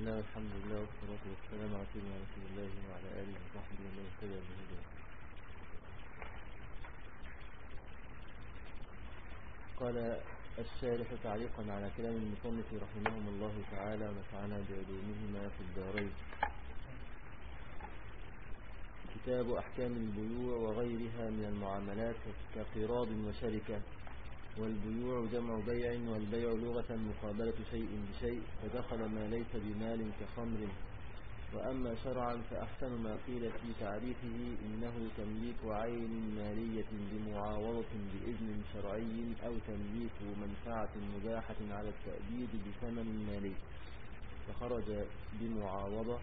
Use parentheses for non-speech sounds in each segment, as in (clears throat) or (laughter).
الله والحمد لله والصلاة والسلام على سيدنا رسول الله وعلى آله وصحبه ومن اهتدى بهداه. قال الشارح تعليقا على كلام المصنف رحمهم الله تعالى ونفعنا بعلومهما في الدارين. كتاب أحكام البيوع وغيرها من المعاملات كقراض وشركة. والبيوع جمع بيع والبيع لغة مقابلة شيء بشيء فدخل ما ليس بمال كخمر. وأما شرعا فأحسن ما قيل في تعريفه إنه تمليك عين مالية بمعاوضة بإذن شرعي أو تمليك منفعة مباحة على التأبيد بثمن مالي. فخرج بمعاوضة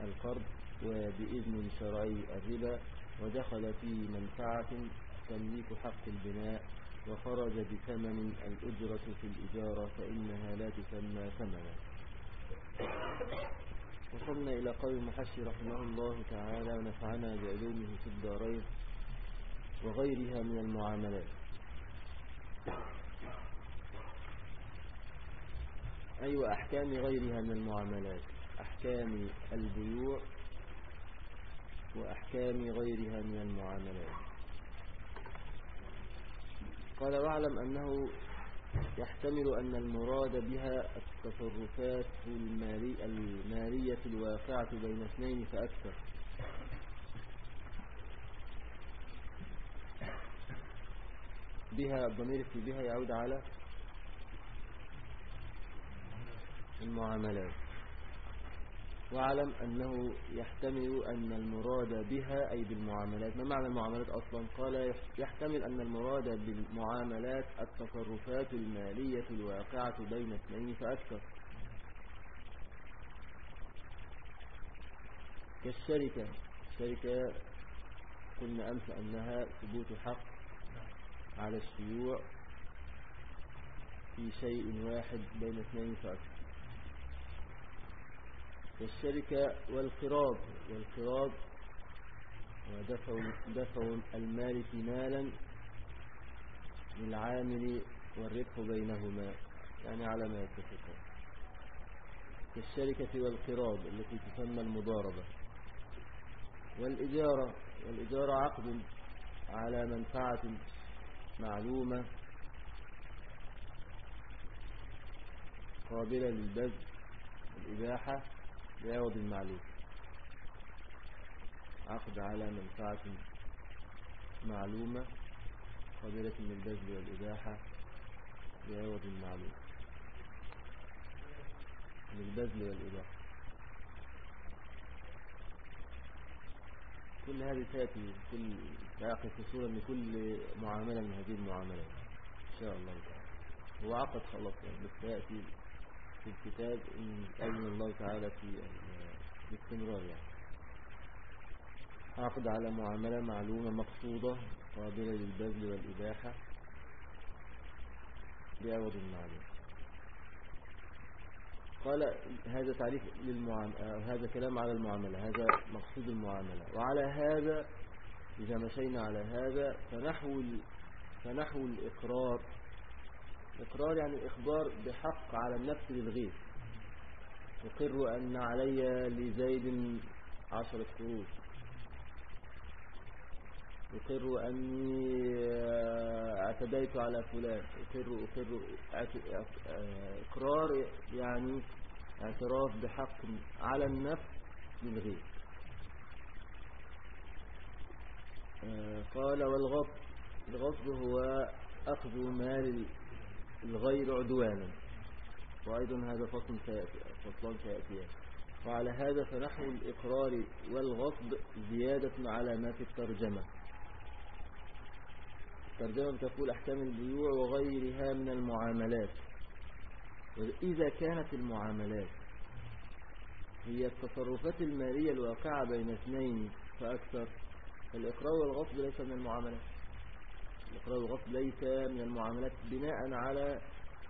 القرض وبإذن شرعي الربا ودخل في منفعة تمليك حق البناء وخرج بثمن الأجرة في الإجارة فإنها لا تسمى ثمنا. وصلنا إلى قول المحشي رحمه الله تعالى ونفعنا بعلومه في الدارين وغيرها من المعاملات. أي أيوة وأحكام غيرها من المعاملات؟ أحكام البيوع وأحكام غيرها من المعاملات. قال واعلم أنه يحتمل أن المراد بها التصرفات المالي المالية الواقعة بين اثنين فأكثر. بها الضمير في بها يعود على المعاملات. واعلم أنه يحتمل أن المراد بها أي بالمعاملات. ما معنى المعاملات أصلا؟ قال يحتمل أن المراد بالمعاملات التصرفات المالية الواقعة بين اثنين فأكثر. كالشركة الشركة قلنا أمس أنها ثبوت حق على الشيوع في شيء واحد بين اثنين فأكثر. والشركة والقراض والقراض ودفع دفع المالك مالا للعامل والربح بينهما. يعني على ما يتفقان كالشركة والقراض التي تسمى المضاربة. والإجارة والإجارة عقد على منفعة معلومة قابلة للبذل الإباحة بعوض المعلوم. عقد على منفعة معلومة قابلة من البذل والإباحة. بعوض المعلوم. للبذل والإباحة. كل هذه تأتي كل تعقد صورة لكل معاملة من هذه المعاملات. إن شاء الله تعالى. هو عقد خلاص يعني بس يأتي في الكتاب إن أذن الله تعالى في الاستمرار يعني. عقد على معاملة معلومة مقصودة قابلة للبذل والإباحة بعوض المعلوم. قال هذا تعريف للمعاملة هذا كلام على المعاملة هذا مقصود المعاملة. وعلى هذا إذا مشينا على هذا فنحو فنحو الإقرار إقرار يعني الإخبار بحق على النفس للغير. يقر أن علي لزيد عشرة قروش يقر أني اعتديت على فلان. يقر أقر إقرار يعني اعتراف بحق على النفس للغير. قال والغصب الغصب هو أخذ مال الغير عدوانا. وأيضا هذا فصل سيأتي فصلان سيأتيان. وعلى هذا فنحو الإقرار والغصب زيادة على ما في الترجمة. الترجمة تقول أحكام البيوع وغيرها من المعاملات. وإذا كانت المعاملات هي التصرفات المالية الواقعة بين اثنين فأكثر فالإقرار والغصب ليس من المعاملات. الإقرار والغصب ليس من المعاملات بناء على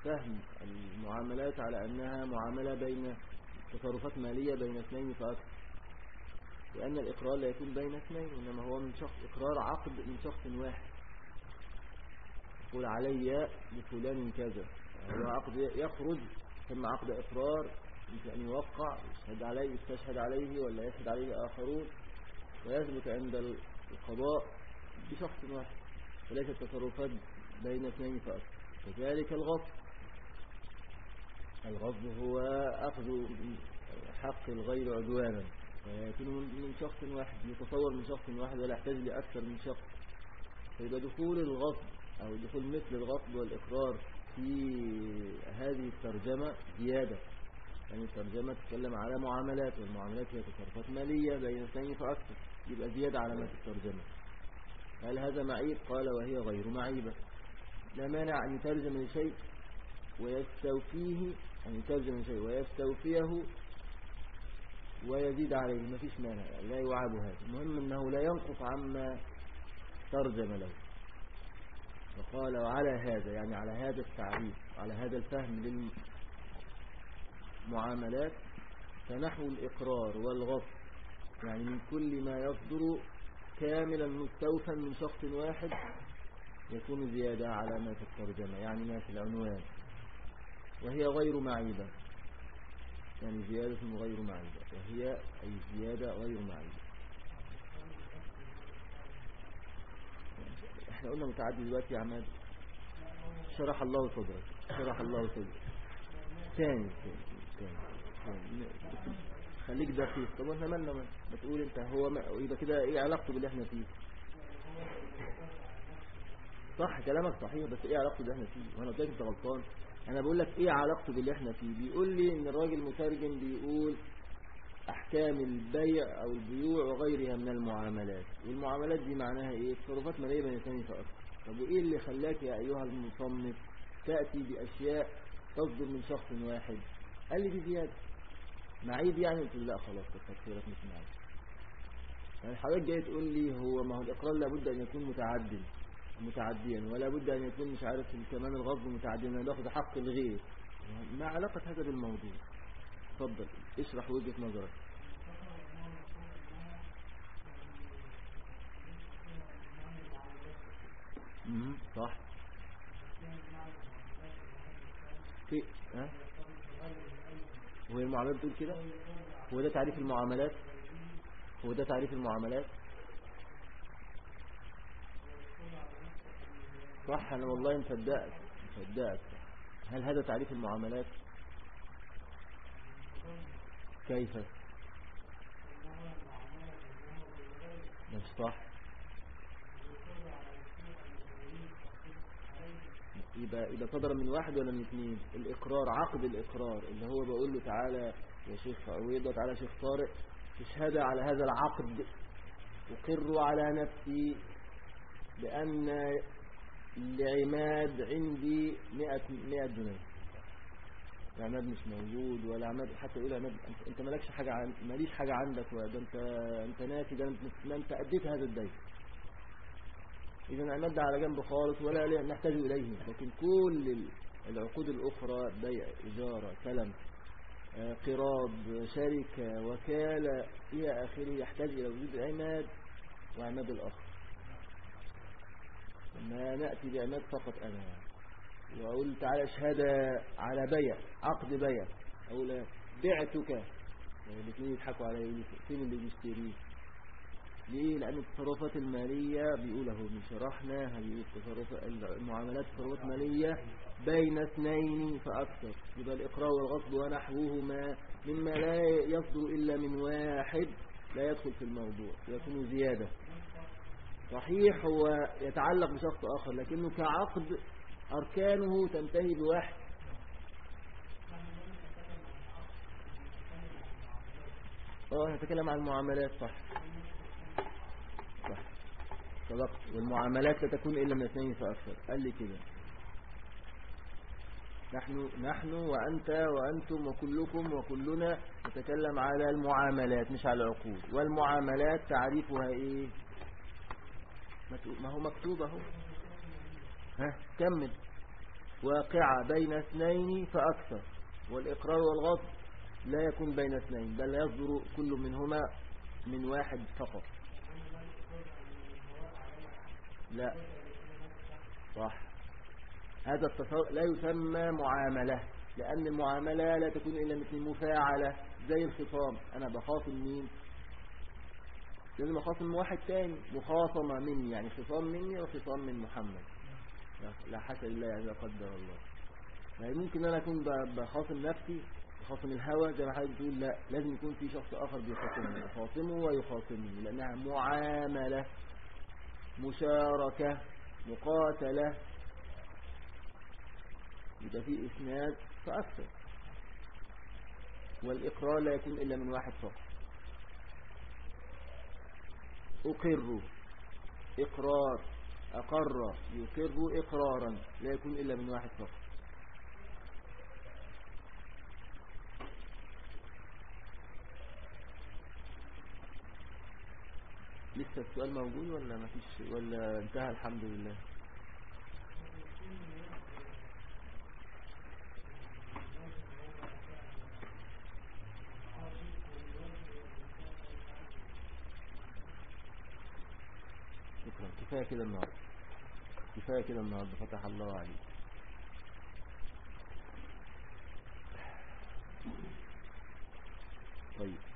فهم المعاملات على أنها معاملة بين تصرفات مالية بين اثنين فأكثر لأن الإقرار لا يكون بين اثنين إنما هو من شخص إقرار عقد من شخص واحد. يقول علي لفلان كذا. هو عقد يخرج ثم عقد إقرار يمكن أن يوقع يشهد عليه يستشهد عليه ولا يشهد عليه آخرون ويثبت عند القضاء بشخص واحد. وليست تصرفات بين اثنين فأكثر كذلك الغصب الغصب هو أخذ حق الغير عدوانا. فيكون من شخص واحد يتصور من شخص واحد ولا يحتاج لأكثر من شخص. فيبقى دخول الغصب أو دخول مثل الغصب والإقرار في هذه الترجمة زيادة. يعني الترجمة تتكلم على معاملات والمعاملات هي تصرفات مالية بين اثنين فأكثر يبقى زيادة علامات الترجمة. هل هذا معيب؟ قال وهي غير معيبة. لا مانع أن يترجم لشيء ويستوفيه أن يترجم لشيء ويستوفيه ويزيد عليه. ما فيش مانع لا يعاب هذا. المهم أنه لا ينقص عما ترجم له. فقال وعلى هذا يعني على هذا التعريف على هذا الفهم للمعاملات فنحو الإقرار والغصب يعني من كل ما يصدر كاملا مستوفا من شخص واحد يكون زيادة على ما في الترجمة يعني ما في العنوان. وهي غير معيبة. يعني زيادة غير معيبة. وهي أي زيادة غير معيبة. إحنا قلنا متعدي دلوقتي يا عماد. شرح الله صدرك. شرح الله صدرك. ثاني ثاني ثاني. خليك دقيق. طب إحنا مالنا ما بتقول أنت هو يبقى كده إيه علاقته باللي إحنا فيه صح كلامك صحيح بس إيه علاقته باللي إحنا فيه وأنا قلت لك انت غلطان. أنا بقول لك إيه علاقته باللي إحنا فيه بيقول لي إن الراجل مترجم بيقول أحكام البيع أو البيوع وغيرها من المعاملات. والمعاملات دي معناها إيه؟ تصرفات ماليه بين اثنين فقط. طب وإيه اللي خلاك يا أيها المصنف تأتي بأشياء تصدر من شخص واحد؟ قال لي دي زيادة. معيب يعني؟ قلت لا خلاص تفكيرك مش معيب. يعني حضرتك جاي تقول لي هو ما هو الإقرار لابد أن يكون متعدد متعديا ولا بد أن يكون مش عارف كمان الغضب متعديا أنا باخد حق الغير. ما علاقة هذا بالموضوع؟ اتفضل اشرح وجهة نظرك. صح. في ها؟ هو المعاملات بتقول كده؟ هو ده تعريف المعاملات؟ هو ده تعريف المعاملات؟ صح أنا والله مصدقك مصدقك. هل هذا تعريف المعاملات؟ كيف؟ مش صح. يبقى يبقى صدر من واحد ولا من اثنين الإقرار عقد الإقرار اللي هو بقول له تعالى يا شيخ عويضة تعالى يا شيخ طارق تشهد على هذا العقد. أقر على نفسي بأن لعماد عندي 100 100 جنيه عماد مش موجود ولا عماد حتى يقول عماد انت مالكش حاجة عن ماليش حاجة عندك وده انت أنت ناسي ده أنت أديت هذا الدين. اذا عماد ده على جنب خالص ولا نحتاج إليه. لكن كل العقود الأخرى بيع اجاره سلم آه، قراض شركة وكالة إلى آخره يحتاج إلى وجود عماد وعماد الآخر ما نأتي بعماد فقط أنا. وأقول تعالى شهادة على بيع عقد بيع. أقول بعتك. يعني الاثنين يضحكوا علي فين اللي بيشتريه؟ ليه لأن التصرفات المالية. بيقوله من شرحنا هذه التصرفات المعاملات تصرفات مالية بين اثنين فأكثر. يبقى الإقراء والغصب ونحوهما مما لا يصدر إلا من واحد لا يدخل في الموضوع يكون زيادة. صحيح هو يتعلق بشخص آخر لكنه كعقد أركانه تنتهي بواحد. آه نتكلم عن المعاملات صح. صدقت والمعاملات لا تكون إلا من اثنين فأكثر. قال لي كده. نحن نحن وأنت وأنتم وكلكم وكلنا نتكلم على المعاملات مش على العقود. والمعاملات تعريفها إيه؟ ما هو مكتوب أهو. ها؟ كمل. واقعة بين اثنين فأكثر. والإقرار والغضب لا يكون بين اثنين بل يصدر كل منهما من واحد فقط. لا. صح. هذا التصور لا يسمى معاملة لأن المعاملة لا تكون إلا مثل مفاعلة زي الخصام. أنا بخاصم مين؟ لازم أخاصم واحد تاني. مخاصمة مني يعني خصام مني وخصام من محمد. لا حسن الله يعني لا قدر الله. يعني ممكن أنا أكون بخاصم نفسي بخاصم الهوى زي ما حضرتك بتقول لا. لازم يكون في شخص آخر بيخاصمني يخاصمه ويخاصمني لأنها معاملة. مشاركة مقاتلة. يبقى في إسناد فأكثر والإقرار لا يكون إلا من واحد فقط. أقر. إقرار. أقر. يقر إقرارا لا يكون إلا من واحد فقط. لسه السؤال موجود ولا ما فيش ولا انتهى؟ الحمد لله. شكرا. كفاية كده النهاردة. كفاية كده النهاردة. فتح الله عليك. طيب.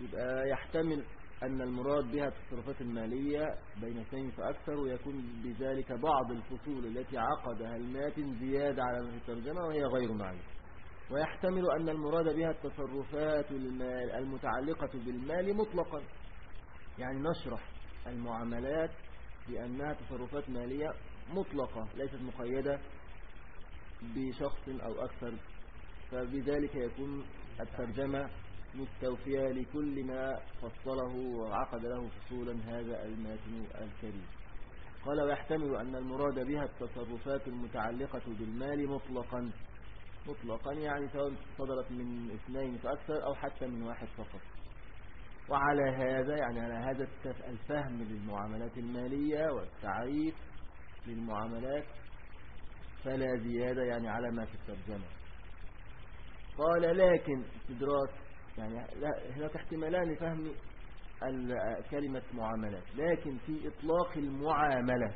يبقى يحتمل أن المراد بها التصرفات المالية بين اثنين فأكثر ويكون بذلك بعض الفصول التي عقدها الماتن زيادة على ما في الترجمة وهي غير معنى ويحتمل أن المراد بها التصرفات المتعلقة بالمال مطلقا. يعني نشرح المعاملات بأنها تصرفات مالية مطلقة ليست مقيدة بشخص أو أكثر. فبذلك يكون الترجمة مستوفية لكل ما فصله وعقد له فصولا هذا الماتن الكريم. قال ويحتمل أن المراد بها التصرفات المتعلقة بالمال مطلقا. مطلقا يعني سواء صدرت من اثنين فأكثر أو حتى من واحد فقط. وعلى هذا يعني على هذا الفهم للمعاملات المالية والتعريف للمعاملات فلا زيادة يعني على ما في الترجمة. قال لكن استدراك يعني هناك احتمالان لفهم كلمة معاملات لكن في إطلاق المعاملة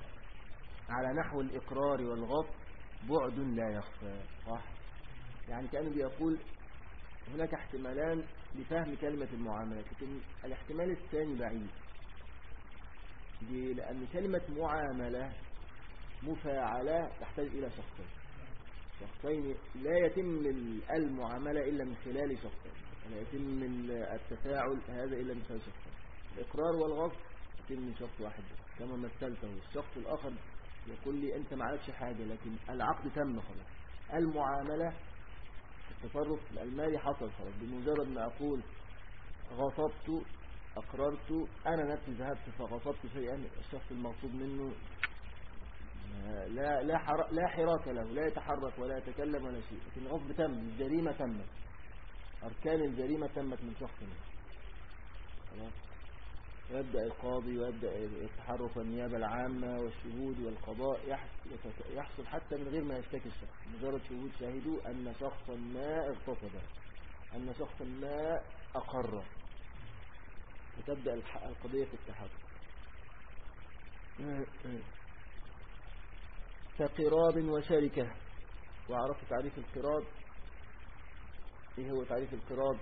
على نحو الإقرار والغط بعد لا يخفى صح؟ يعني كأنه بيقول هناك احتمالان لفهم كلمة المعاملات لكن الاحتمال الثاني بعيد. لأن كلمة معاملة مفاعلة تحتاج إلى شخصين. شخصين لا يتم المعاملة إلا من خلال شخصين. لا يتم التفاعل هذا إلا من خلال شخصين. الإقرار والغصب يتم من شخص واحد كما مثلته. الشخص الآخر يقول لي أنت ما عرفش حاجة لكن العقد تم خلاص. المعاملة التصرف المالي حصل خلاص. بمجرد ما أقول غصبت أقررت أنا نفسي ذهبت فغصبت شيئا الشخص المقصود منه لا لا لا حراك له لا يتحرك ولا يتكلم ولا شيء. لكن الغصب تم الجريمة تمت. أركان الجريمة تمت من شخص خلاص ويبدأ القاضي ويبدأ التحرك والنيابة العامة والشهود والقضاء يحصل حتى من غير ما يشتكي الشخص مجرد شهود شاهدوا أن شخصا ما اغتصب. أن شخصا ما أقر. وتبدأ القضية في التحرك. كقراب وشركة. وعرفت تعريف القراب؟ إيه هو تعريف القراب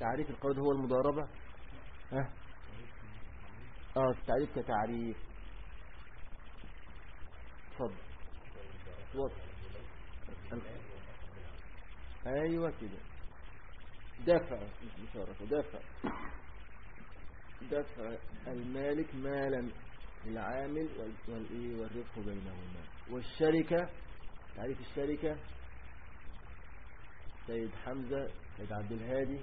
تعريف القرض هو المضاربة؟ ها؟ آه التعريف كتعريف. اتفضل. وصف أيوه كده. دفع مش مشاركة دفع دفع المالك مالا للعامل والايه والرفق بينهما. والشركة تعريف الشركة؟ سيد حمزة سيد عبد الهادي.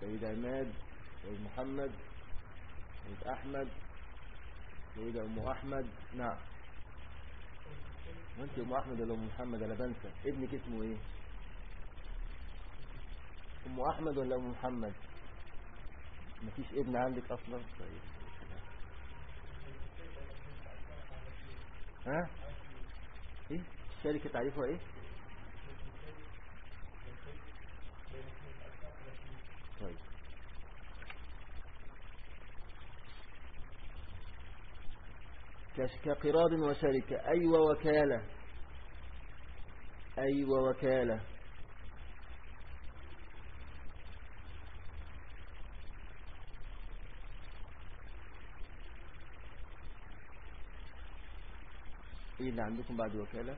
سيد عماد سيد محمد سيد أحمد سيد أم أحمد. نعم. وأنت أم أحمد ولا أم محمد؟ أنا بنسى. ابنك اسمه إيه؟ أم أحمد ولا أم محمد؟ مفيش ابن عندك أصلا؟ طيب. ها؟ إيه؟ الشركة تعريفها إيه؟ طيب. كقراض وشركة. أي أيوة وكالة. أيوة ووكالة إيه اللي عندكم بعد وكالة؟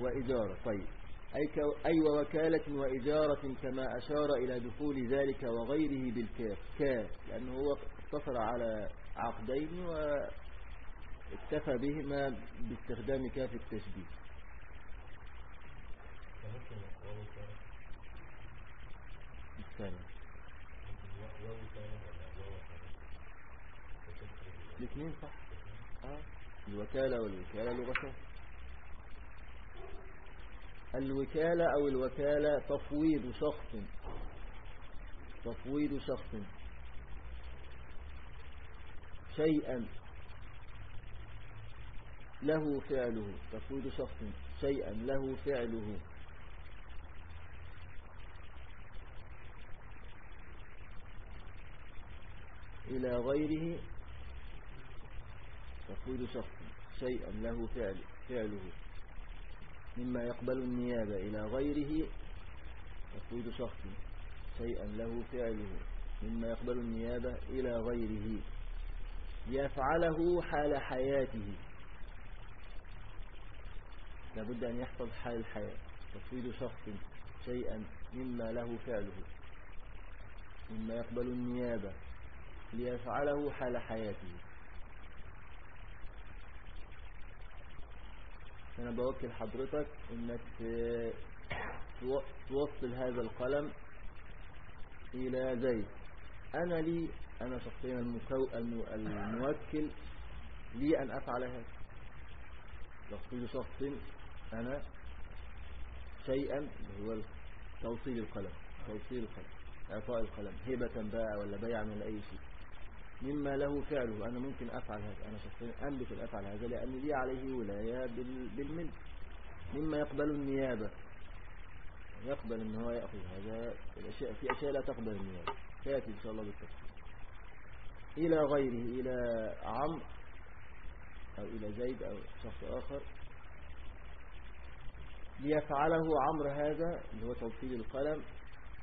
وإجارة طيب. أي, أي ووكالة وإجارة كما أشار إلى دخول ذلك وغيره بالكاف. كاف لأنه هو اقتصر على عقدين واكتفى بهما باستخدام كاف التشبيه الثاني. الاثنين صح. الوكالة والوكالة لغتان الوكالة أو الوكالة تفويض شخص. تفويض شخص. شيئا. له فعله. تفويض شخص. شيئا. له فعله. إلى غيره. تفويض شخص شيئا له فعل فعله مما يقبل النيابة إلى غيره تفويض شخص شيئا له فعله مما يقبل النيابة إلى غيره يفعله حال حياته. لابد أن يحفظ حال الحياة. تفويض شخص شيئا مما له فعله مما يقبل النيابة ليفعله حال حياته. أنا بوكل حضرتك إنك توصل هذا القلم إلى زيد أنا لي أنا شخصيا. الموكل لي أن أفعل هذا تفصيل شخص أنا شيئا هو توصيل القلم توصيل القلم إعطاء القلم هبة بقى ولا بيعا ولا أي شيء مما له فعله. أنا ممكن أفعل هذا. أنا شخصيا أملك أن أفعل هذا لأن لي عليه ولاية بالملك. مما يقبل النيابة. يقبل إن هو يأخذ هذا. الأشياء في أشياء لا تقبل النيابة. تأتي إن شاء الله بالتفصيل. إلى غيره إلى عمرو أو إلى زيد أو شخص آخر. ليفعله عمرو هذا اللي هو توصيل القلم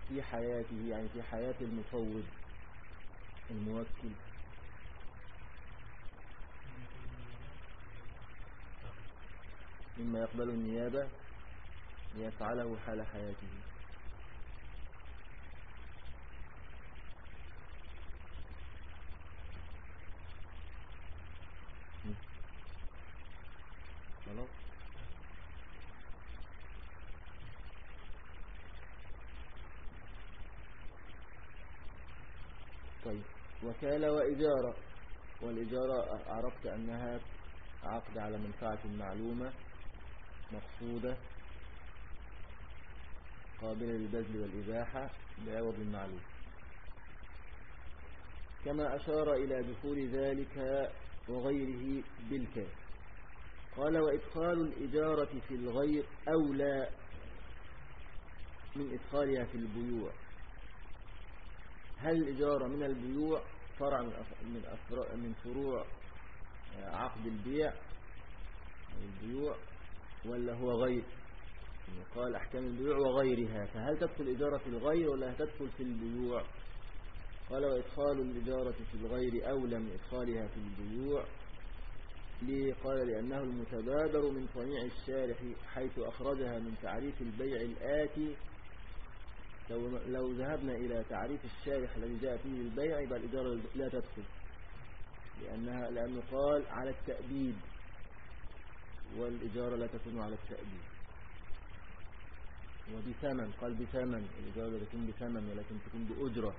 في حياته يعني في حياة المفوض الموكل. مما يقبل النيابة ليفعله حال حياته. خلاص. طيب. وكالة وإجارة. والإجارة عرفت أنها عقد على منفعة معلومة. مقصودة قابلة للبذل والإباحة بعوض معلوم كما أشار إلى دخول ذلك وغيره بالكاف. قال وإدخال الإجارة في الغير أولى من إدخالها في البيوع. هل الإجارة من البيوع؟ فرع من من فروع عقد البيع البيوع. ولا هو غير؟ قال أحكام البيوع وغيرها فهل تدخل إجارة في الغير ولا تدخل في البيوع؟ قال وإدخال الإجارة في الغير أولى من إدخالها في البيوع. ليه؟ قال لأنه المتبادر من صنيع الشارح حيث أخرجها من تعريف البيع الآتي. لو, لو ذهبنا إلى تعريف الشارح الذي جاء فيه البيع يبقى الإجارة لا تدخل. لأنها لأنه قال على التأبيد. والإجارة لا تكون على التأبيد وبثمن قال بثمن الإجارة لا تكون بثمن ولكن تكون بأجرة.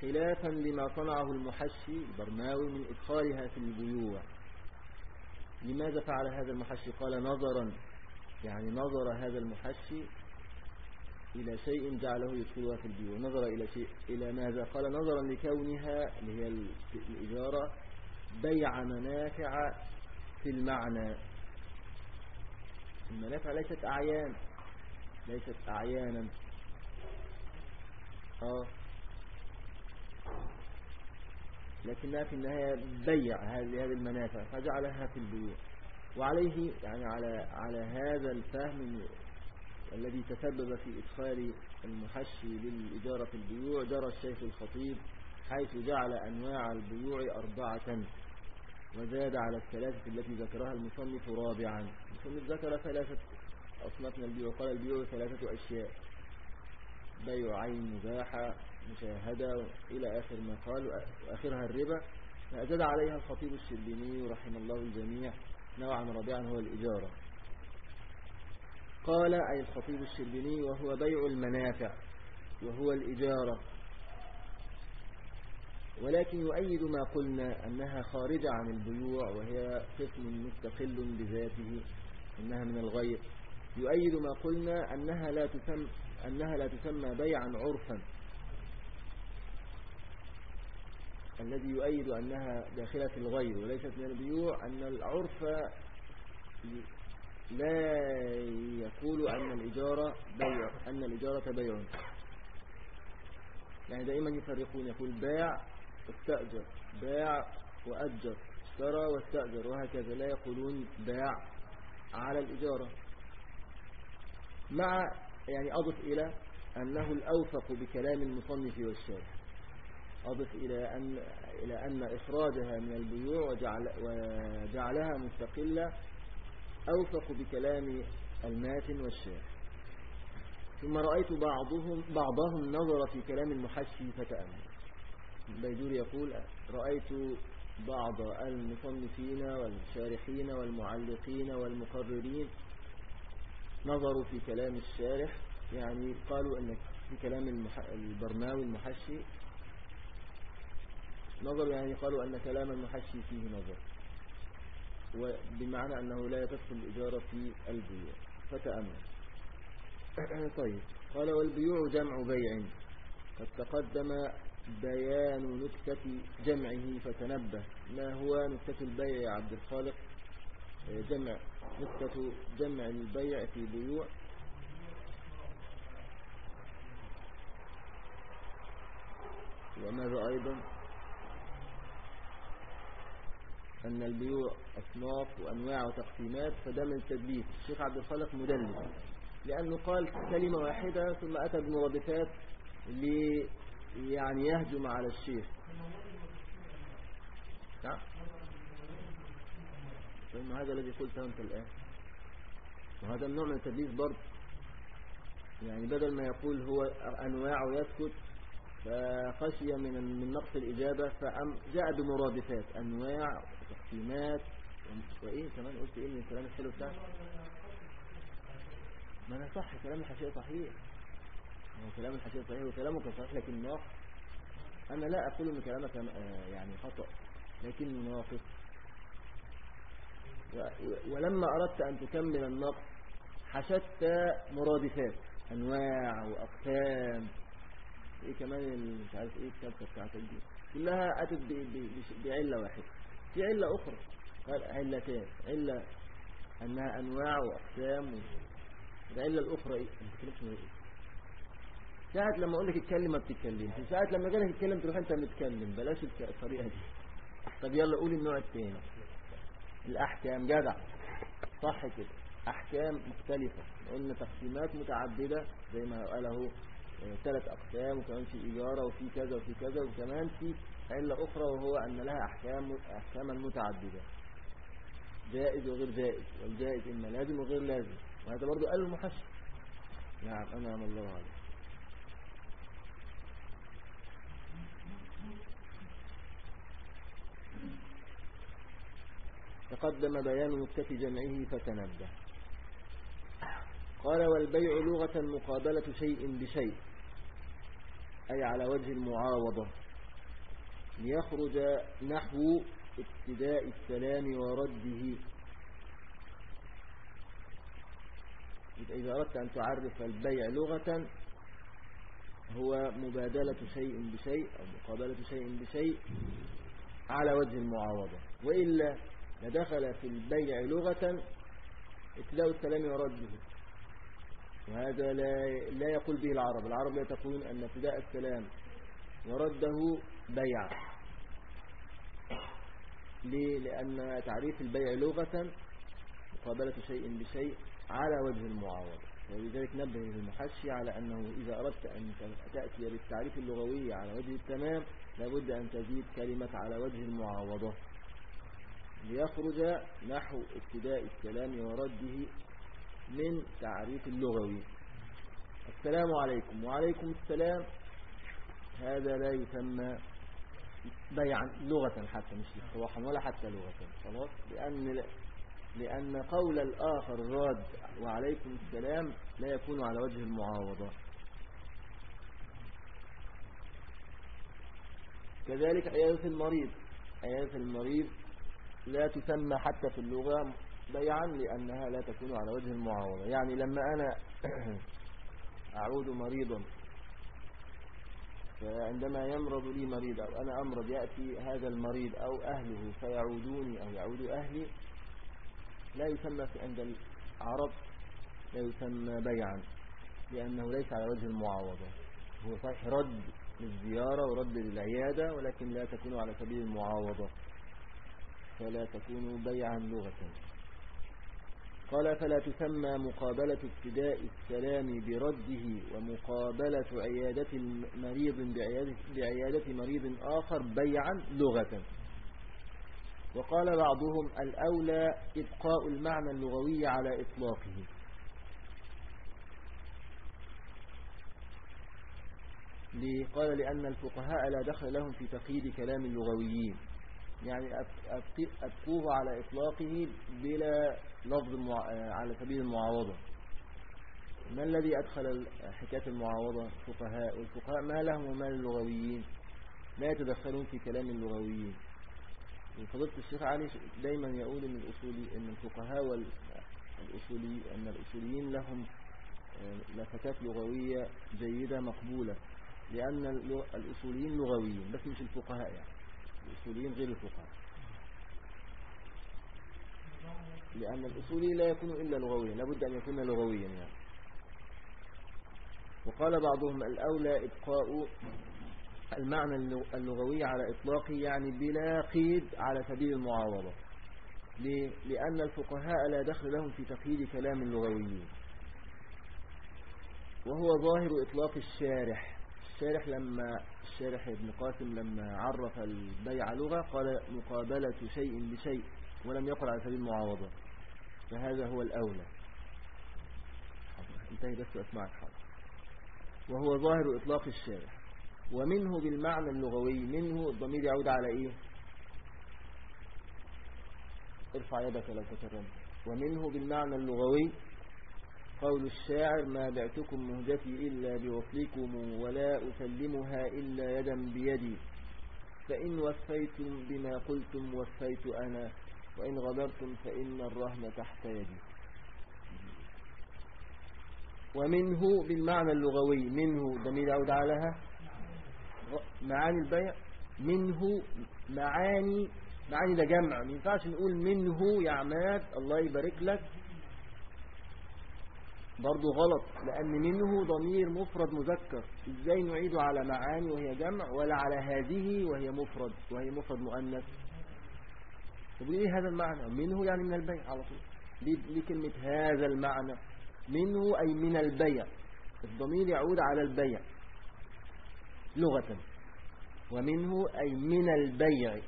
خلافا لما صنعه المحشي البرماوي من إدخالها في البيوع. لماذا فعل هذا المحشي؟ قال نظرا يعني نظر هذا المحشي إلى شيء جعله يدخلها في البيوع نظر إلى شيء إلى ماذا؟ قال نظرا لكونها اللي هي الإجارة بيع منافع في المعنى. المنافع ليست أعيان ليست أعيانا. آه. لكنها في النهاية بيع هذه المنافع فجعلها في البيوع. وعليه يعني على على هذا الفهم الذي تسبب في إدخال المحشي للإجارة في البيوع جرى الشيخ الخطيب حيث جعل أنواع البيوع أربعة وزاد على الثلاثة التي ذكرها المصنف رابعا. المصنف ذكر ثلاثة أصناف من البيوع قال البيوع ثلاثة أشياء بيع عين مباحة مشاهدة إلى آخر ما قال وآخرها الربا. فأزاد عليها الخطيب الشربيني رحم الله الجميع. نوعا رابعا هو الإجارة قال أي الخطيب الشربيني وهو بيع المنافع وهو الإجارة. ولكن يؤيد ما قلنا أنها خارجة عن البيوع وهي قسم مستقل بذاته إنها من الغير. يؤيد ما قلنا أنها لا تسمى, أنها لا تسمى بيعا عرفا. الذي يؤيد أنها داخلة الغير وليست من البيوع أن العرف لا يقول أن الإجارة بيع أن الإجارة بيع. يعني دائما يفرقون يقول باع واستأجر باع وأجر اشترى واستأجر وهكذا. لا يقولون باع على الإجارة. مع يعني أضف إلى أنه الأوفق بكلام المصنف والشارح. أضف إلى أن, إلى أن إخراجها من البيوع وجعل وجعلها مستقلة أوفق بكلام الماتن والشارح ثم رأيت بعضهم بعضهم نظر في كلام المحشي فتأمل. البيدور يقول رأيت بعض المصنفين والشارحين والمعلقين والمقررين نظروا في كلام الشارح. يعني قالوا أن في كلام البرناوي المحشي نظر يعني قالوا أن كلام المحشي فيه نظر. وبمعنى أنه لا تدخل الإجارة في البيوع. فتأمل. (clears throat) طيب. قال والبيوع جمع بيع. قد تقدم بيان نكتة جمعه فتنبه. ما هو نكتة البيع يا عبد الخالق؟ جمع. نكتة جمع البيع في بيوع. وماذا أيضا؟ أن البيوع أصناف وأنواع وتقسيمات فده من التدليس. الشيخ عبد الخالق مدلس. لأنه قال كلمة واحدة ثم أتى بمرادفات لي يعني يهجم على الشيخ. نعم. فإن هذا الذي قلته أنت الآن؟ وهذا النوع من التدليس برضه. يعني بدل ما يقول هو أنواع ويسكت فخشي من من نقص الإجابة فجاء بمرادفات أنواع وتقسيمات. وإيه كمان؟ قلت إيه من الكلام الحلو بتاعك؟ ما أنا صح كلام الحشية صحيح. هو كلام الحشية صحيح وكلامك صحيح لكن ناقص. أنا لا أقول أن كلامك آه، يعني خطأ لكن ناقص. ولما أردت أن تكمل النقص حشدت مرادفات أنواع وأقسام. إيه كمان مش عارف إيه الكبسه بتاعتك دي. كلها اتت بعلة واحدة. في علة أخرى. علتان. علة أنها أنواع وأقسام العلة الأخرى إيه؟ ما بتتكلمش من إيه. ساعة لما أقول لك اتكلم ما بتتكلمش. ساعة لما جالك تتكلم تروح أنت متكلم. بلاش الطريقة دي. طب يلا قول النوع الثاني الأحكام. جدع. صح كده. أحكام مختلفة. قلنا تقسيمات متعددة زي ما قاله ثلاث أقسام وكمان في إيجارة وفي كذا وفي كذا وكمان في علة أخرى وهو أن لها أحكام أحكاما متعددة. جائز وغير جائز والجائز إما لازم وغير لازم. وهذا برضو قال المحشي نعم أنعم الله عليه. تقدم بيان نكتة جمعه فتنبه. قال والبيع لغة مقابلة شيء بشيء. أي على وجه المعاوضة. ليخرج نحو ابتداء السلام ورده. إذا أردت أن تعرف البيع لغة هو مبادلة شيء بشيء أو مقابلة شيء بشيء على وجه المعاوضة. وإلا لدخل في البيع لغة ابتداء السلام ورده. وهذا لا, لا يقول به العرب العرب لا تقول أن ابتداء السلام ورده بيع. ليه؟ لأن تعريف البيع لغة مقابلة شيء بشيء على وجه المعاوضة. ولذلك نبه المحشي على أنه إذا أردت أن تأتي بالتعريف اللغوي على وجه التمام لابد أن تزيد كلمة على وجه المعاوضة. ليخرج نحو ابتداء الكلام ورده من تعريف اللغوي. السلام عليكم. وعليكم السلام. هذا لا يسمى بيعا لغة حتى مش اصطلاحا ولا حتى لغة خلاص؟ لأن لأن قول الآخر الراد وعليكم السلام لا يكون على وجه المعاوضة. كذلك عيادة المريض. عيادة المريض لا تسمى حتى في اللغة بيعا لأنها لا تكون على وجه المعاوضة يعني لما أنا (clears throat) أعود مريضا فعندما يمرض لي مريض أو أنا أمرض يأتي هذا المريض أو أهله فيعودوني أو يعود أهلي لا يسمى في عند العرب لا يسمى بيعا لأنه ليس على وجه المعاوضة. هو صحيح رد للزيارة ورد للعيادة ولكن لا تكون على سبيل المعاوضة. فلا تكون بيعا لغة. قال فلا تسمى مقابلة ابتداء السلام برده ومقابلة عيادة مريض بعيادة, بعيادة مريض آخر بيعا لغة. وقال بعضهم الأولى إبقاء المعنى اللغوي على إطلاقه. قال لأن الفقهاء لا دخل لهم في تقييد كلام اللغويين. يعني أبقوه على إطلاقه بلا لفظ على سبيل المعاوضة. ما الذي أدخل حكاية المعاوضة؟ الفقهاء. والفقهاء ما لهم وما اللغويين لا يتدخلون في كلام اللغويين. فضلت الشيخ علي دايما يقول إن الاصولي إن الفقهاء والاصولي إن الأصوليين لهم لفتات لغوية جيدة مقبولة لأن الأصوليين لغويين بس مش الفقهاء يعني. الأصوليين غير الفقهاء. لأن الأصولي لا يكون إلا لغويا لابد أن يكون لغويا يعني. وقال بعضهم الأولى إبقاء المعنى اللغوي على إطلاقه يعني بلا قيد على سبيل المعاوضة. ليه؟ لأن الفقهاء لا دخل لهم في تقييد كلام اللغويين. وهو ظاهر إطلاق الشارح. الشارح لما الشارح ابن قاسم لما عرف البيع لغة قال مقابلة شيء بشيء ولم يقل على سبيل المعاوضة. فهذا هو الأولى. انتهي بس أسمعك حاضر وهو ظاهر إطلاق الشارح. ومنه بالمعنى اللغوي منه الضمير يعود على إيه؟ ارفع يدك لو تكرمت. ومنه بالمعنى اللغوي قول الشاعر ما بعتكم مهجتي إلا بوصلكم ولا أسلمها إلا يدا بيدي. فإن وفيتم بما قلتم وفيت أنا وإن غدرتم فإن الرهن تحت يدي. ومنه بالمعنى اللغوي منه ضمير يعود عليها معاني البيع. منه معاني معاني ده جمع. ما ينفعش نقول منه يا عماد الله يبارك لك. برضو غلط لأن منه ضمير مفرد مذكر. إزاي نعيده على معاني وهي جمع ولا على هذه وهي مفرد وهي مفرد مؤنث؟ طب إيه هذا المعنى؟ منه يعني من البيع على طول. ليه كلمة هذا المعنى؟ منه أي من البيع. الضمير يعود على البيع لغة ومنه أي من البيع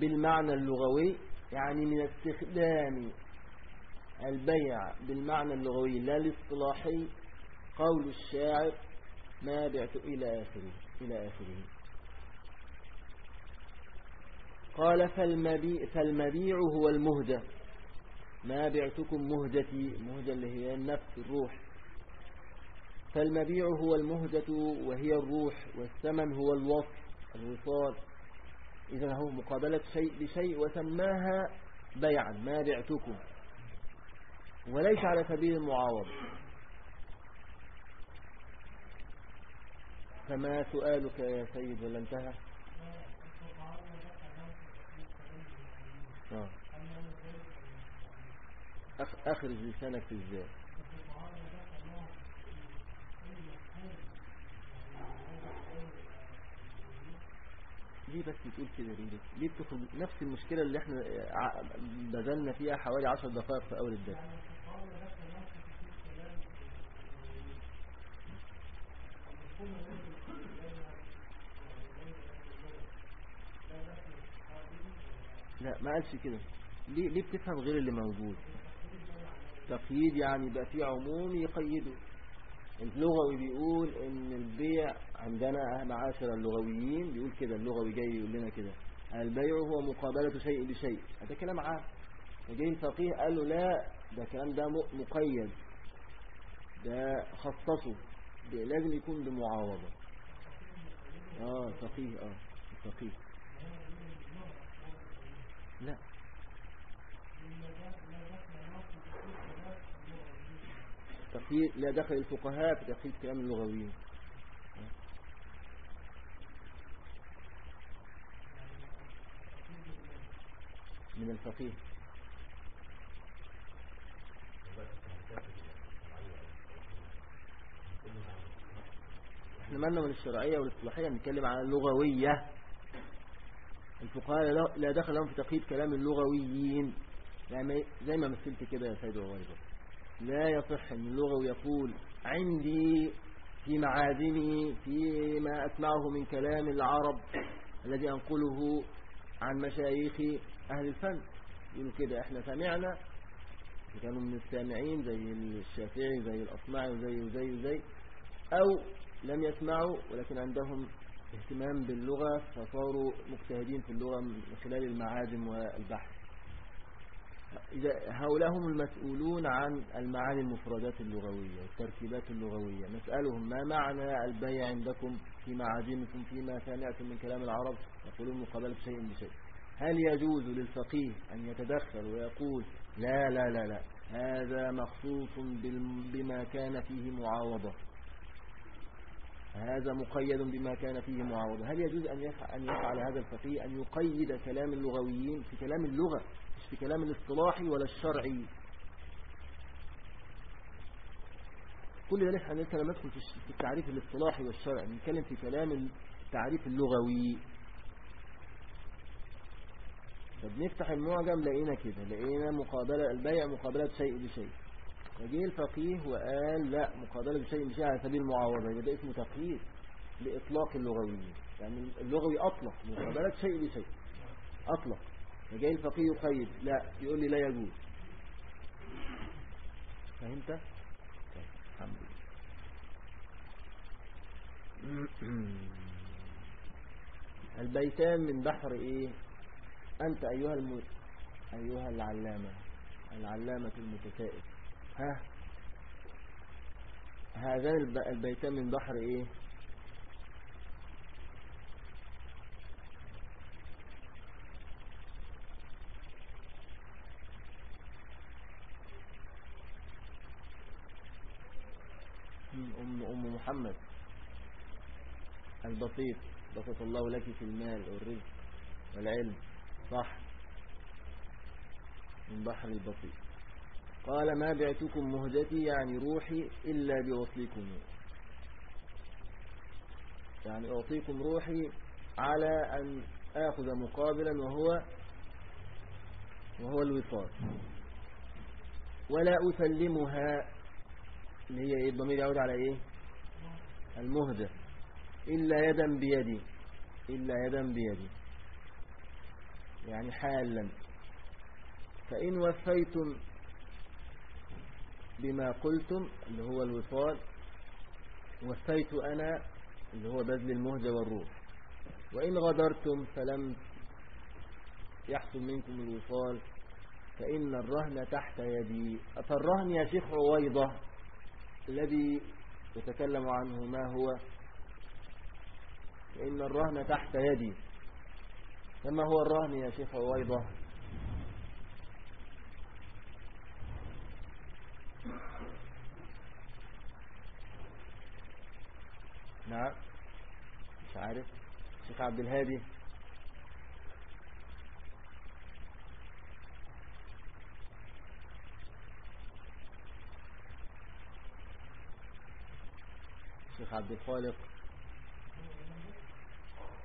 بالمعنى اللغوي يعني من استخدام البيع بالمعنى اللغوي لا الاصطلاحي قول الشاعر ما بعت إلى آخره إلى آخره. قال فالمبيع, فالمبيع هو المهدى. ما بعتكم مهدتي مهدى اللي هي النفس الروح. فالمبيع هو المهدة وهي الروح والثمن هو الوصف الوصال. إذا هو مقابلة شيء بشيء وسماها بيعا ما بعتكم. وليس على سبيل المعاوضة. فما سؤالك يا سيد؟ ولا انتهى؟ آه. أخرج لسانك في الزيار ليه بس بتقول كده؟ ليه ليه بتخرج؟ نفس المشكلة اللي إحنا آه، بذلنا فيها حوالي عشر دقائق في أول الدرس. لا ما قالش كده. ليه ليه بتفهم غير اللي موجود؟ تقييد يعني يبقى في عموم يقيده. اللغوي بيقول إن البيع عندنا معاشر اللغويين بيقول كده اللغوي جاي يقول لنا كده. البيع هو مقابلة شيء بشيء هذا كلام عام. وجاي الفقيه قال له لا ده كلام ده مقيد. ده خصصه. ده لازم يكون بمعاوضة. آه فقيه آه فقيه. لا. تقييد لا دخل الفقهاء في تقييد كلام اللغويين من الفقيه. إحنا مالنا من الشرعية والاصطلاحية نتكلم عن اللغوية. الفقهاء لا دخل لهم في تقييد كلام اللغويين. يعني زي ما مثلت كده يا سيد وغيره. لا يصح إن اللغوي يقول عندي في معادني فيما أسمعه من كلام العرب الذي أنقله عن مشايخ أهل الفن. يقولوا كده إحنا سمعنا كانوا من السامعين زي الشافعي زي الأصمعي وزي وزي وزي. أو لم يسمعوا ولكن عندهم اهتمام باللغة فصاروا مجتهدين في اللغة من خلال المعاجم والبحث. إذا هؤلاء هم المسؤولون عن المعاني المفردات اللغوية والتركيبات اللغوية. نسألهم ما معنى البيع عندكم في معاجمكم فيما سمعتم من كلام العرب يقولون مقابلة شيء بشيء هل يجوز للفقيه أن يتدخل ويقول لا لا لا لا هذا مخصوص بما كان فيه معاوضة؟ هذا مقيد بما كان فيه معاوضة. هل يجوز أن يفعل هذا الفقيه أن يقيد كلام اللغويين في كلام اللغة مش في كلام الاصطلاحي ولا الشرعي؟ كل ذلك إحنا لسه لما ندخل في التعريف الاصطلاحي والشرعي نتكلم في كلام التعريف اللغوي. فبنفتح المعجم لقينا كده لقينا مقابلة البيع مقابلة شيء بشيء فجه الفقيه وقال لا مقابلة بشيء بشيء على سبيل المعاوضة يبقى ده اسمه تقييد لإطلاق اللغويين. يعني اللغوي أطلق مقابلة شيء بشيء أطلق. فجاي الفقيه يقيد لا يقول لي لا يجوز. فهمت؟ طيب الحمد لله. (clears throat) البيتان من بحر إيه؟ أنت أيها الم... أيها العلامة العلامة المتسائل ها. هذان البيتان من بحر إيه؟ أم, أم محمد. البسيط. بسط الله لك في المال والرزق والعلم. صح. من بحر البسيط. قال ما بعتكم مهجتي يعني روحي إلا بوصلكم يعني أعطيكم روحي على أن آخذ مقابلا وهو وهو الوصال. ولا أسلمها. اللي هي إيه؟ الضمير يعود على إيه؟ المهدى إلا يدا بيدي. إلا يدا بيدي. يعني حالا. فإن وفيتم بما قلتم اللي هو الوصال وفيت أنا اللي هو بذل المهجة والروح. وإن غدرتم فلم يحصل منكم الوصال فإن الرهن تحت يدي. فالرهن يا شيخ عويضة الذي يتكلم عنه ما هو؟ فإن الرهن تحت يدي. فما هو الرهن يا شيخ عويضة؟ نعم. مش عارف. شيخ عبد الهادي. الشيخ عبد الخالق.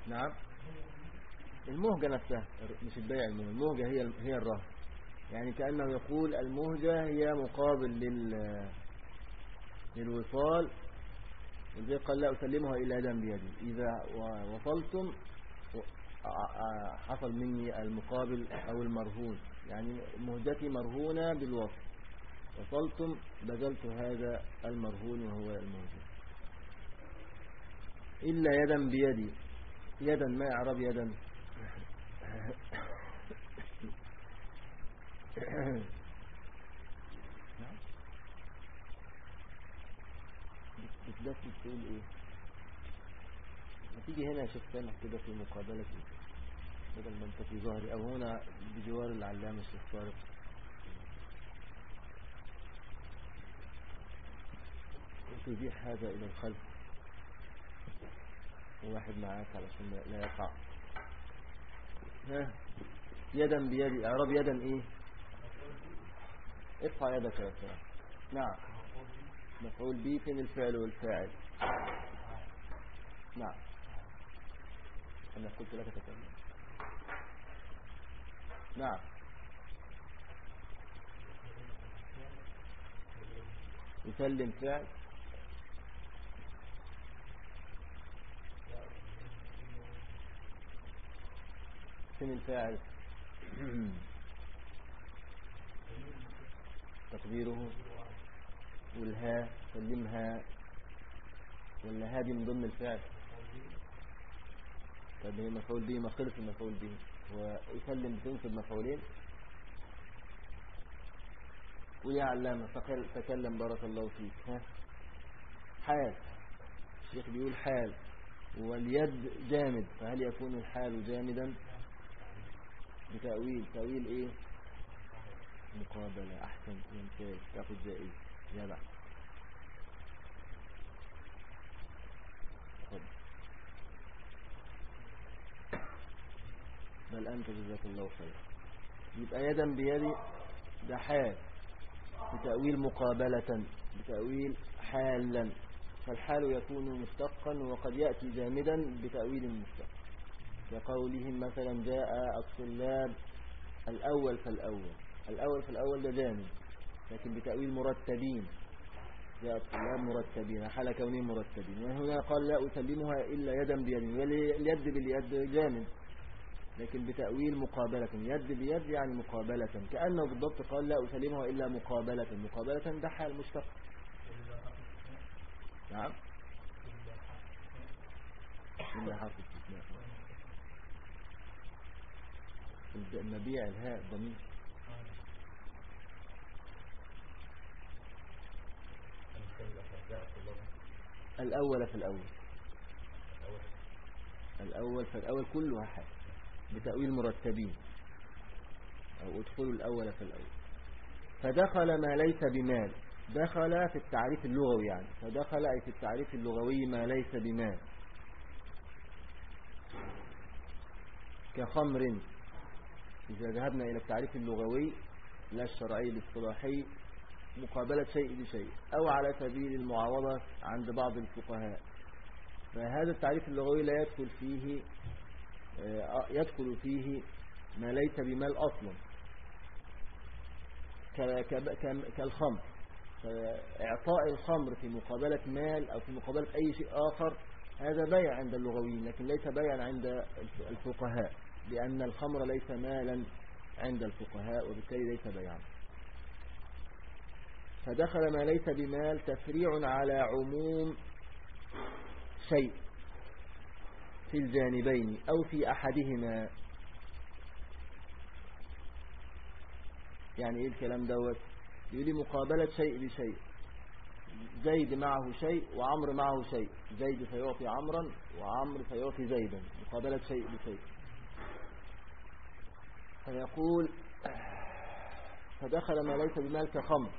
نعم. المهجة نفسها مش البيع المهجة هي هي الرهن. يعني كأنه يقول المهجة هي مقابل لل للوصال وزي قال لا أسلمها إلا يدا بيدي. إذا وصلتم حصل مني المقابل أو المرهون. يعني مهجتي مرهونة بالوصل وصلتم بذلت هذا المرهون وهو المهجة. إلا يدا بيدي. يدا ما يعرب يدا؟ بتدفت تقول إيه؟ ما تيجي هنا يا شيخ سامح كده في مقابلة بدل ما أنت في ظهري أو هنا بجوار العلامة الشيخ طارق. وتزيح هذا إلى الخلف. وواحد معاك علشان لا يقع. ها؟ يدا بيدي أعراب يدا إيه؟ ارفع يدك يا سلام نعم. مفعول به فين الفعل والفاعل. نعم. أنا قلت لك تكلم نعم. يسلم فعل. فين الفاعل؟ (clears throat) تقديره والها سلمها ولا هذه من ضمن الفعل. طب هي مفعول به خلص المفعول به. ويسلم بتنصب مفعولين. ويا علامة تكلم بارك الله فيك. ها؟ حال. الشيخ بيقول حال. واليد جامد. فهل يكون الحال جامدا؟ بتأويل. تأويل إيه؟ مقابلة أحسن ممتاز تاخد جائزة جدع بل أنت جزاك الله خير. يبقى يدا بيدي ده حال بتأويل مقابلة بتأويل حالا. فالحال يكون مشتقا وقد يأتي جامدا بتأويل مشتق. كقولهم مثلا جاء الطلاب الأول فالأول. الأول فالأول ده جامد لكن بتأويل مرتبين. جاء الطلاب مرتبين حال كونهم مرتبين. وهنا قال لا أسلمها إلا يدا بيد واليد باليد جامد لكن بتأويل مقابلة. يد بيد يعني مقابلة. كأنه بالضبط قال لا أسلمها إلا مقابلة. مقابلة ده حال مشتق. نعم. إلا حرف استثناء المبيع الهاء ضمير. الأول في الأول. الأول في الأول كلها حال بتأويل مرتبين. أو ادخلوا الأول في الأول. فدخل ما ليس بمال. دخل في التعريف اللغوي يعني. فدخل أي في التعريف اللغوي ما ليس بمال. كخمر. إذا ذهبنا إلى التعريف اللغوي لا الشرعي الاصطلاحي مقابلة شيء بشيء أو على سبيل المعاوضة عند بعض الفقهاء. فهذا التعريف اللغوي لا يدخل فيه آه، يدخل فيه ما ليس بمال أصلا. كالخمر. فإعطاء الخمر في مقابلة مال أو في مقابلة أي شيء آخر هذا بيع عند اللغويين لكن ليس بيعا عند الفقهاء لأن الخمر ليس مالا عند الفقهاء وبالتالي ليس بيعا. فدخل ما ليس بمال تفريع على عموم شيء في الجانبين أو في أحدهما. يعني إيه الكلام دوت؟ يقول لي مقابلة شيء بشيء زيد معه شيء وعمر معه شيء. زيد سيعطي عمرا وعمر سيعطي زيدا. مقابلة شيء بشيء فيقول فدخل ما ليس بمال كخمر.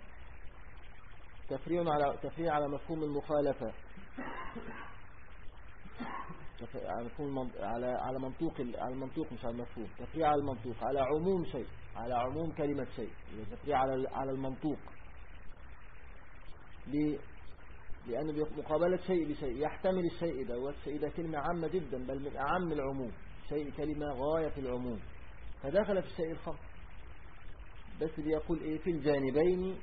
تفريع على تفريع على مفهوم المخالفة. على مفهوم على على منطوق على المنطوق مش على المفهوم. تفريع على المنطوق. على عموم شيء. على عموم كلمة شيء. تفريع على على المنطوق. ليه لأنه مقابلة شيء بشيء. يحتمل الشيء ده والشيء ده كلمة عامة جدا بل من أعم العموم. الشيء كلمة غاية في العموم. فدخل في الشيء الخمر بس بيقول إيه؟ في الجانبين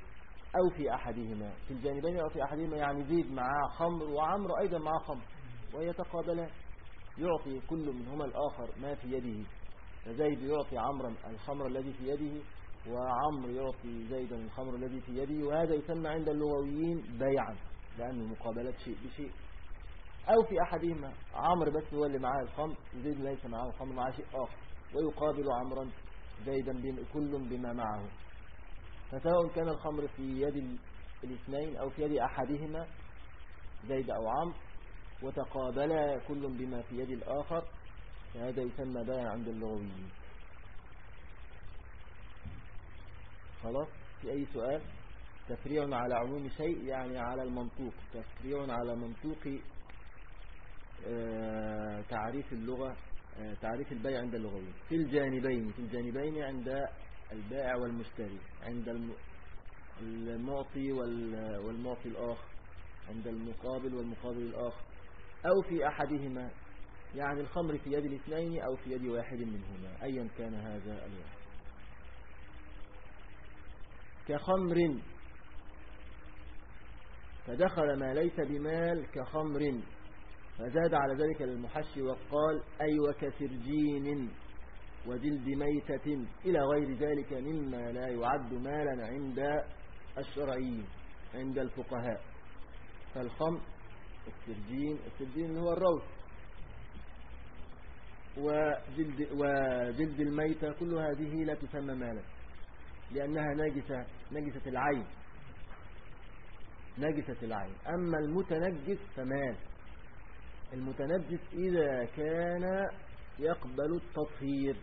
أو في أحدهما. في الجانبين أو في أحدهما يعني زيد معاه خمر وعمر أيضا معاه خمر ويتقابلان. يعطي كل منهما الآخر ما في يده. فزيد يعطي عمرا الخمر الذي في يده وعمر يعطي زيدا الخمر الذي في يده وهذا يسمى عند اللغويين بيعا لأنه مقابلة شيء بشيء. أو في أحدهما عمر بس هو اللي معاه الخمر زيد ليس معه الخمر معاه شيء آخر. ويقابل عمرا زيدا كل بما معه. فسواء كان الخمر في يد الاثنين أو في يد أحدهما زيد أو عمر وتقابلا كل بما في يد الآخر فهذا يسمى بيع عند اللغويين. خلاص؟ في أي سؤال؟ تفريع على عموم شيء يعني على المنطوق. تفريع على منطوق آه، تعريف اللغة آه، تعريف البيع عند اللغويين. في الجانبين في الجانبين عند البائع والمشتري عند المعطي والمعطي الآخر عند المقابل والمقابل الآخر أو في أحدهما يعني الخمر في يد الاثنين أو في يد واحد منهما أيا كان هذا الواحد كخمر. فدخل ما ليس بمال كخمر فزاد على ذلك المحشي وقال أي وكسرجين وجلد ميتة إلى غير ذلك مما لا يعد مالا عند الشرعيين عند الفقهاء. فالخمر السرجين السرجين هو الروث. وجلد, وجلد الميتة كل هذه لا تسمى مالا لأنها نجسة نجسة العين. نجسة العين. أما المتنجس فمال. المتنجس إذا كان يقبل التطهير.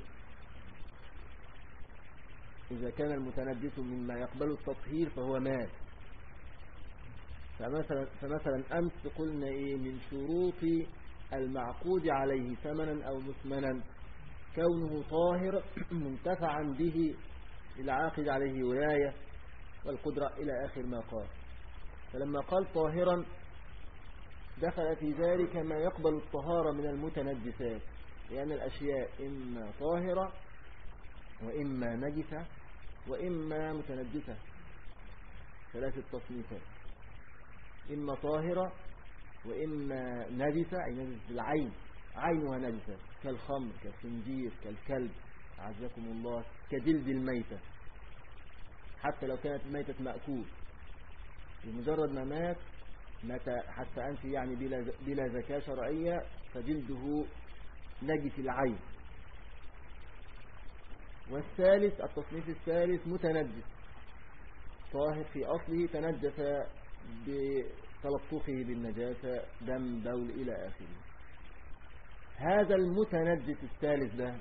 إذا كان المتنجس مما يقبل التطهير فهو مال فمثلا, فمثلا أمس قلنا إيه؟ من شروط المعقود عليه ثمنا أو مثمنا. كونه طاهر (clears throat) منتفعا به للعاقد عليه ولاية والقدرة إلى آخر ما قال. فلما قال طاهرا دخل في ذلك ما يقبل الطهارة من المتنجسات. لأن الأشياء إما طاهرة وإما نجسة وإما متنجسة. ثلاثة تصنيفات. إما طاهرة وإما نجسة أي نجسة العين. عينها نجسة كالخمر كالخنجير كالكلب. عزكم الله كجلد الميتة. حتى لو كانت الميتة مأكول. بمجرد ما مات مات حتى أنت يعني بلا, بلا زكاة شرعية فجلده نجس العين. والثالث التصنيف الثالث متنجس. طاهر في أصله تنجس بتلطفه بالنجاسة دم بول إلى آخره. هذا المتنجس الثالث ده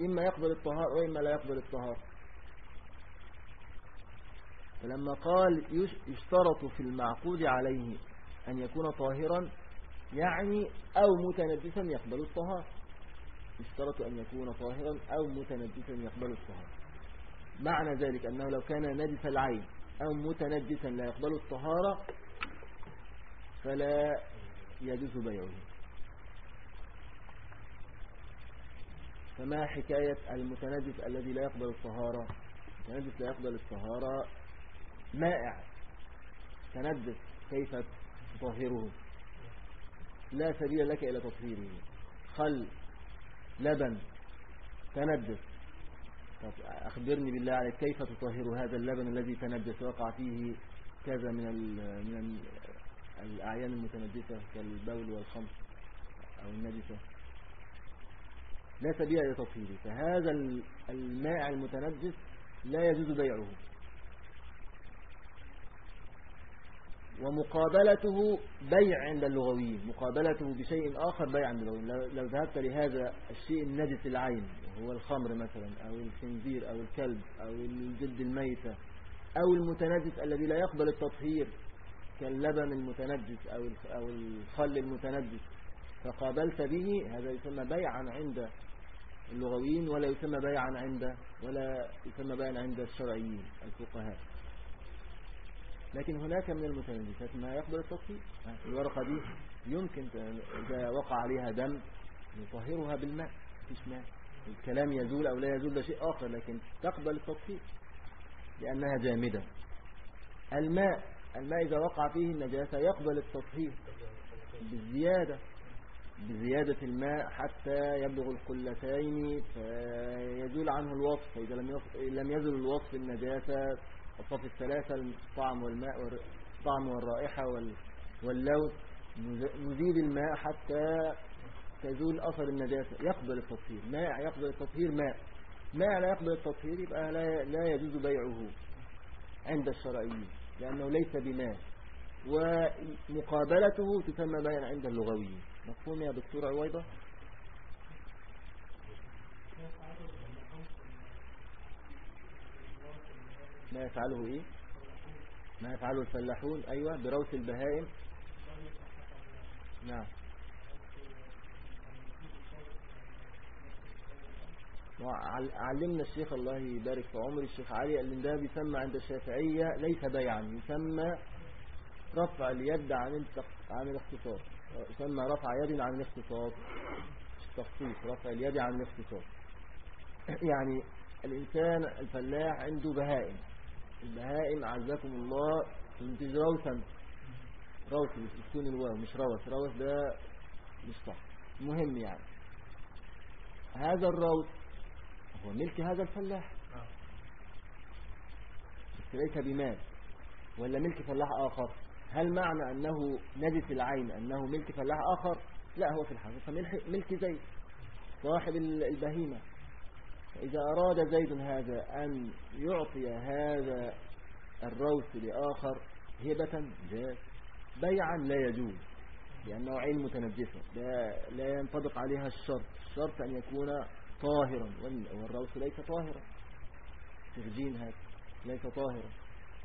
إما يقبل الطهار وإما لا يقبل الطهار فلما قال يشترط في المعقود عليه أن يكون طاهرا يعني أو متنجسا يقبل الطهار يشترط أن يكون طاهرا أو متنجسا يقبل الطهار معنى ذلك أنه لو كان نجس العين أو متنجسا لا يقبل الطهارة فلا يجوز بيعه. فما حكاية المتنجس الذي لا يقبل الطهارة؟ المتنجس لا يقبل الطهارة مائع. تنجس كيف تطهره؟ لا سبيل لك إلى تطهيره. خل لبن تنجس أخبرني بالله عليك كيف تطهر هذا اللبن الذي تنجس وقع فيه كذا من من الأعيان المتنجسة كالبول والخمس أو النجسة لا سبيل إلى تطهيره فهذا الماء المتنجس لا يجوز بيعه. ومقابلته بيع عند اللغويين مقابلته بشيء آخر بيع عند اللغويين. لو ذهبت لهذا الشيء النجس العين وهو الخمر مثلا أو الخنزير أو الكلب أو الجلد الميتة أو المتنجس الذي لا يقبل التطهير كاللبن المتنجس أو الخل المتنجس فقابلت به هذا يسمى بيعا عند اللغويين ولا يسمى بيعا عند ولا يسمى بيعا عند الشرعيين الفقهاء. لكن هناك من المتنجسات ما يقبل التصفيق الورقة دي يمكن إذا وقع عليها دم يطهرها بالماء فيش ماء. الكلام يزول أو لا يزول ده شيء آخر لكن تقبل التطهير لأنها جامدة. الماء الماء إذا وقع فيه النجاسة يقبل التطهير بالزيادة بزيادة الماء حتى يبلغ القلتين فيزول عنه الوصف. فإذا لم يزل الوصف النجاسة الصف الثلاثة الطعم والماء الطعم والرائحة واللون. نزيد الماء حتى تزول أثر النجاسة. يقبل التطهير. ماء يقبل التطهير؟ ماء. ماء لا يقبل التطهير يبقى لا يجوز بيعه عند الشرعيين لأنه ليس بماء. ومقابلته تسمى بيعا عند اللغويين. مفهوم يا دكتور عويضة؟ ما يفعله إيه؟ ما يفعله الفلاحون أيوه بروس البهائم. نعم. علمنا الشيخ الله يبارك في عمر الشيخ علي ان ده بيسمى عند الشافعية ليس بيعا يسمى رفع اليد عن عن الاختصاص. يسمى رفع يد عن الاختصاص. التخصيص رفع اليد عن الاختصاص. يعني الإنسان الفلاح عنده بهائم. البهائم عزكم الله تنتج روسا روس بتكون الواو مش روس روس ده مش صح. مهم يعني. هذا الروس هو ملك هذا الفلاح. بس ليس بمال. ولا ملك فلاح آخر. هل معنى أنه نجس العين أنه ملك فلاح آخر؟ لا هو في الحقيقة ملك زيد صاحب البهيمة. إذا أراد زيد هذا أن يعطي هذا الروث لآخر هبة جاز بيعا لا يجوز لأنه عين متنجسة لا, لا ينطبق عليها الشرط الشرط أن يكون طاهرا والروث ليس طاهرا. تخجين هذا ليس طاهرا.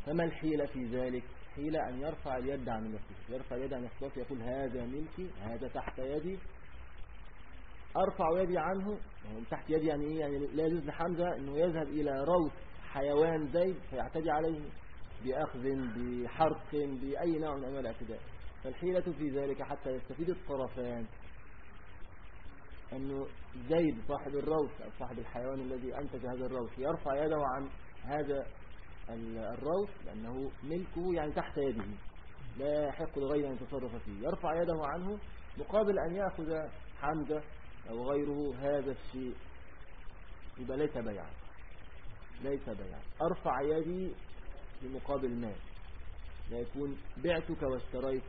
فما الحيلة في ذلك؟ حيلة أن يرفع اليد عن الاختصاص يرفع اليد عن الاختصاص يقول هذا ملكي هذا تحت يدي أرفع يدي عنه يعني تحت يدي يعني إيه؟ يعني لا يجوز لحمزة أنه يذهب إلى روث حيوان زيد فيعتدي عليه بأخذ بحرق بأي نوع من أنواع الاعتداء. فالحيلة في ذلك حتى يستفيد الطرفان. أنه زيد صاحب الروث أو صاحب الحيوان الذي أنتج هذا الروث يرفع يده عن هذا الروث لأنه ملكه يعني تحت يده لا يحق لغيره أن يتصرف فيه. يرفع يده عنه مقابل أن يأخذ حمزة أو غيره هذا الشيء. يبقى ليس بيعا. ليس بيعا. أرفع يدي بمقابل مال. لا يكون بعتك واشتريت.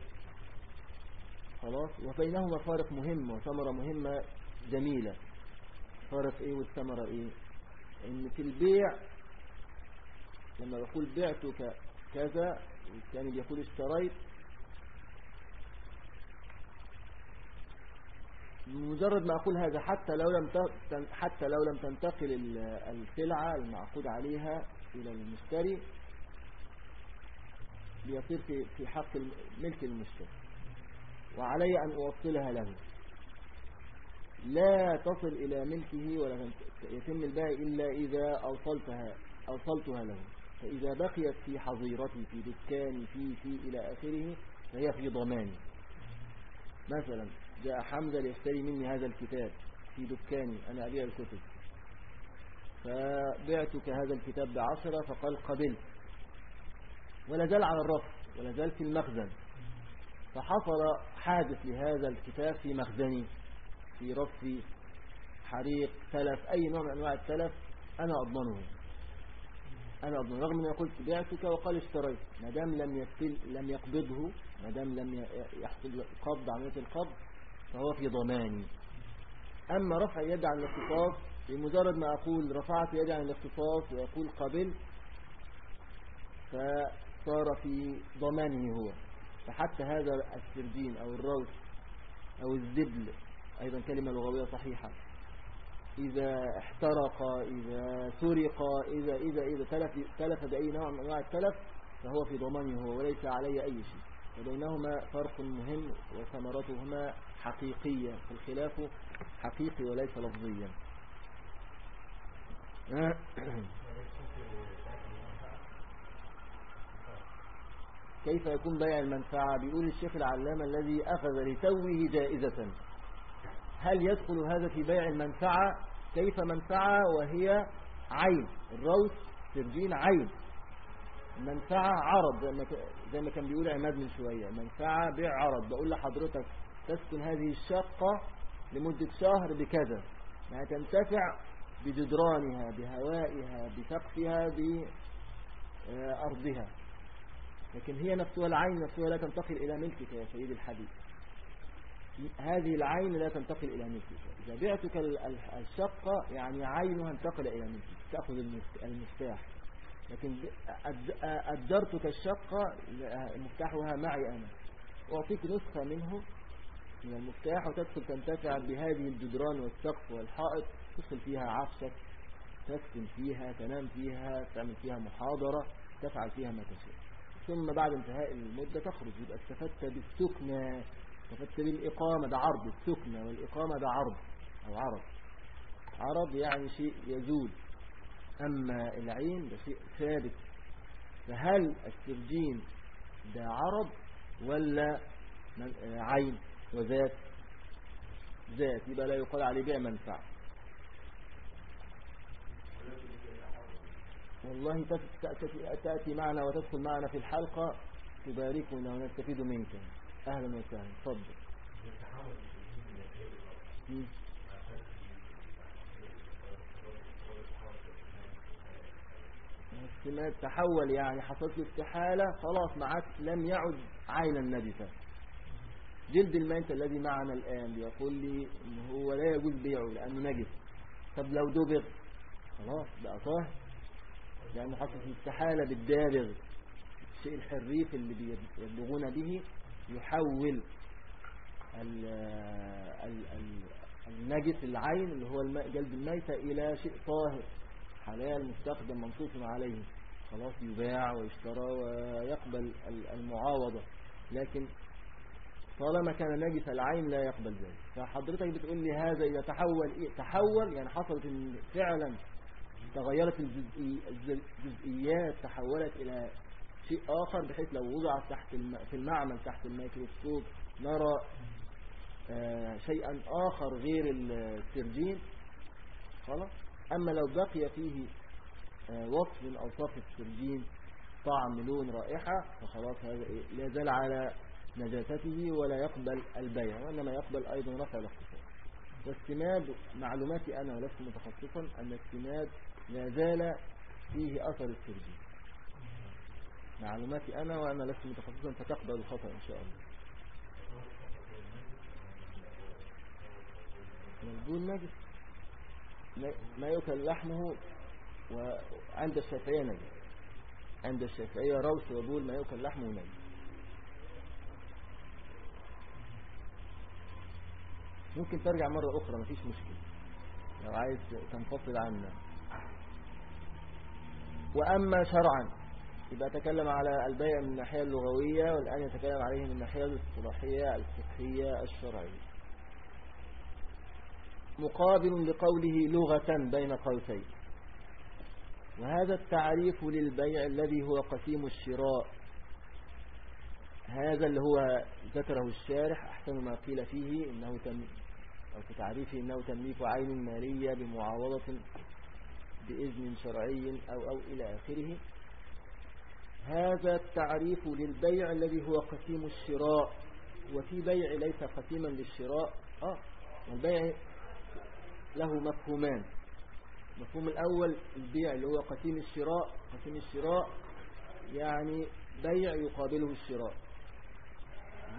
خلاص؟ وبينهما فارق مهم وثمرة مهمة جميلة. فارق إيه والثمرة إيه؟ إن في البيع لما بقول بعتك كذا الثاني بيقول اشتريت مجرد ما أقول هذا حتى لو لم حتى لو لم تنتقل السلعة المعقود عليها إلى المشتري بيصير في في حق ملك المشتري. وعلي أن أوصلها له. لا تصل إلى ملكه ولا يتم البيع إلا إذا أوصلتها أوصلتها له. فإذا بقيت في حظيرتي في دكاني في في إلى آخره فهي في ضماني مثلا جاء حمزة ليشتري مني هذا الكتاب في دكاني أنا أبيع الكتب. فبعتك هذا الكتاب بعشرة فقال قبلت. ولا زال على الرف ولا زال في المخزن. فحصل حادث لهذا الكتاب في مخزني في رفي حريق تلف أي نوع من أنواع التلف أنا أضمنه. أنا أضمن رغم أنه قلت بعتك وقال اشتريت. ما دام لم لم يقبضه ما دام لم يحصل قبض عملية القبض فهو في ضماني. أما رفع يد عن الاختصاص بمجرد ما أقول رفعت يدي عن الاختصاص ويقول قبل فصار في ضمانه هو. فحتى هذا السردين أو الروس أو الزبل أيضا كلمة لغوية صحيحة. إذا احترق إذا سرق إذا إذا إذا تلف تلف بأي نوع من أنواع التلف فهو في ضمانه هو وليس علي أي شيء. وبينهما فرق مهم وثمرتهما حقيقية. الخلاف حقيقي وليس لفظيا. كيف يكون بيع المنفعة؟ بيقول الشيخ العلامة الذي أخذ لتوه جائزة. هل يدخل هذا في بيع المنفعة؟ كيف منفعة؟ وهي عين. الروس سرجين عين. منفعة عرض زي ما ما كان بيقول عماد من شوية منفعة بيع عرض. بقول لحضرتك تسكن هذه الشقة لمدة شهر بكذا. يعني تنتفع بجدرانها بهوائها بسقفها بأرضها لكن هي نفسها العين نفسها لا تنتقل إلى ملكك يا سيدي الحبيب. هذه العين لا تنتقل إلى ملكك. إذا بعتك الشقة يعني عينها انتقل إلى ملكك تأخذ المفتاح. لكن أجرتك الشقة مفتاحها معي أنا. أعطيك نسخة منه. من المفتاح وتدخل تنتفع بهذه الجدران والسقف والحائط. تدخل فيها عفشك. تسكن فيها تنام فيها تعمل فيها محاضرة تفعل فيها ما تشاء. ثم بعد انتهاء المدة تخرج. يبقى استفدت بالسكنة. استفدت بالإقامة. ده عرض. السكنة والإقامة ده عرض أو عرض. عرض يعني شيء يزول. أما العين ده شيء ثابت. فهل السرجين ده عرض ولا عين وذات؟ ذات يبقى لا يقال عليه بيع منفعة. والله تأتي معنا وتدخل معنا في الحلقة تباركنا ونستفيد منك. أهلا وسهلا. تفضل. الاستماد تحول يعني حصلت له استحالة خلاص معك لم يعد عينا نجسا. جلد الميت الذي معنا الآن يقول لي إن هو لا يجوز بيعه لأنه نجس. طب لو دبغ خلاص بقى طاهر. لأنه حصلت استحالة بالدابغ. الشيء الحريف اللي بيبلغون به يحول النجس العين اللي هو جلد الميتة إلى شيء طاهر حلال مستخدم منصوص عليه. خلاص يباع ويشترى ويقبل المعاوضة. لكن طالما كان نجس العين لا يقبل ذلك. فحضرتك بتقول لي هذا إذا تحول إيه؟ تحول يعني حصلت فعلا تغيرت الجزئيات تحولت إلى شيء آخر بحيث لو وضعت تحت في المعمل تحت الميكروسكوب نرى آه، شيئا آخر غير الترجين خلاص. أما لو بقي فيه وصف من أوصاف السرجين طعم لون رائحة فخلاص هذا إيه؟ لا زال على نجاسته ولا يقبل البيع وإنما يقبل أيضا رفع الاختصار والسماد معلوماتي أنا ولست متخصصا أن السماد لا زال فيه أثر السرجين معلوماتي أنا وأنا لست متخصصا فتقبل الخطأ إن شاء الله. ملبون نجس ما يؤكل لحمه وعند الشافعية نجس عند الشافعية روس وبول ما يؤكل لحمه نجس ممكن ترجع مرة أخرى مفيش مشكلة. لو عايز تنفصل عنا وأما شرعا يبقى تكلم على البيع من الناحية اللغوية والآن يتكلم عليه من الناحية الاصطلاحية الفقهية الشرعية. مقابل لقوله لغة بين قوسين. وهذا التعريف للبيع الذي هو قسيم الشراء. هذا اللي هو ذكره الشارح أحسن ما قيل فيه إنه تم أو في تعريفه إنه تمليك عين مالية بمعاوضة بإذن شرعي أو, أو إلى آخره. هذا التعريف للبيع الذي هو قسيم الشراء. وفي بيع ليس قسيما للشراء آه البيع له مفهومان. المفهوم الأول البيع اللي هو قسيم الشراء. قسيم الشراء يعني بيع يقابله الشراء.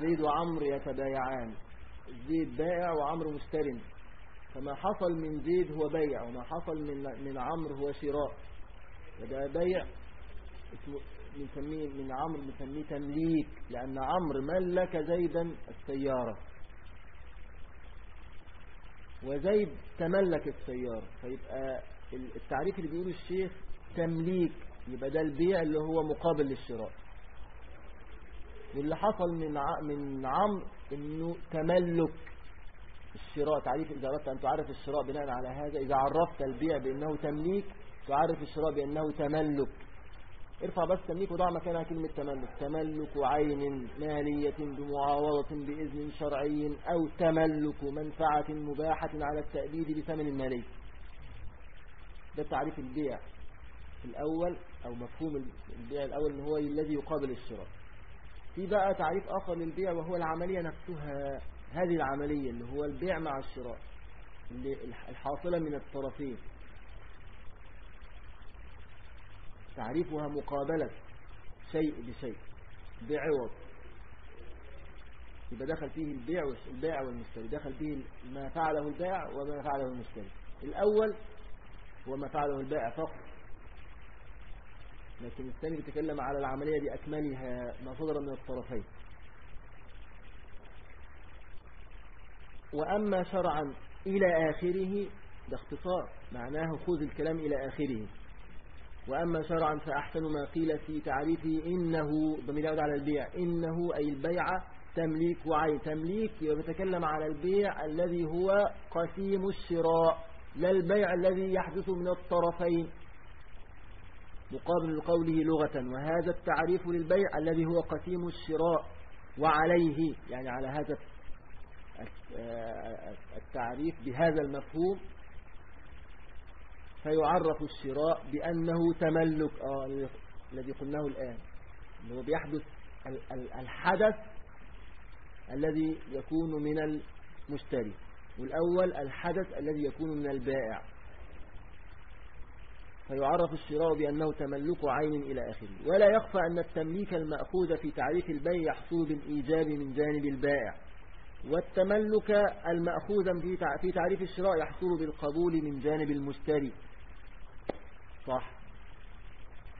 زيد وعمر يتبايعان. زيد بائع وعمر مشتر فما حصل من زيد هو بيع وما حصل من من عمرو هو شراء. وده بيع بنسميه من عمرو بنسميه تمليك لأن عمرو ملك زيدا السيارة. وزيد تملك السيارة. فيبقى التعريف اللي بيقوله الشيخ تمليك يبقى ده البيع اللي هو مقابل للشراء. واللي حصل من من عمرو إنه تملك الشراء. تعريف إذا أردت أن تعرف الشراء بناء على هذا إذا عرفت البيع بأنه تمليك تعرف الشراء بأنه تملك. ارفع بس تمليك وضع مكانها كلمة تملك. تملك عين مالية بمعاوضة بإذن شرعي أو تملك منفعة مباحة على التأبيد بثمن مالي. ده تعريف البيع الأول أو مفهوم البيع الأول اللي هو الذي يقابل الشراء. في بقى تعريف آخر للبيع وهو العملية نفسها. هذه العملية اللي هو البيع مع الشراء الحاصلة من الطرفين. تعريفها مقابلة شيء بشيء بعوض يبقى دخل فيه البيع البائع والمشتري دخل فيه ما فعله البائع وما فعله المشتري. الأول هو ما فعله البائع فقط. لكن الثاني بيتكلم على العملية بأكملها ما صدر من الطرفين. وأما شرعا إلى آخره ده اختصار معناه خذ الكلام إلى آخره. وأما شرعا فأحسن ما قيل في تعريفه إنه ضمير يعود على البيع إنه أي البيع تمليك وعين تمليك يتكلم على البيع الذي هو قسيم الشراء لا البيع الذي يحدث من الطرفين. مقابل قوله لغة وهذا التعريف للبيع الذي هو قسيم الشراء وعليه يعني على هذا التعريف بهذا المفهوم. فيعرف الشراء بأنه تملك آه الذي قلناه الآن اللي هو بيحدث الحدث الذي يكون من المشتري. والأول الحدث الذي يكون من البائع. فيعرف الشراء بأنه تملك عين إلى آخره. ولا يخفى أن التمليك المأخوذ في تعريف البيع يحصل بالإيجاب من جانب البائع. والتملك المأخوذ في تعريف الشراء يحصل بالقبول من جانب المشتري. صح.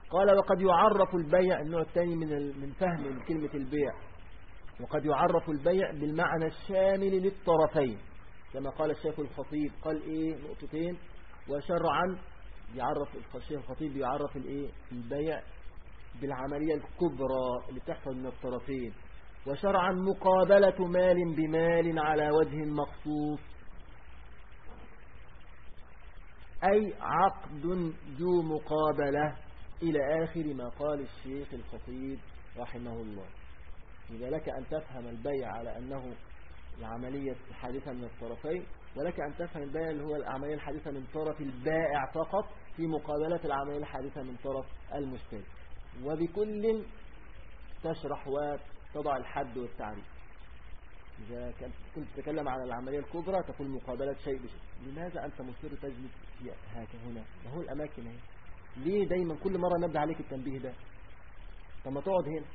قال وقد يعرف البيع النوع الثاني من من فهم كلمة البيع. وقد يعرف البيع بالمعنى الشامل للطرفين. كما قال الشيخ الخطيب قال إيه؟ نقطتين. وشرعا يعرف الشيخ الخطيب يعرف الإيه؟ البيع بالعملية الكبرى اللي تحصل من الطرفين. وشرعا مقابلة مال بمال على وجه مخصوص. أي عقد ذو مقابلة إلى آخر ما قال الشيخ الخطيب رحمه الله. إذا لك أن تفهم البيع على أنه العملية الحادثة من الطرفين ولك أن تفهم البيع اللي هو العملية الحادثة من طرف البائع فقط في مقابلة العملية الحادثة من طرف المشتري وبكل تشرح وتضع الحد والتعريف. إذا كنت تتكلم على العملية الكبرى تقول مقابلة شيء بشيء. لماذا أنت مصر تجلس؟ هكذا هنا. ما هو الأماكن هنا. ليه دايما كل مرة نبدأ عليك التنبيه ده؟ طب ما تقعد هنا.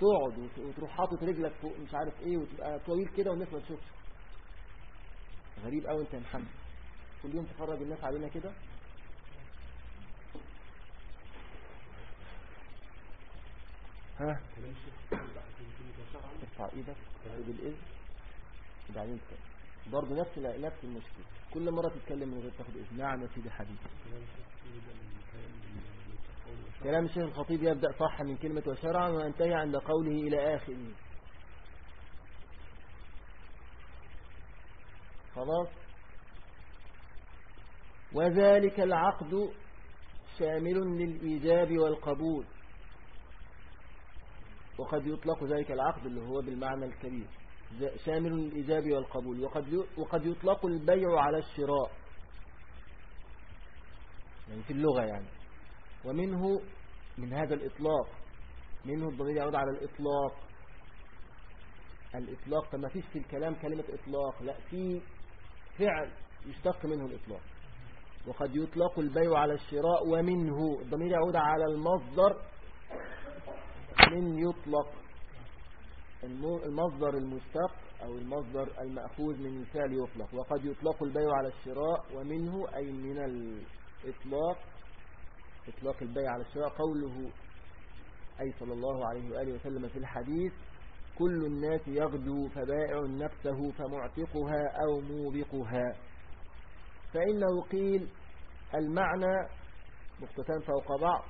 تقعد وتروح حاطط رجلك فوق مش عارف إيه وتبقى طويل كده والناس ما تشوفش. غريب قوي أنت يا محمد. كل يوم تفرج الناس علينا كده؟ ها؟ ارفع إيدك. خد الاذن وبعدين برضه نفس نفس المشكلة. كل مرة تتكلم من غير تاخد اذن نعم يا سيدي حبيبي. كلام الشيخ الخطيب يبدأ صح من كلمة وشرعا وينتهي عند قوله إلى آخر خلاص؟ وذلك العقد شامل للإيجاب والقبول. وقد يطلق ذلك العقد اللي هو بالمعنى الكبير. شامل للإيجاب والقبول. وقد وقد يطلق البيع على الشراء. يعني في اللغة يعني. ومنه من هذا الإطلاق منه الضمير يعود على الإطلاق. الإطلاق فما فيش في الكلام كلمة إطلاق. لا في فعل يشتق منه الإطلاق. وقد يطلق البيع على الشراء ومنه. الضمير يعود على المصدر من يطلق. المصدر المشتق أو المصدر المأخوذ من الفعل يطلق. وقد يطلق البيع على الشراء ومنه أي من الإطلاق إطلاق البيع على الشراء. قوله أي صلى الله عليه وآله وسلم في الحديث كل الناس يغدو فبائع نفسه فمعتقها أو موبقها. فإنه قيل المعنى نقطتان فوق بعض.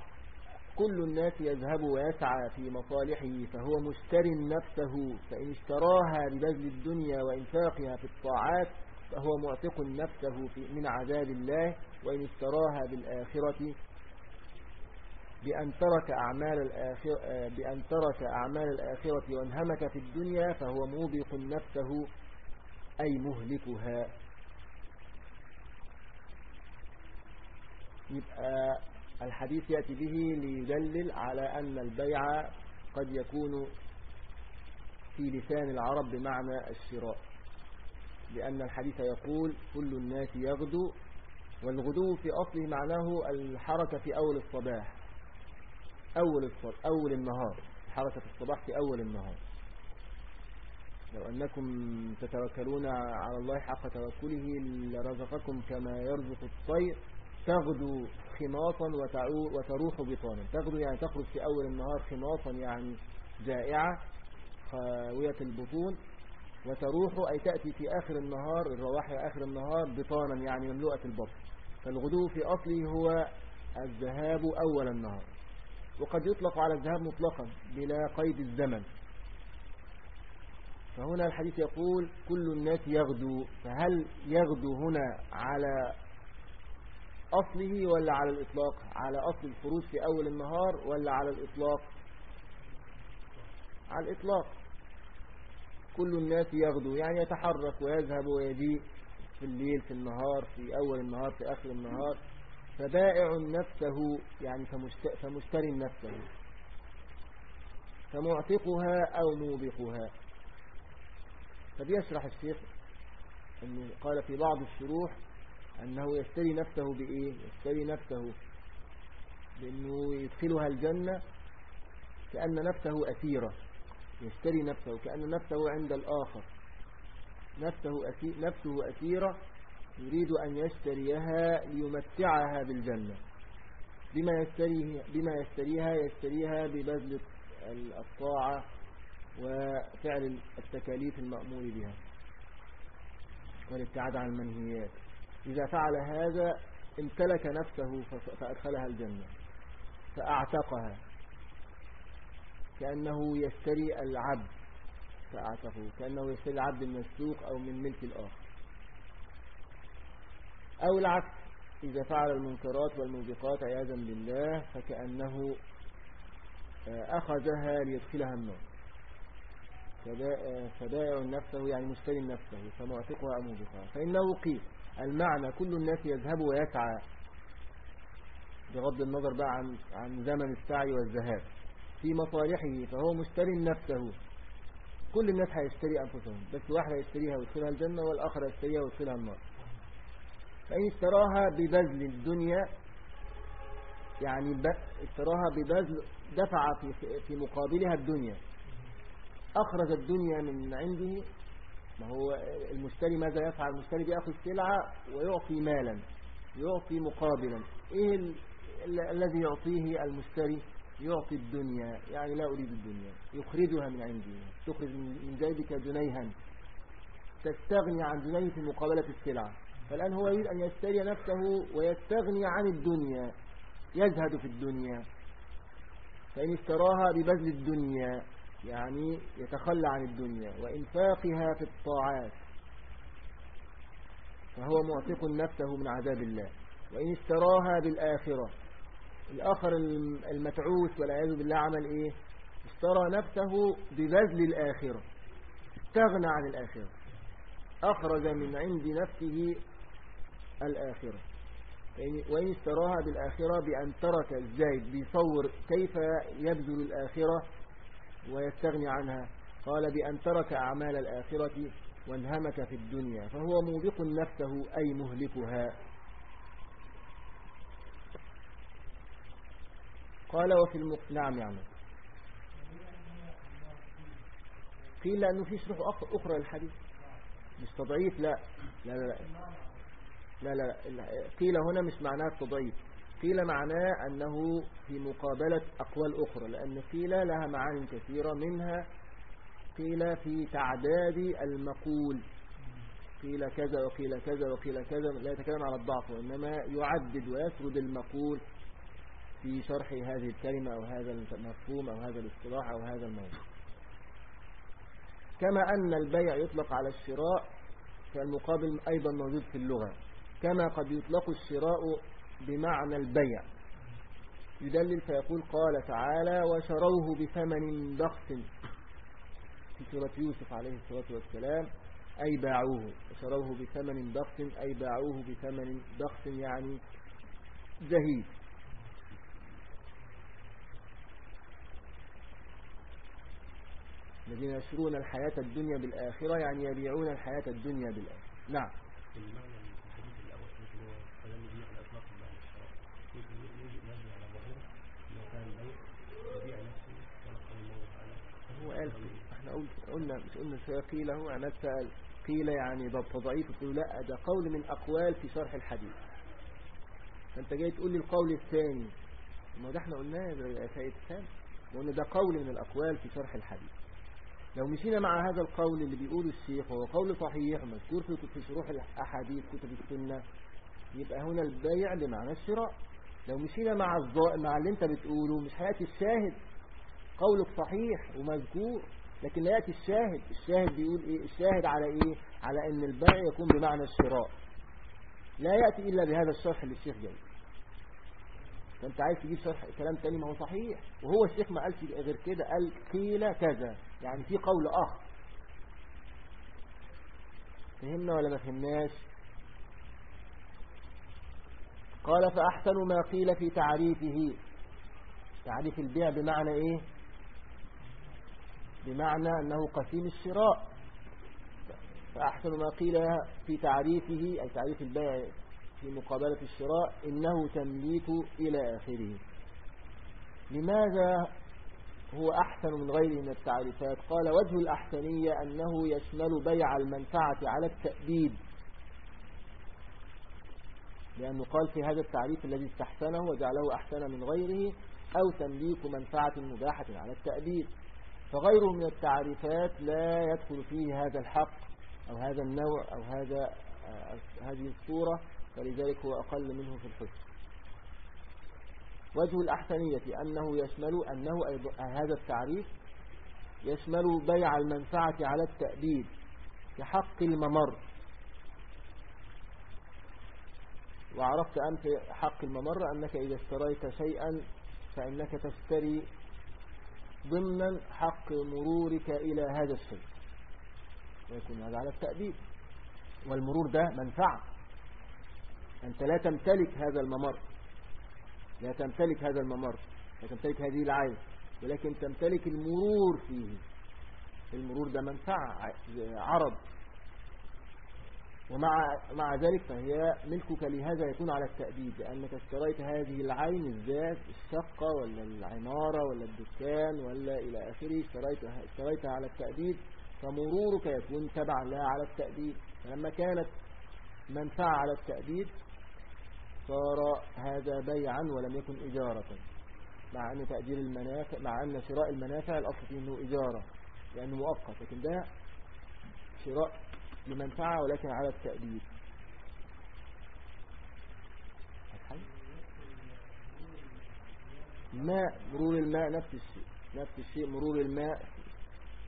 كل الناس يذهب ويسعى في مصالحه فهو مشتر نفسه فإن اشتراها ببذل الدنيا وإنفاقها في الطاعات فهو معتق نفسه من عذاب الله وإن اشتراها بالآخرة بأن ترك أعمال الآخرة بأن ترك أعمال الآخرة وانهمك في الدنيا فهو موبق نفسه أي مهلكها. يبقى الحديث يأتي به ليدلل على أن البيع قد يكون في لسان العرب بمعنى الشراء. لأن الحديث يقول كل الناس يغدو والغدو في أصله معناه الحركة في أول الصباح أول, الصباح أول النهار حركة الصباح في أول النهار. لو أنكم تتوكلون على الله حق توكله لرزقكم كما يرزق الطير تغدو. خماصا وتروح بطانا تغدو يعني تخرج في أول النهار خماصا يعني جائعة خاوية البطون وتروح أي تأتي في آخر النهار الرواحي آخر النهار بطانا يعني مملوءة البطن. فالغدو في أصله هو الذهاب أول النهار. وقد يطلق على الذهاب مطلقا بلا قيد الزمن. فهنا الحديث يقول كل الناس يغدو فهل يغدو هنا على أصله ولا على الإطلاق؟ على أصل الخروج في أول النهار ولا على الإطلاق؟ على الإطلاق. كل الناس يغدو يعني يتحرك ويذهب ويجيء في الليل في النهار في أول النهار في آخر النهار. فبائع نفسه يعني فمشتري نفسه. فمعتقها أو موبقها. فبيشرح الشيخ أنه قال في بعض الشروح أنه يشتري نفسه بإيه؟ يشتري نفسه بأنه يدخلها الجنة كأن نفسه أسيرة. يشتري نفسه كأن نفسه عند الآخر. نفسه, أسي نفسه أسيرة يريد أن يشتريها ليمتعها بالجنة. بما يشتريه بما يشتريها يشتريها ببذل الطاعة وفعل التكاليف المأمور بها. والابتعاد عن المنهيات. إذا فعل هذا امتلك نفسه فأدخلها الجنة فأعتقها كأنه يشتري العبد فأعتقه كأنه يشتري العبد من السوق أو من ملك الآخر. أو العكس إذا فعل المنكرات والموبقات عياذا بالله فكأنه آه، أخذها ليدخلها النار. فبائع نفسه يعني مشتري نفسه فمعتقها أو موبقها. فإنه قيل المعنى كل الناس يذهب ويسعى بغض النظر بقى عن, عن زمن السعي والذهاب. في مصالحه فهو مشتري نفسه كل الناس هيشتري أنفسهم بس واحد هيشتريها ويدخلها الجنة والآخر هيشتريها ويدخلها النار. فإن اشتراها ببذل الدنيا يعني اشتراها ببذل دفع في, في مقابلها الدنيا. أخرج الدنيا من عنده ما هو المشتري ماذا يفعل؟ المشتري بيأخذ سلعة ويعطي مالا يعطي مقابلا. إيه الذي يعطيه المشتري؟ يعطي الدنيا يعني لا أريد الدنيا. يخرجها من عندي. تخرج من جيبك جنيها. تستغني عن جنيه في مقابلة السلعة فالآن هو يريد أن يشتري نفسه ويستغني عن الدنيا. يزهد في الدنيا. فإن اشتراها ببذل الدنيا. يعني يتخلى عن الدنيا وإنفاقها في الطاعات. فهو معتق نفسه من عذاب الله. وإن اشتراها بالآخرة. الآخر المتعوس والعياذ بالله عمل إيه؟ اشترى نفسه ببذل الآخرة. استغنى عن الآخرة. أخرج من عند نفسه الآخرة. وإن اشتراها بالآخرة بأن ترك الزايد بيصور كيف يبذل الآخرة. ويستغني عنها. قال بأن ترك أعمال الآخرة وانهمك في الدنيا فهو موبق نفسه أي مهلكها. قال وفي المق... نعم يعني. قيل لأنه في شروح أخرى للحديث. مش تضعيف لا. لا لا لا, لا, لا. قيل هنا مش معناه التضعيف قيل معناه أنه في مقابلة أقوال أخرى لأن قيل لها معاني كثيرة منها قيل في تعداد المقول. قيل كذا وقيل كذا وقيل كذا لا يتكلم على الضعف وإنما يعدد ويسرد المقول في شرح هذه الكلمة أو هذا المفهوم أو هذا الاصطلاح أو هذا الموضوع. كما أن البيع يطلق على الشراء فالمقابل أيضا موجود في اللغة. كما قد يطلق الشراء بمعنى البيع. يدلل فيقول قال تعالى وشروه بثمن بخس. في سورة يوسف عليه الصلاة والسلام أي باعوه. وشروه بثمن بخس أي باعوه بثمن بخس يعني زهيد الذين يشرون الحياة الدنيا بالآخرة يعني يبيعون الحياة الدنيا بالآخرة. نعم. قال إحنا قلنا مش قلنا شوية هو عماد سأل قيل يعني ده تضعيف قلت لا ده قول من أقوال في شرح الحديث. فأنت جاي تقول لي القول الثاني. ما ده إحنا قلناه يا سيد سام وقلنا ده قول من الأقوال في شرح الحديث. لو مشينا مع هذا القول اللي بيقوله الشيخ وهو قول صحيح مذكور في شروح الأحاديث كتب السنة يبقى هنا البيع بمعنى الشراء. لو مشينا مع الضوء مع اللي أنت بتقوله مش هيأتي الشاهد قولك صحيح ومذكور لكن لا يأتي الشاهد. الشاهد بيقول إيه؟ الشاهد على إيه؟ على إن البيع يكون بمعنى الشراء. لا يأتي إلا بهذا الشرح اللي الشيخ جاي. فأنت عايز تجيب شرح كلام تاني ما هو صحيح؟ وهو الشيخ ما قالش غير كده قال قيل كذا. يعني في قول آخر. فهمنا ولا ما فهمناش؟ قال فأحسن ما قيل في تعريفه. تعريف البيع بمعنى إيه؟ بمعنى أنه قسيم الشراء. فأحسن ما قيل في تعريفه أي تعريف البيع في مقابلة الشراء إنه تمليك إلى آخره. لماذا هو أحسن من غيره من التعريفات؟ قال وجه الأحسنية أنه يشمل بيع المنفعة على التأبيد لأنه قال في هذا التعريف الذي استحسنه وجعله أحسن من غيره أو تمليك منفعة مباحة على التأبيد فغيره من التعريفات لا يدخل فيه هذا الحق أو هذا النوع أو هذا آه، هذه الصورة فلذلك هو أقل منه في الحسن وجه الأحسنية أنه يشمل أنه أيضا هذا التعريف يشمل بيع المنفعة على التأبيد كحق الممر. وعرفت أنت حق الممر أنك إذا اشتريت شيئا فإنك تشتري ضمن حق مرورك إلى هذا الشيء. ويكون هذا على التأبيد والمرور ده منفعة. أنت لا تمتلك هذا الممر. لا تمتلك هذا الممر. لا تمتلك هذه العين. ولكن تمتلك المرور فيه. المرور ده منفعة. عرض. ومع مع ذلك فهي ملكك لهذا يكون على التأبيد لأنك اشتريت هذه العين الذات الشقة ولا العمارة ولا الدكان ولا إلى آخره اشتريتها, اشتريتها على التأبيد فمرورك يكون تبعا لها على التأبيد. فلما كانت منفعة على التأبيد صار هذا بيعا ولم يكن إجارة مع أن تأجير المنافع مع أن شراء المنافع الأصل فيه أنه إجارة لأنه مؤقت لكن ده شراء لمنفعة ولكن على التأبيد ماء مرور الماء نفس الشيء. نفس الشيء مرور الماء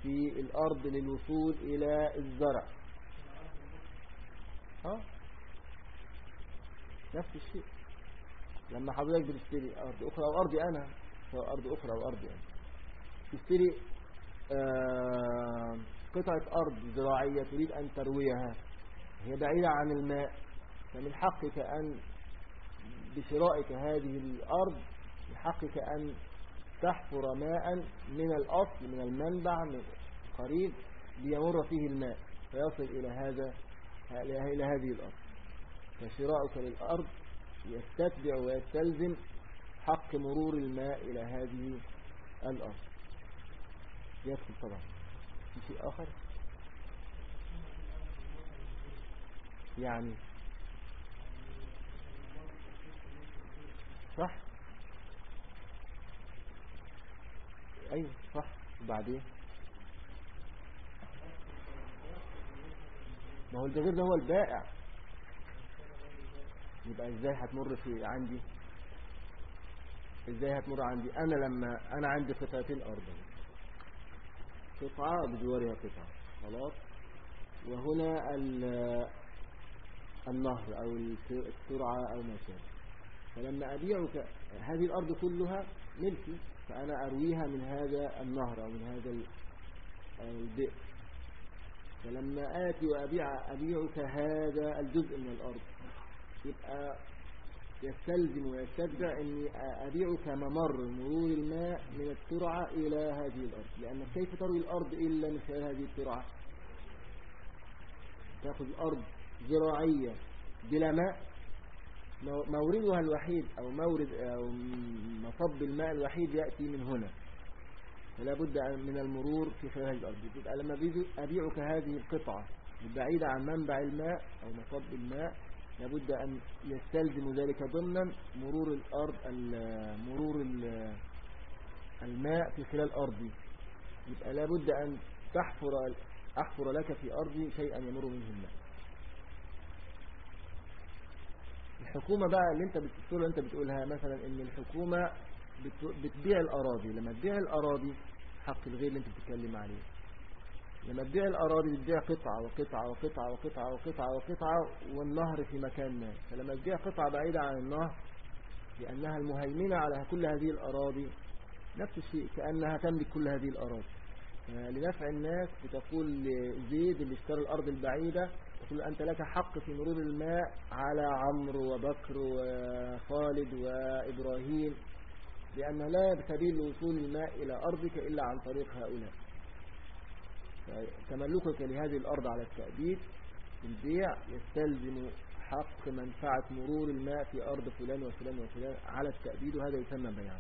في الأرض للوصول إلى الزرع. ها؟ نفس الشيء. لما حضرتك بتشتري أرض أخرى أو أرضي أنا سواء أرض أخرى أو أرضي أنا. تشتري آه قطعة أرض زراعية تريد أن ترويها. هي بعيدة عن الماء. فمن حقك أن بشرائك هذه الأرض من حقك أن تحفر ماء من الأصل من المنبع من قريب ليمر فيه الماء. فيصل إلى هذا إلى هذه الأرض. فشراؤك للأرض يستتبع ويستلزم حق مرور الماء إلى هذه الأرض. يدخل طبعا. شيء آخر. يعني. صح؟ أيوة صح. وبعدين؟ ما هو الجزير ده هو البائع. يبقى إزاي هتمر في عندي؟ إزاي هتمر عندي؟ أنا لما أنا عندي قطعتين أرض. قطعة بجوارها قطعة خلاص؟ وهنا النهر أو الترعة أو ما شابه. فلما أبيعك هذه الأرض كلها ملكي فأنا أرويها من هذا النهر أو من هذا البئر. فلما آتي وأبيع أبيعك هذا الجزء من الأرض. يبقى يستلزم ويستدعى أني أبيعك ممر مرور الماء من الترعة إلى هذه الأرض لأن كيف تروي الأرض إلا من خلال هذه الترعة؟ تأخذ الأرض زراعية بلا ماء؟ موردها الوحيد أو مورد أو مصب الماء الوحيد يأتي من هنا. فلا بد من المرور في خلال هذه الأرض. يبقى لما أبيعك هذه القطعة البعيدة عن منبع الماء أو مصب الماء لابد أن يستلزم ذلك ضمنا مرور الأرض مرور الماء في خلال أرضي. يبقى لابد أن تحفر أحفر لك في أرضي شيئا يمر منه الماء. الحكومة بقى اللي أنت بتقول أنت بتقولها مثلا إن الحكومة بتبيع الأراضي. لما تبيع الأراضي حق الغير اللي أنت بتتكلم عليه. لما تبيع الأراضي بتبيع قطعة وقطعة وقطعة وقطعة وقطعة وقطعة والنهر في مكان ما. فلما تبيع قطعة بعيدة عن النهر لأنها المهيمنة على كل هذه الأراضي نفس الشيء كأنها تملك كل هذه الأراضي. لنفع الناس بتقول لزيد اللي اشترى الأرض البعيدة تقول أنت لك حق في مرور الماء على عمرو وبكر وخالد وإبراهيم لأن لا سبيل لوصول الماء إلى أرضك إلا عن طريق هؤلاء. تملكك لهذه الأرض على التأبيد البيع يستلزم حق منفعة مرور الماء في أرض فلان وفلان وفلان على التأبيد وهذا يسمى بيعا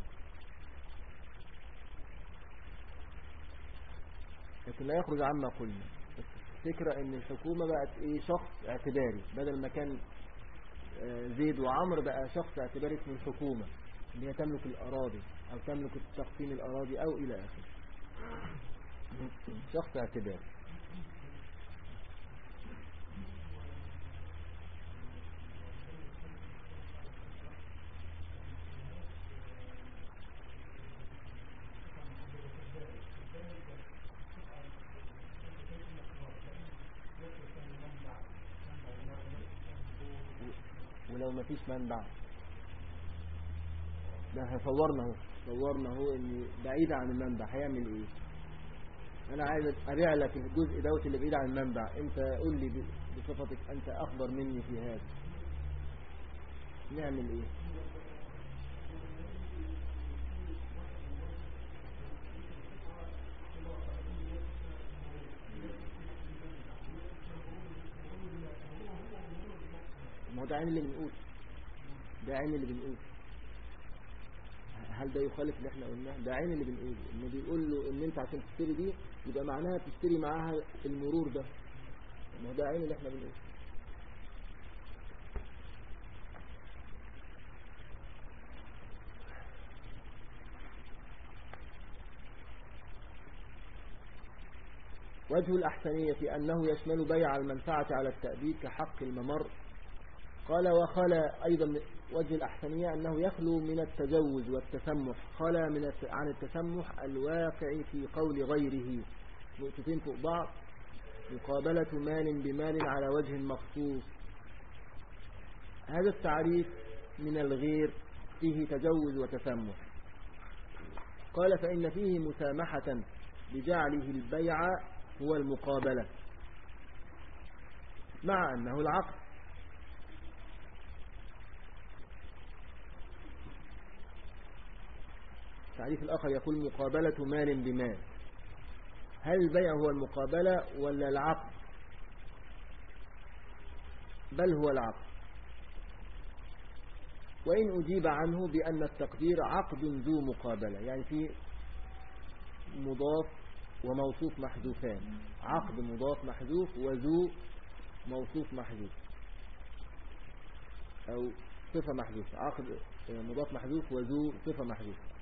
لكن لا يخرج عما قلنا. الفكرة إن الحكومة بقت إيه؟ شخص اعتباري. بدل ما كان آه، زيد وعمر بقى شخص اعتباري اسمه الحكومة اللي هي تملك الأراضي أو تملك تقسيم الأراضي أو إلى آخره. شخص اعتباري ولو ما فيش منبع. ده صورنا اهو. صورنا اهو إن بعيد عن المنبع هيعمل إيه؟ أنا عايز أبيع لك الجزء دوت اللي بعيد عن المنبع. أنت قول لي بصفتك أنت أخبر مني في هذا. نعمل إيه؟ ما هو ده عين اللي بنقول. ده عين اللي بنقول. هل ده يخالف اللي إحنا قلناه؟ ده عين اللي بنقوله. انه بيقول له إن أنت عشان تشتري دي يبقى معناها تشتري معاها المرور ده. ما ده عين اللي إحنا بنقوله. وجه الأحسنية أنه يشمل بيع المنفعة على التأبيد كحق الممر. قال وخلى أيضا وجه الأحسنية أنه يخلو من التجوز والتسمح. خلى من عن التسمح الواقع في قول غيره. نقطتين فوق بعض. مقابلة مال بمال على وجه مخصوص. هذا التعريف من الغير فيه تجوز وتسمح. قال فإن فيه مسامحة بجعله البيع هو المقابلة. مع أنه العقد التعريف الآخر يقول مقابلة مال بمال. هل البيع هو المقابلة ولا العقد؟ بل هو العقد. وإن أجيب عنه بأن التقدير عقد ذو مقابلة يعني في مضاف وموصوف محذوفان. عقد مضاف محذوف وذو موصوف محذوف. أو صفة محذوفة. عقد مضاف محذوف وذو صفة محذوفة.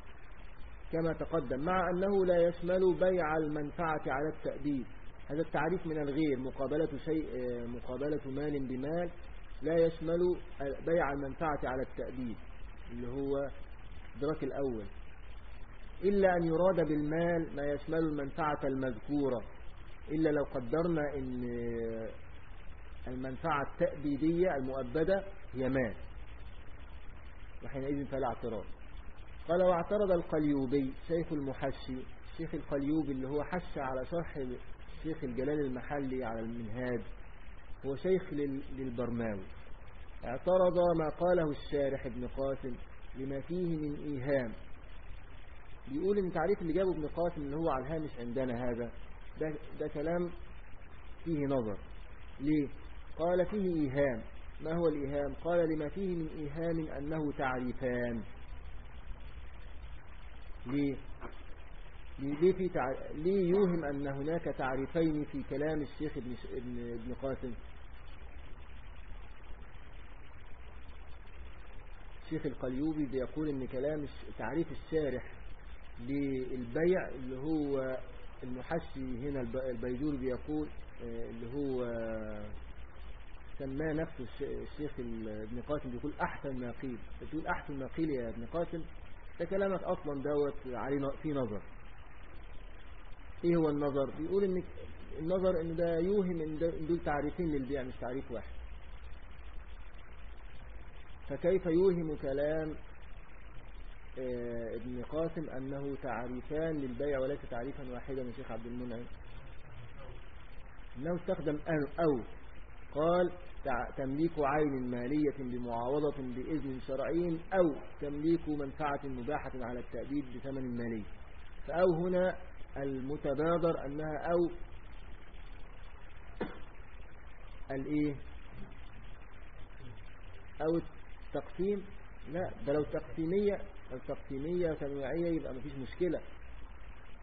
كما تقدم مع أنه لا يشمل بيع المنفعة على التأديب. هذا التعريف من الغير مقابلة شيء مقابلة مال بمال لا يشمل بيع المنفعة على التأديب اللي هو الدرك الأول. إلا أن يراد بالمال ما يشمل المنفعة المذكورة. إلا لو قدرنا أن المنفعة التأبيدية المؤبدة هي مال. وحينئذ فلا اعتراض. قال واعترض القليوبي شيخ المحشي الشيخ القليوبي اللي هو حش على شرح الشيخ الجلال المحلي على المنهاج هو شيخ للبرماوي. اعترض ما قاله الشارح ابن قاسم لما فيه من إيهام. بيقول إن تعريف اللي جابه ابن قاسم اللي هو على الهامش عندنا هذا ده, ده كلام فيه نظر. ليه؟ قال فيه إيهام. ما هو الإيهام؟ قال لما فيه من إيهام أنه تعريفان. ليه ليه, في. ليه يوهم أن هناك تعريفين في كلام الشيخ ابن, ابن, قاسم الشيخ القليوبي بيقول إن كلام تعريف الشارح للبيع اللي هو المحشي هنا البيجور بيقول آه، اللي هو سماه نفسه الشيخ ابن قاسم بيقول أحسن ما قيل بتقول أحسن ما قيل يا ابن قاسم ده كلامك أصلا دوت عليه في نظر. إيه هو النظر؟ بيقول إن النظر إن ده يوهم إن دول تعريفين للبيع مش تعريف واحد. فكيف يوهم كلام آه، ابن قاسم أنه تعريفان للبيع وليس تعريفا واحدا من شيخ عبد المنعم؟ أنه استخدم أو. قال تمليك عين مالية بمعاوضة بإذن شرعي أو تمليك منفعة مباحة على التأديب بثمن مالي. فأو هنا المتبادر أنها أو الإيه؟ أو التقسيم. لا ده لو تقسيمية لو تقسيمية تنويعية يبقى مفيش مشكلة.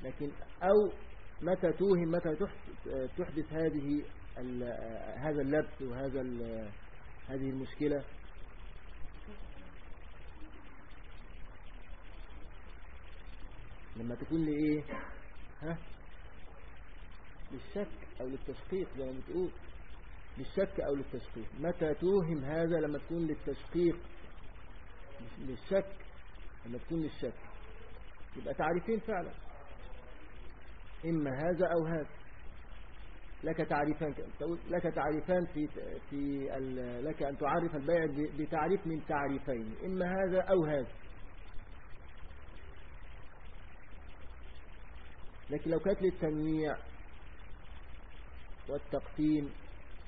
لكن أو متى توهم متى تحدث هذه هذا اللبس وهذا هذه المشكلة. لما تكون لإيه؟ ها؟ للشك أو للتشقيق زي ما بتقول. للشك أو للتشقيق. متى توهم هذا لما تكون للتشقيق؟ للشك. لما تكون للشك. يبقى تعريفين فعلا. إما هذا أو هذا. لك تعريفان لك تعريفان في في لك أن تعرف البيع بتعريف من تعريفين إما هذا أو هذا. لكن لو كانت للتنويع والتقسيم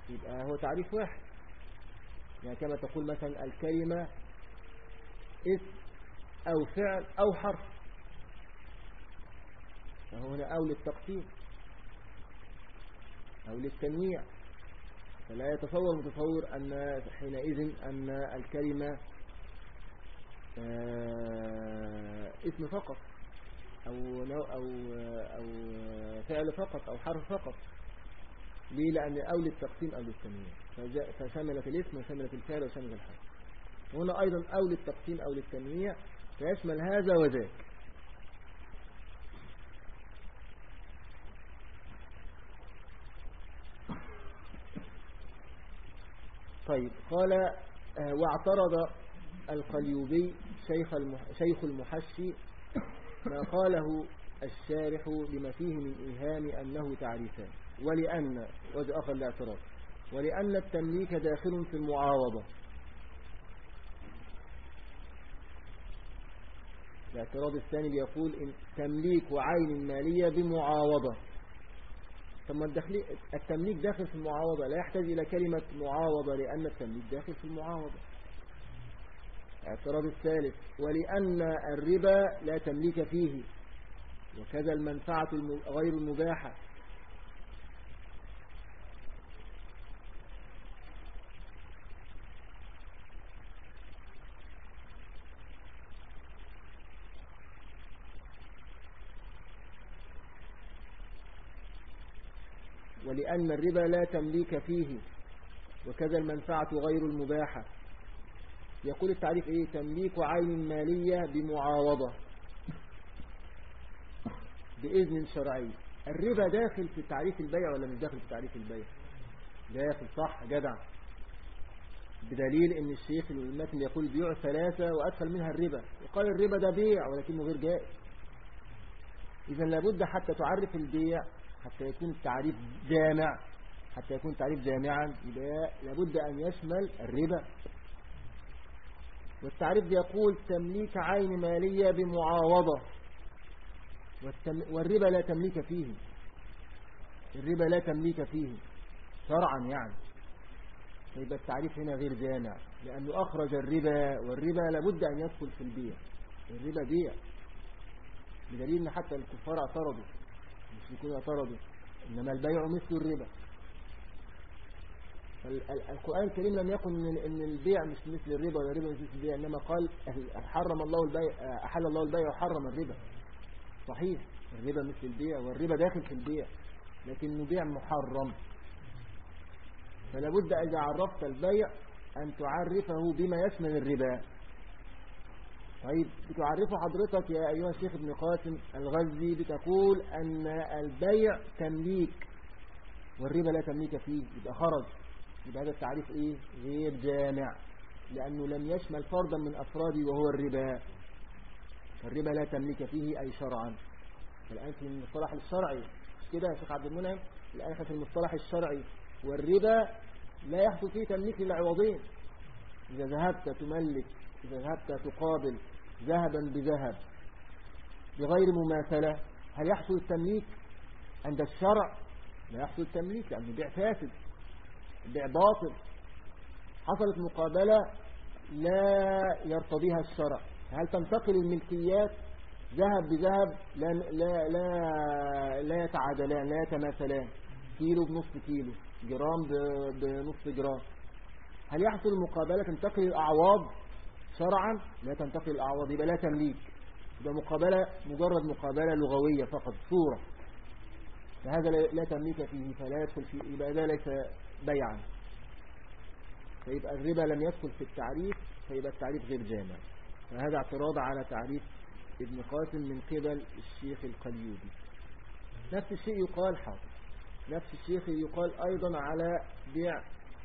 يبقى هو تعريف واحد. يعني كما تقول مثلا الكلمة اسم أو فعل أو حرف. فهو هنا أو للتقسيم. أو للتنويع. فلا يتصور متصور أن حينئذ أن الكلمة آه، اسم فقط أو, أو, أو فعل فقط أو حرف فقط ليه لأن أو للتقسيم أو للتنويع. فشملت الاسم وشملت الفعل وشملت الحرف. هنا أيضا أو للتقسيم أو للتنويع فيشمل هذا وذاك. طيب قال آه، واعترض القليوبي شيخ شيخ المحشي ما قاله الشارح لما فيه من إيهام أنه تعريفان. ولأن وجه آخر الاعتراض ولأن التمليك داخل في المعاوضة الاعتراض الثاني بيقول إن تمليك عين مالية بمعاوضة ثم التمليك داخل في المعاوضة لا يحتاج إلى كلمة معاوضة لأن التمليك داخل في المعاوضة. اعتراض الثالث ولأن الربا لا تمليك فيه وكذا المنفعة غير المباحة. ولأن الربا لا تمليك فيه وكذا المنفعة غير المباحة. يقول التعريف إيه؟ تمليك عين مالية بمعاوضة. بإذن شرعي. الربا داخل في تعريف البيع ولا مش داخل في تعريف البيع؟ داخل صح جدع. بدليل إن الشيخ المتن يقول بيع ثلاثة وأدخل منها الربا. وقال الربا ده بيع ولكنه غير جائز. إذا لابد حتى تعرف البيع حتى يكون التعريف جامع حتى يكون التعريف جامعا يبقى لابد أن يشمل الربا. والتعريف بيقول تمليك عين مالية بمعاوضة. والربا لا تمليك فيه. الربا لا تمليك فيه. شرعا يعني. فيبقى التعريف هنا غير جامع. لأنه أخرج الربا والربا لابد أن يدخل في البيع. الربا بيع. بدليل أن حتى الكفار اعترضوا. مش يكونوا اعترضوا. إنما البيع مثل الربا. القرآن الكريم لم يقل إن البيع مش مثل الربا ولا الربا مش مثل البيع إنما قال حرم الله البيع أحل الله البيع وحرم الربا. صحيح الربا مثل البيع والربا داخل في البيع لكنه بيع محرم. فلا بد إذا عرفت البيع أن تعرفه بما يشمل الربا. طيب بتعرفه حضرتك يا أيها الشيخ ابن قاسم الغزي بتقول أن البيع تمليك والربا لا تمليك فيه يبقى خرج. يبقى هذا التعريف إيه؟ غير جامع لأنه لم يشمل فردا من أفرادي وهو الربا. فالربا لا تملك فيه أي شرعا. الآن في المصطلح الشرعي كده يا شيخ عبد المنعم؟ الآن في المصطلح الشرعي والربا لا يحصل فيه تمليك للعوضين. إذا ذهبت تملك إذا ذهبت تقابل ذهبا بذهب بغير مماثلة. هل يحصل التمليك؟ عند الشرع لا يحصل التمليك لأنه بيع فاسد بيع باطل. حصلت مقابلة لا يرتضيها الشرع. هل تنتقل الملكيات؟ ذهب بذهب لا, لا, لا, لا يتعادلان لا يتماثلان. كيلو بنص كيلو جرام بنص جرام. هل يحصل المقابلة تنتقل الأعواض شرعا لا تنتقل الأعواض يبقى لا تمليك. يبقى مقابلة مجرد مقابلة لغوية فقط صورة. فهذا لا تمليك فيه فلا يدخل فيه يبقى ده ليس بيعا. فيبقى الربا لم يدخل في التعريف فيبقى التعريف غير جامع. فهذا اعتراض على تعريف ابن قاسم من قبل الشيخ القليوبي. نفس الشيء يقال حاضر. نفس الشيء يقال أيضا على بيع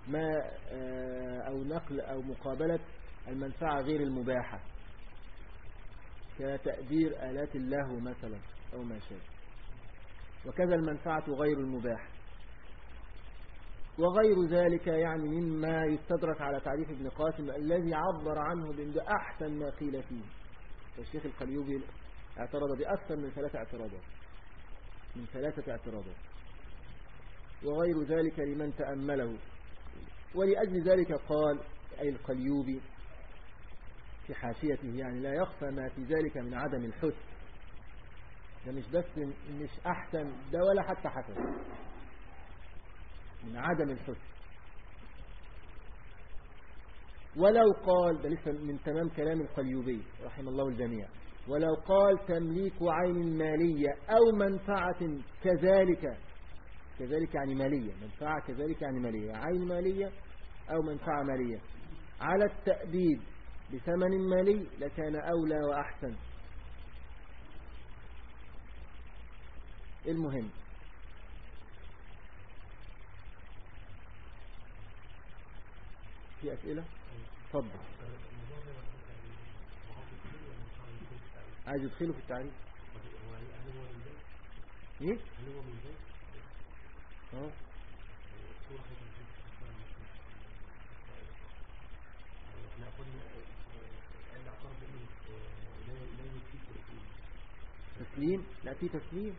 ما آه، أو نقل أو مقابلة المنفعة غير المباحة. كتأدير آلات اللهو مثلا أو ما شابه. وكذا المنفعة غير المباحة. وغير ذلك يعني مما يستدرك على تعريف ابن قاسم الذي عبر عنه بأن أحسن ما قيل فيه. فالشيخ القليوبي اعترض بأكثر من ثلاثة اعتراضات. من ثلاثة اعتراضات. وغير ذلك لمن تأمله. ولأجل ذلك قال أي القليوبي في حاشيته يعني لا يخفى ما في ذلك من عدم الحسن ده مش بس مش أحسن ده ولا حتى حسن. من عدم الحسن ولو قال ده لسه من تمام كلام القليوبي رحم الله الجميع. ولو قال تمليك عين مالية أو منفعة كذلك كذلك يعني مالية منفعة كذلك يعني مالية عين مالية أو منفعة مالية. على التأبيد بثمن مالي لكان أولى وأحسن. المهم. في أسئلة؟ تفضل عايز يدخله في التعريف. إيه؟ آه تسليم. لا في تسليم.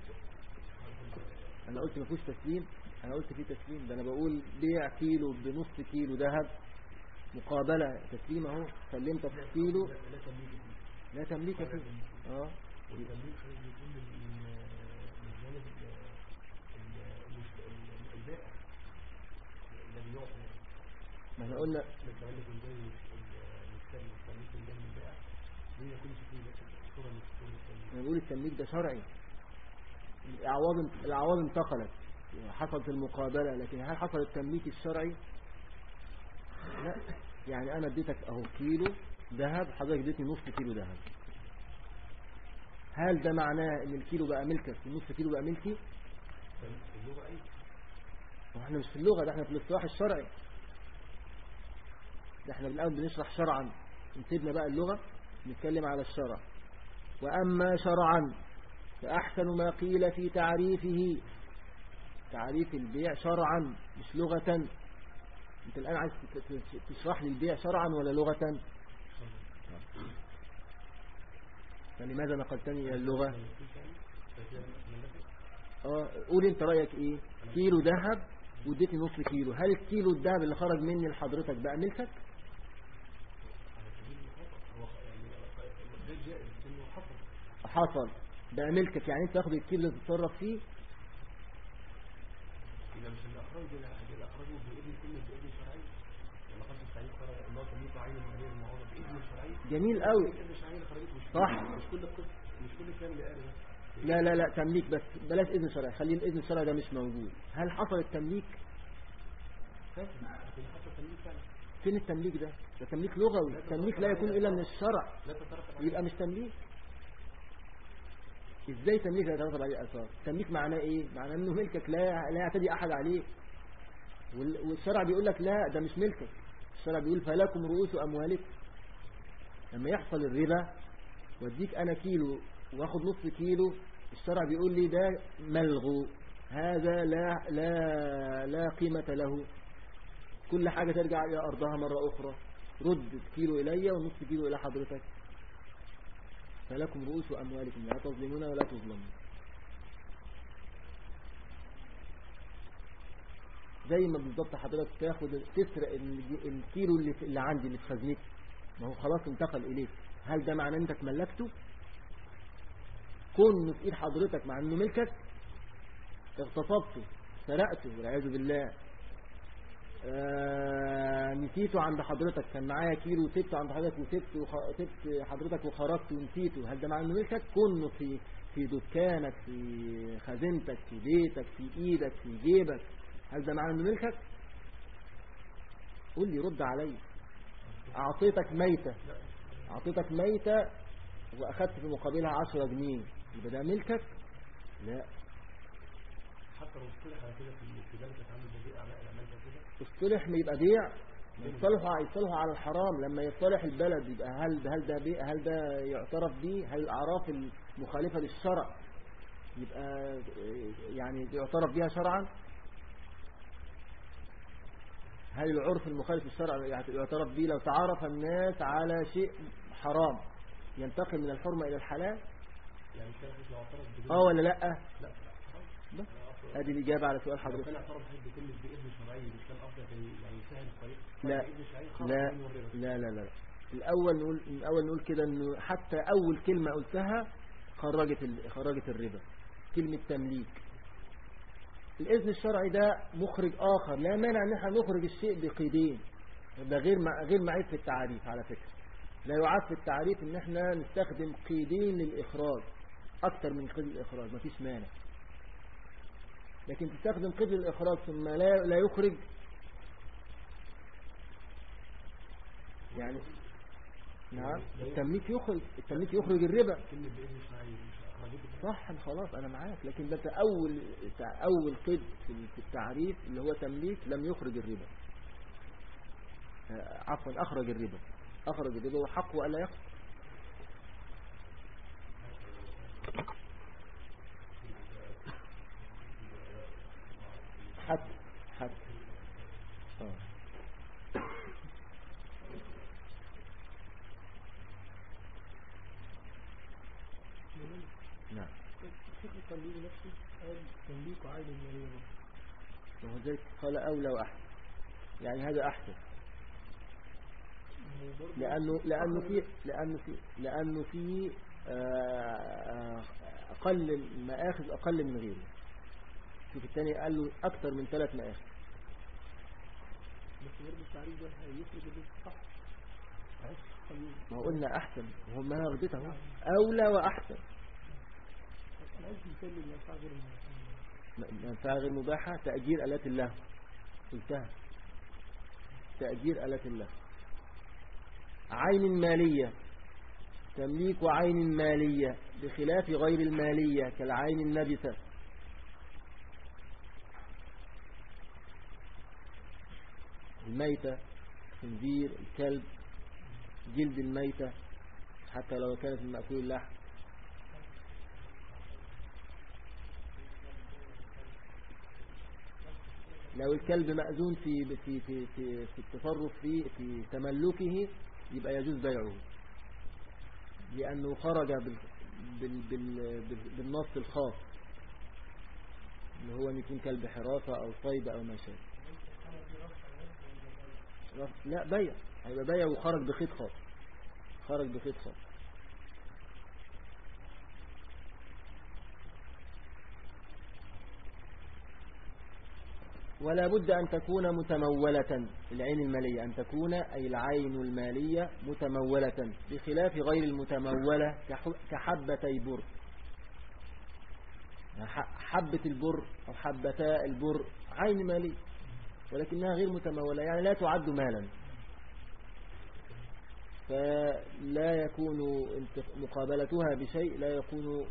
أنا قلت ما فيهوش تسليم. أنا قلت في تسليم. ده أنا بقول بيع كيلو بنص كيلو ذهب. مقابلة تسليم أهو. سلمت كيلو. لا تمليك آه. يكون من جانب البائع ما إحنا قلنا يكون الصورة بنقول التمليك ده شرعي. الاعواض الاعواض انتقلت. حصلت المقابلة لكن هل حصل التمليك الشرعي؟ لا. يعني أنا اديتك أهو كيلو ذهب حضرتك اديتني نص كيلو ذهب. هل ده معناه إن الكيلو بقى ملكك والنص كيلو بقى ملكي؟ إحنا مش في اللغة ده إحنا في الاصطلاح الشرعي. ده إحنا بالأول بنشرح شرعا. نسيبنا بقى اللغة نتكلم على الشرع. وأما شرعا فأحسن ما قيل في تعريفه تعريف البيع شرعا مش لغة. أنت الآن عايز تشرح لي البيع شرعا ولا لغة؟ فلماذا نقلتني إلى اللغة؟ آه قول أنت رأيك إيه؟ كيلو ذهب واديتني نص كيلو. هل الكيلو الذهب اللي خرج مني لحضرتك بقى ملكك؟ حصل بقى ملكك يعني انت تاخد الكيلو اللي تتصرف فيه؟ إذا مش الأخراج اللي أخرجه بإذن كلمة بإذن شرعي. لما قصد التعليق قرأ الله تميط عين المالية المعوضة بإذن شرعي. جميل قوي. شرعي اللي خرجته مش صح. مش كل مش كل الكلام اللي قاله لا لا لا تمليك بس. بلاش إذن شرعي. خلي الإذن الشرعي ده مش موجود. هل حصل التمليك؟ فين التمليك ده؟ ده تمليك لغوي. التمليك لا يكون إلا من الشرع. يبقى مش تمليك. إزاي تمليك لا يترتب عليه اثار تمليك معناه إيه؟ معناه إنه ملكك لا لا يعتدي أحد عليه وال- والشرع بيقول لك لا ده مش ملكك. الشرع بيقول فلكم رؤوس أموالكم. لما يحصل الربا وأديك أنا كيلو وآخد نص كيلو الشرع بيقول لي ده ملغو. هذا لا لا لا قيمة له. كل حاجة ترجع إلى أرضها مرة أخرى. رد كيلو إلي ونص كيلو إلى حضرتك. فلكم رؤوس أموالكم لا تظلمون ولا تظلمون. زي ما بالضبط حضرتك تاخد تسرق ال- الكيلو اللي, اللي عندي اللي في خزنتي ما هو خلاص انتقل إليك هل ده معناه انك ملكته كونه في إيد حضرتك مع إنه ملكك اغتصبته سرقته والعياذ بالله. آه نسيته عند حضرتك. كان معايا كيلو وسبته عند حضرتك وسبت وخ... سبت حضرتك وخرجت ونسيته. هل ده معناه إنه ملكك كونه في في دكانك في خزينتك في بيتك في إيدك في جيبك. هل ده معناه إنه ملكك قول لي رد علي أعطيتك ميتة. أعطيتك ميتة وأخدت في مقابلها 10 جنيه. يبقى ده ملكك؟ لا. حتى لو على كده في الابتداء أعمال الأعمال اصطلح ما يبقى بيع يصطلحوا يصطلحوا على الحرام. لما يصطلح البلد يبقى هل هل ده بيع؟ هل ده يعترف به هل الاعراف المخالفة للشرع يبقى يعني يعترف بها شرعا؟ هل العرف المخالف للشرع يعترف به لو تعارف الناس على شيء حرام ينتقل من الحرمة إلى الحلال؟ يعني آه ولا لأ؟ لأ. بس. ادي الإجابة على سؤال حضرتك. كان اعترف حد بكلمة بإذن شرعي مش كان أفضل يعني يسهل الطريق لا. لا. لا لا لا. الأول نقول الأول نقول كده إنه حتى أول كلمة قلتها خرجت ال- خرجت الربا. كلمة تمليك. الإذن الشرعي ده مخرج آخر. لا مانع إن إحنا نخرج الشيء بقيدين. ده غير مع غير معيب في التعريف على فكرة. لا يعاد في التعريف إن إحنا نستخدم قيدين للإخراج. أكثر من قيد الإخراج. مفيش مانع. لكن تستخدم قيد الإخراج ثم لا لا يخرج. يعني نعم. التمليك يخرج التمليك يخرج الربا. صح خلاص أنا معاك. لكن ده اول اول قيد في في التعريف اللي هو تمليك لم يخرج الربا. آه، عفوا أخرج الربا. أخرج الربا وحقه ألا يخرج حتى حتى آه نعم التنبيه نفسه قال تنبيك عين المريض وهو ذلك قال أولى وأحسن. يعني هذا أحسن. لأنه لأنه في لأنه في لأنه في آه، أقل مآخذ أقل من غيره. شوف الثاني قال له أكثر من ثلاث مآخذ. بس برضه التعريف ده هيخرج الرزق صح عايز تنبيه. ما قلنا أحسن وهو ما أخذته أولى وأحسن أنا عايز مثال للمنفعه غير المنفعه منفعة غير مباحة تأجير آلات الله. قلتها تأجير آلات الله. عين مالية. تمليك عين مالية بخلاف غير المالية كالعين النبتة الميتة الخنزير الكلب جلد الميتة حتى لو كانت من مأكول اللحم لو الكلب مأذون في في في في, في التصرف فيه في تملكه يبقى يجوز بيعه. لأنه خرج بال... بال... بال... بالنص الخاص. اللي هو أن يكون كلب حراسة أو صيد أو ما شابه. لا بيع. هيبقى بيع وخرج بخيط خاص. خرج بخيط خاص. ولا بد أن تكون متمولة العين المالية أن تكون أي العين المالية متمولة بخلاف غير المتمولة كحبتي بر حبة البر أو حبتا البر عين مالية ولكنها غير متمولة يعني لا تعد مالا. فلا يكون مقابلتها بشيء لا يكون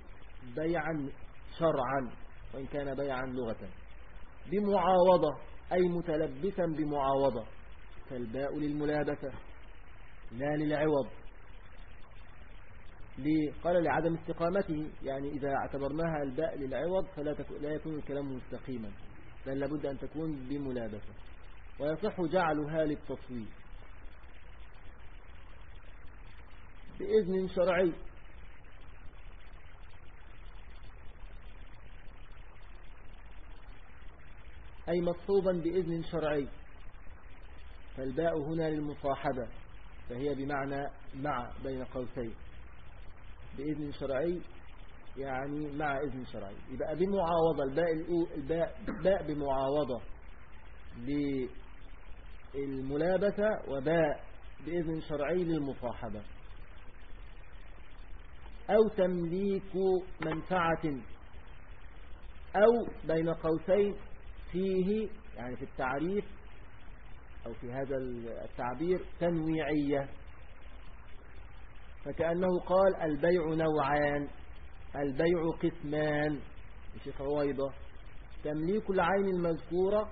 بيعا شرعا وإن كان بيعا لغة. بمعاوضة أي متلبسا بمعاوضة. فالباء للملابسة لا للعوض؟ قال لعدم استقامته يعني إذا اعتبرناها الباء للعوض فلا لا يكون الكلام مستقيما بل لابد أن تكون بملابسة. ويصح جعلها للتصوير بإذن شرعي. أي مصحوبا بإذن شرعي. فالباء هنا للمصاحبة فهي بمعنى مع بين قوسين. بإذن شرعي يعني مع إذن شرعي. يبقى بمعاوضة الباء, الباء باء بمعاوضة للملابسة وباء بإذن شرعي للمصاحبة. أو تمليك منفعة أو بين قوسين فيه يعني في التعريف أو في هذا التعبير تنويعية. فكأنه قال البيع نوعان البيع قسمان. الشيخ رويضة تمليك العين المذكورة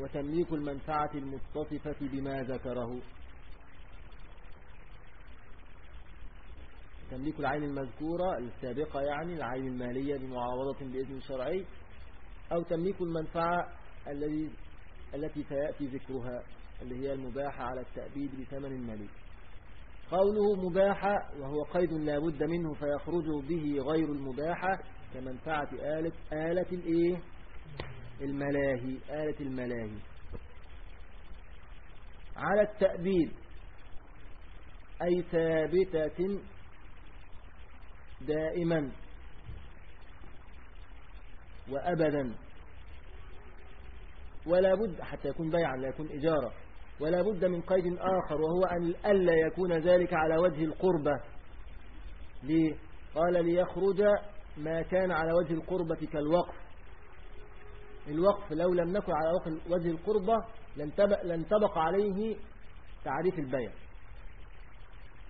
وتمليك المنفعة المتصفة بما ذكره. تمليك العين المذكورة السابقة يعني العين المالية بمعاوضة بإذن شرعي. أو تمليك المنفعة الذي التي سيأتي ذكرها اللي هي المباحة على التأبيد بثمن مالي قوله مباحة وهو قيد لا بد منه فيخرج به غير المباحة كمنفعة آلة آلة الإيه؟ الملاهي آلة الملاهي. على التأبيد أي ثابتة دائما. وأبدا. ولا بد حتى يكون بيعا لا يكون إجارة. ولا بد من قيد آخر وهو أن ألا يكون ذلك على وجه القربة. ليه؟ قال ليخرج ما كان على وجه القربة كالوقف. الوقف لو لم نكن على وجه القربة لن تبق عليه تعريف البيع.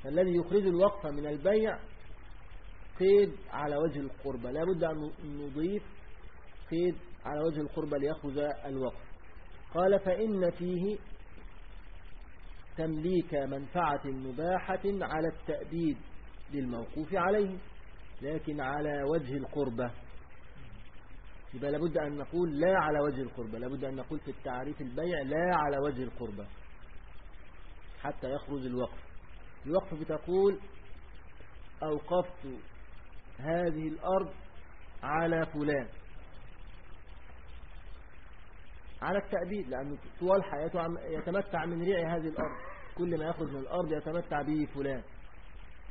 فالذي يخرج الوقف من البيع قيد على وجه القربة. لا بد أن نضيف قيد على وجه القربة ليأخذ الوقف قال فإن فيه تمليك منفعة مباحة على التأبيد للموقوف عليه لكن على وجه القربة يبقى لابد أن نقول لا على وجه القربة لابد أن نقول في التعريف البيع لا على وجه القربة حتى يخرج الوقف. الوقف بتقول أوقفت هذه الأرض على فلان. على التأبيد لأنه طوال حياته يتمتع من ريع هذه الأرض. كل ما يخرج من الأرض يتمتع به فلان.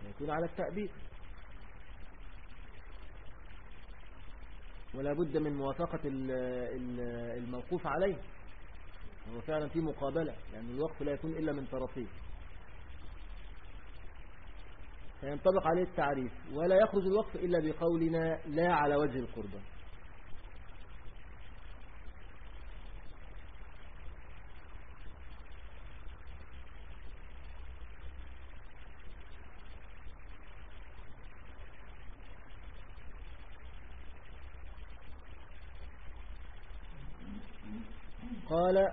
يكون على التأبيد. ولا بد من موافقة الموقوف عليه. هو فعلا في مقابلة يعني الوقف لا يكون إلا من طرفين. فينطبق عليه التعريف. ولا يخرج الوقف إلا بقولنا لا على وجه القربة. قال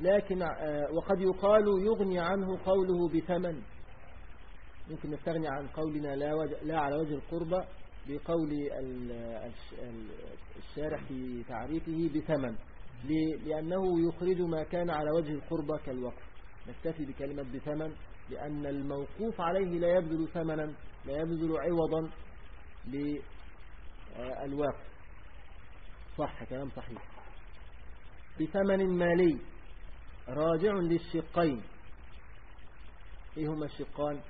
لكن آه، وقد يقال يغني عنه قوله بثمن. ممكن نستغني عن قولنا لا, لا على وجه القربة بقول الشارح في تعريفه بثمن لأنه يخرج ما كان على وجه القربة كالوقف. نكتفي بكلمة بثمن لأن الموقوف عليه لا يبذل ثمنا لا يبذل عوضا للواقف صح كلام صحيح. بثمن مالي راجع للشقين. إيه هما الشقان؟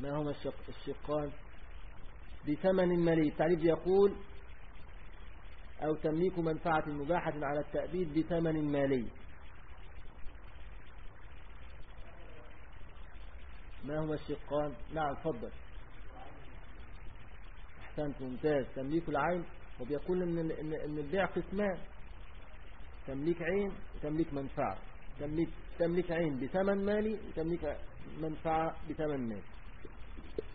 ما هما الشق الشقان؟ بثمن مالي. التعريف يقول أو تمليك منفعة مباحة على التأبيد بثمن مالي. ما هما الشقان؟ نعم تفضل. احسنت ممتاز. تمليك العين. وبيقول ان إن البيع قسمان. تمليك عين وتمليك منفعة. تمليك تمليك عين بثمن مالي وتمليك منفعة بثمن مالي.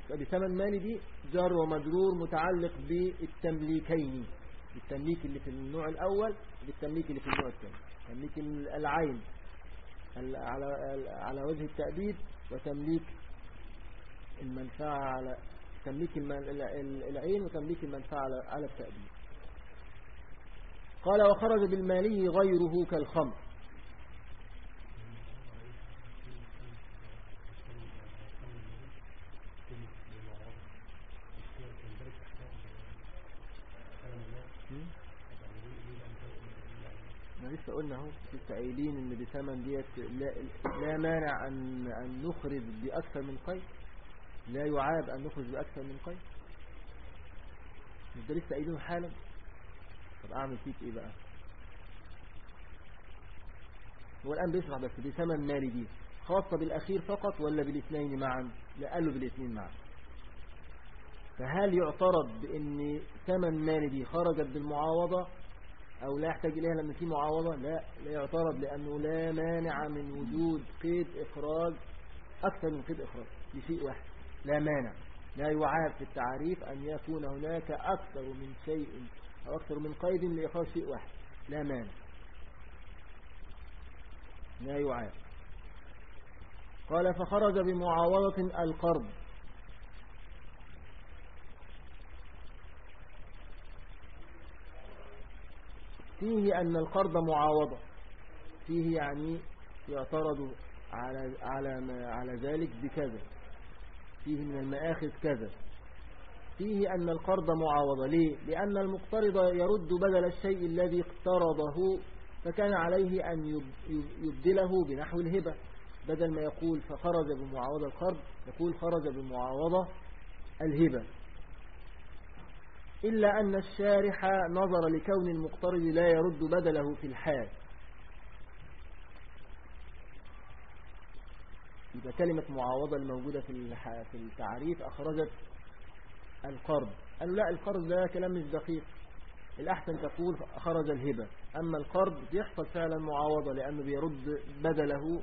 بثمن مالي دي جار ومجرور متعلق بالتمليكين. بالتمليك اللي في النوع الأول بالتمليك اللي في النوع الثاني. تمليك العين على على وجه التأبيد وتمليك المنفعة على تمليك العين وتمليك المنفعة على التأبيد. قال وخرج بالمالي غيره كالخمر. لسه قلنا اهو لسه قايلين إن بثمن ديت لا, لا مانع ان أن نخرج بأكثر من قيد. لا يعاب أن نخرج بأكثر من قيد. مش ده لسه قايلينه حالا. طب اعمل فيك إيه بقى؟ هو الآن بيشرح بس بثمن مالي دي. خاصة بالأخير فقط ولا بالاثنين معا؟ لا قال له بالاثنين معا. فهل يعترض بإن ثمن مالي دي خرجت بالمعاوضة أو لا يحتاج إليها لأن في معاوضة؟ لا لا يعترض لأنه لا مانع من وجود قيد إخراج أكثر من قيد إخراج لشيء واحد. لا مانع. لا يعاب في التعريف أن يكون هناك أكثر من شيء أو أكثر من قيد لإخراج شيء واحد. لا مانع. لا يعاب قال فخرج بمعاوضة القرض. فيه أن القرض معاوضة. فيه يعني يعترض على على على ذلك بكذا. فيه من المآخذ كذا. فيه أن القرض معاوضة. ليه؟ لأن المقترض يرد بدل الشيء الذي اقترضه فكان عليه أن يبدله بنحو الهبة. بدل ما يقول فخرج بمعاوضة القرض يقول خرج بمعاوضة الهبة. إلا أن الشارح نظر لكون المقترض لا يرد بدله في الحال. إذا كلمة معاوضة الموجودة في التعريف أخرجت القرض. قالوا لا القرض ده كلام مش دقيق. الأحسن تقول خرج الهبة. أما القرض يحصل فعلا معاوضة لأنه بيرد بدله.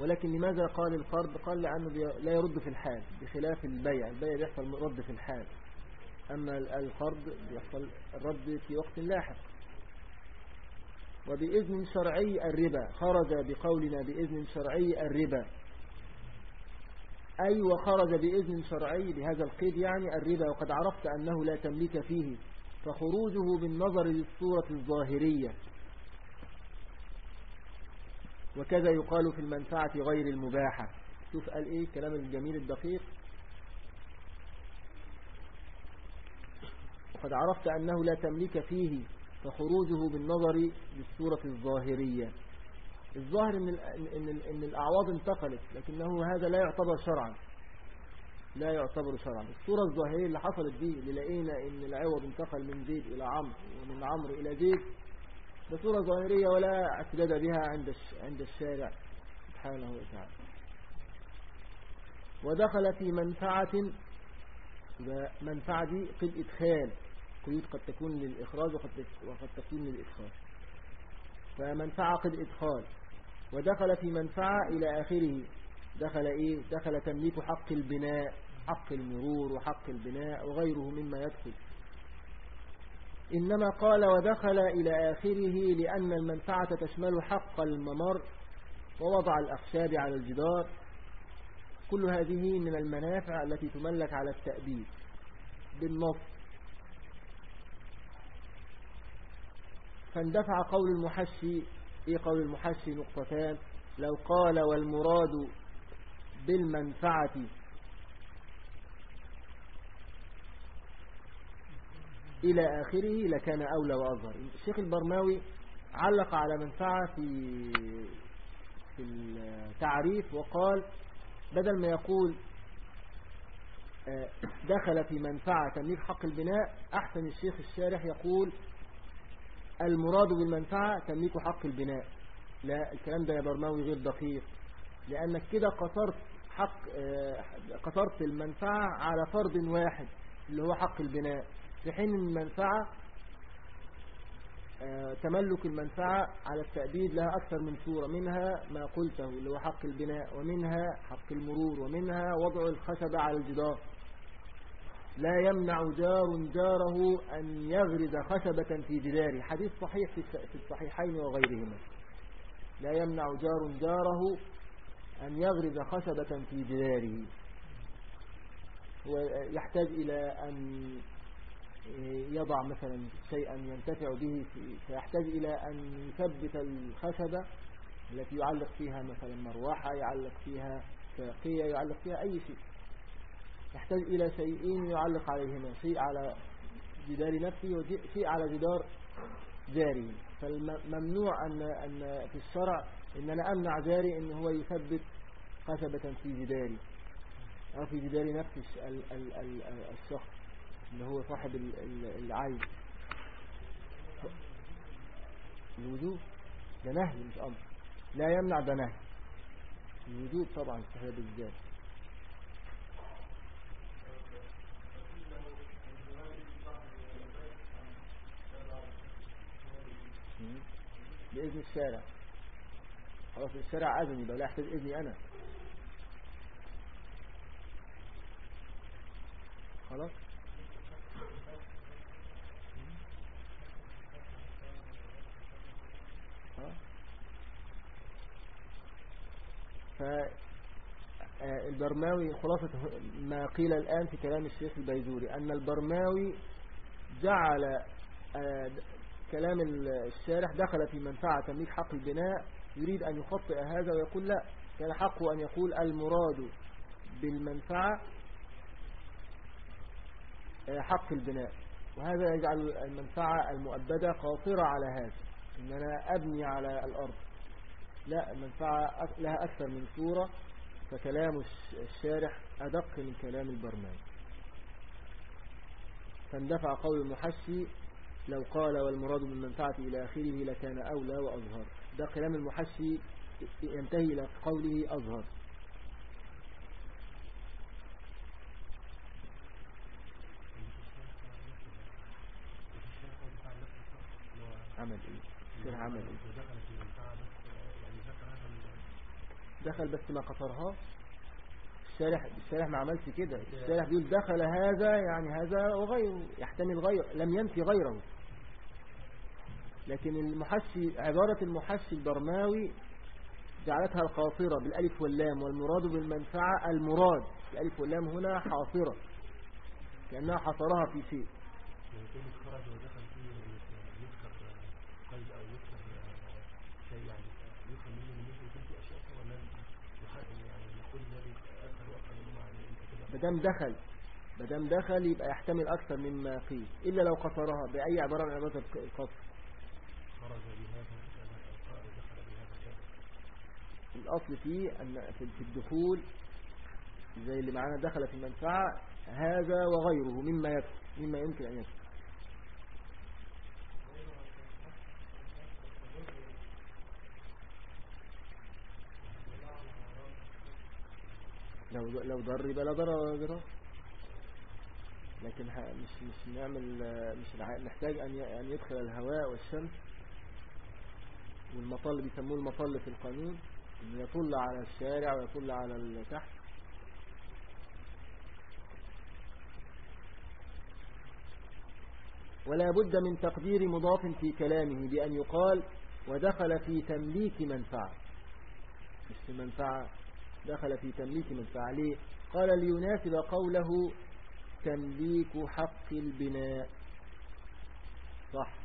ولكن لماذا قال القرض؟ قال لأنه لا يرد في الحال بخلاف البيع. البيع بيحصل رد في الحال. أما القرض يحصل الرد في وقت لاحق. وبإذن شرعي الربا خرج بقولنا بإذن شرعي الربا. أي وخرج بإذن شرعي بهذا القيد يعني الربا وقد عرفت أنه لا تملك فيه فخروجه بالنظر للصورة الظاهرية. وكذا يقال في المنفعة غير المباحة. شوف قال إيه كلام الجميل الدقيق. وقد عرفت أنه لا تملك فيه فخروجه بالنظر للصورة الظاهرية. الظاهر إن, إن, إن الأعواض انتقلت لكنه هذا لا يعتبر شرعا. لا يعتبر شرعا. الصورة الظاهرية اللي حصلت دي اللي لقينا إن العوض انتقل من زيد إلى عمرو ومن عمرو إلى زيد ده صورة ظاهرية ولا اعتداد بها عند عند الشارع. سبحانه وتعالى. ودخل في منفعة منفعة دي قد إدخال. قيود قد تكون للإخراج وقد وقد تكون للإدخال. فمنفعة قد إدخال. ودخل في منفعة إلى آخره. دخل إيه؟ دخل تمليك حق البناء حق المرور وحق البناء وغيره مما يدخل. إنما قال ودخل إلى آخره لأن المنفعة تشمل حق الممر ووضع الأخشاب على الجدار. كل هذه من المنافع التي تملك على التأبيد بالنص. فاندفع قول المحشي إيه قول المحشي نقطتان لو قال والمراد بالمنفعة. إلى آخره لكان أولى وأظهر. الشيخ البرماوي علق على منفعة في في التعريف وقال بدل ما يقول آه، دخل في منفعة تمليك حق البناء أحسن الشيخ الشارح يقول المراد بالمنفعة تمليك حق البناء. لا الكلام ده يا برماوي غير دقيق. لأنك كده قصرت حق آه، قصرت المنفعة على فرض واحد اللي هو حق البناء. في حين المنفعة آه، تملك المنفعة على التأبيد لها أكثر من صورة. منها ما قلته اللي هو حق البناء ومنها حق المرور ومنها وضع الخشب على الجدار. لا يمنع جار جاره أن يغرز خشبة في جداره. حديث صحيح في الصحيحين وغيرهما. لا يمنع جار جاره أن يغرز خشبة في جداره. ويحتاج إلى أن يضع مثلا شيئا ينتفع به فيحتاج إلى أن يثبت الخشبة التي يعلق فيها مثلا مروحة يعلق فيها ساقية يعلق فيها أي شيء. يحتاج إلى شيئين يعلق عليهما شيء على جدار نفسه وشيء على جدار جاري. فالممنوع أن, أن في الشرع إن أنا أمنع جاري إن هو يثبت خشبة في جداري أو في جدار نفس الشخص اللي هو صاحب العين. الوجوب ده نهي مش أمر. لا يمنع ده نهي. الوجوب طبعا استحباب الزاد بإذن الشارع. خلاص الشارع أذن يبقى لا يحتاج إذني أنا. خلاص؟ فالبرماوي خلاصة ما قيل الآن في كلام الشيخ البيزوري أن البرماوي جعل آه، كلام الشارح دخل في منفعة تمليك حق البناء يريد أن يخطئ هذا ويقول لا كان حقه أن يقول المراد بالمنفعة آه، حق البناء. وهذا يجعل المنفعة المؤبدة قاصرة على هذا إن أنا أبني على الأرض. لا المنفعة لها أكثر من صورة فكلام الشارح أدق من كلام البرنامج فاندفع قول المحشي لو قال والمراد من المنفعة إلى آخره لكان أولى وأظهر. ده كلام المحشي ينتهي إلى قوله أظهر. عمل إيه؟ عمل إيه؟ دخل بس ما قصرها؟ الشارح الشارح ما عملش كده. الشارح بيقول دخل هذا يعني هذا وغيره يحتمل غير لم ينفي غيره. لكن المحشي عبارة المحشي البرماوي جعلتها القاصرة بالألف واللام والمراد بالمنفعة المراد. الألف واللام هنا حاصرة كأنها حصرها في شيء. بدم دخل بدم دخل يبقى يحتمل أكثر مما قيل إلا لو قصرها بأي عبارة من عبارة القصر. الأصل فيه أن في الدخول زي اللي معانا دخل في المنفعة هذا وغيره مما يكفي مما يمكن أن يكفي لو لو ضر يبقى لا ضرر ولا ضرر لكن مش مش نعمل مش نحتاج أن أن يدخل الهواء والشمس والمطل بيسموه المطل في القانون انه يطل على الشارع ويطل على تحت ولا بد من تقدير مضاف في كلامه بأن يقال ودخل في تمليك منفعة مش في منفعة دخل في تمليك منفعة. ليه؟ قال ليناسب قوله تمليك حق البناء صح.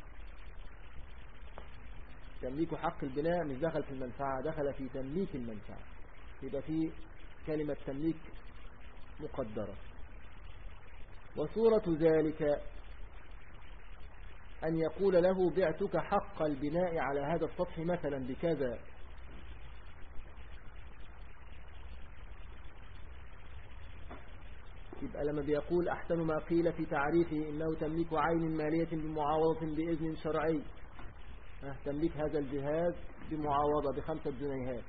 تمليك حق البناء مش دخل في المنفعة دخل في تمليك المنفعة. يبقى في كلمة تمليك مقدرة. وصورة ذلك أن يقول له بعتك حق البناء على هذا السطح مثلا بكذا. يبقى لما بيقول أحسن ما قيل في تعريفه إنه تمليك عين مالية بمعاوضة بإذن شرعي. تمليك هذا الجهاز بمعاوضة بخمسة جنيهات.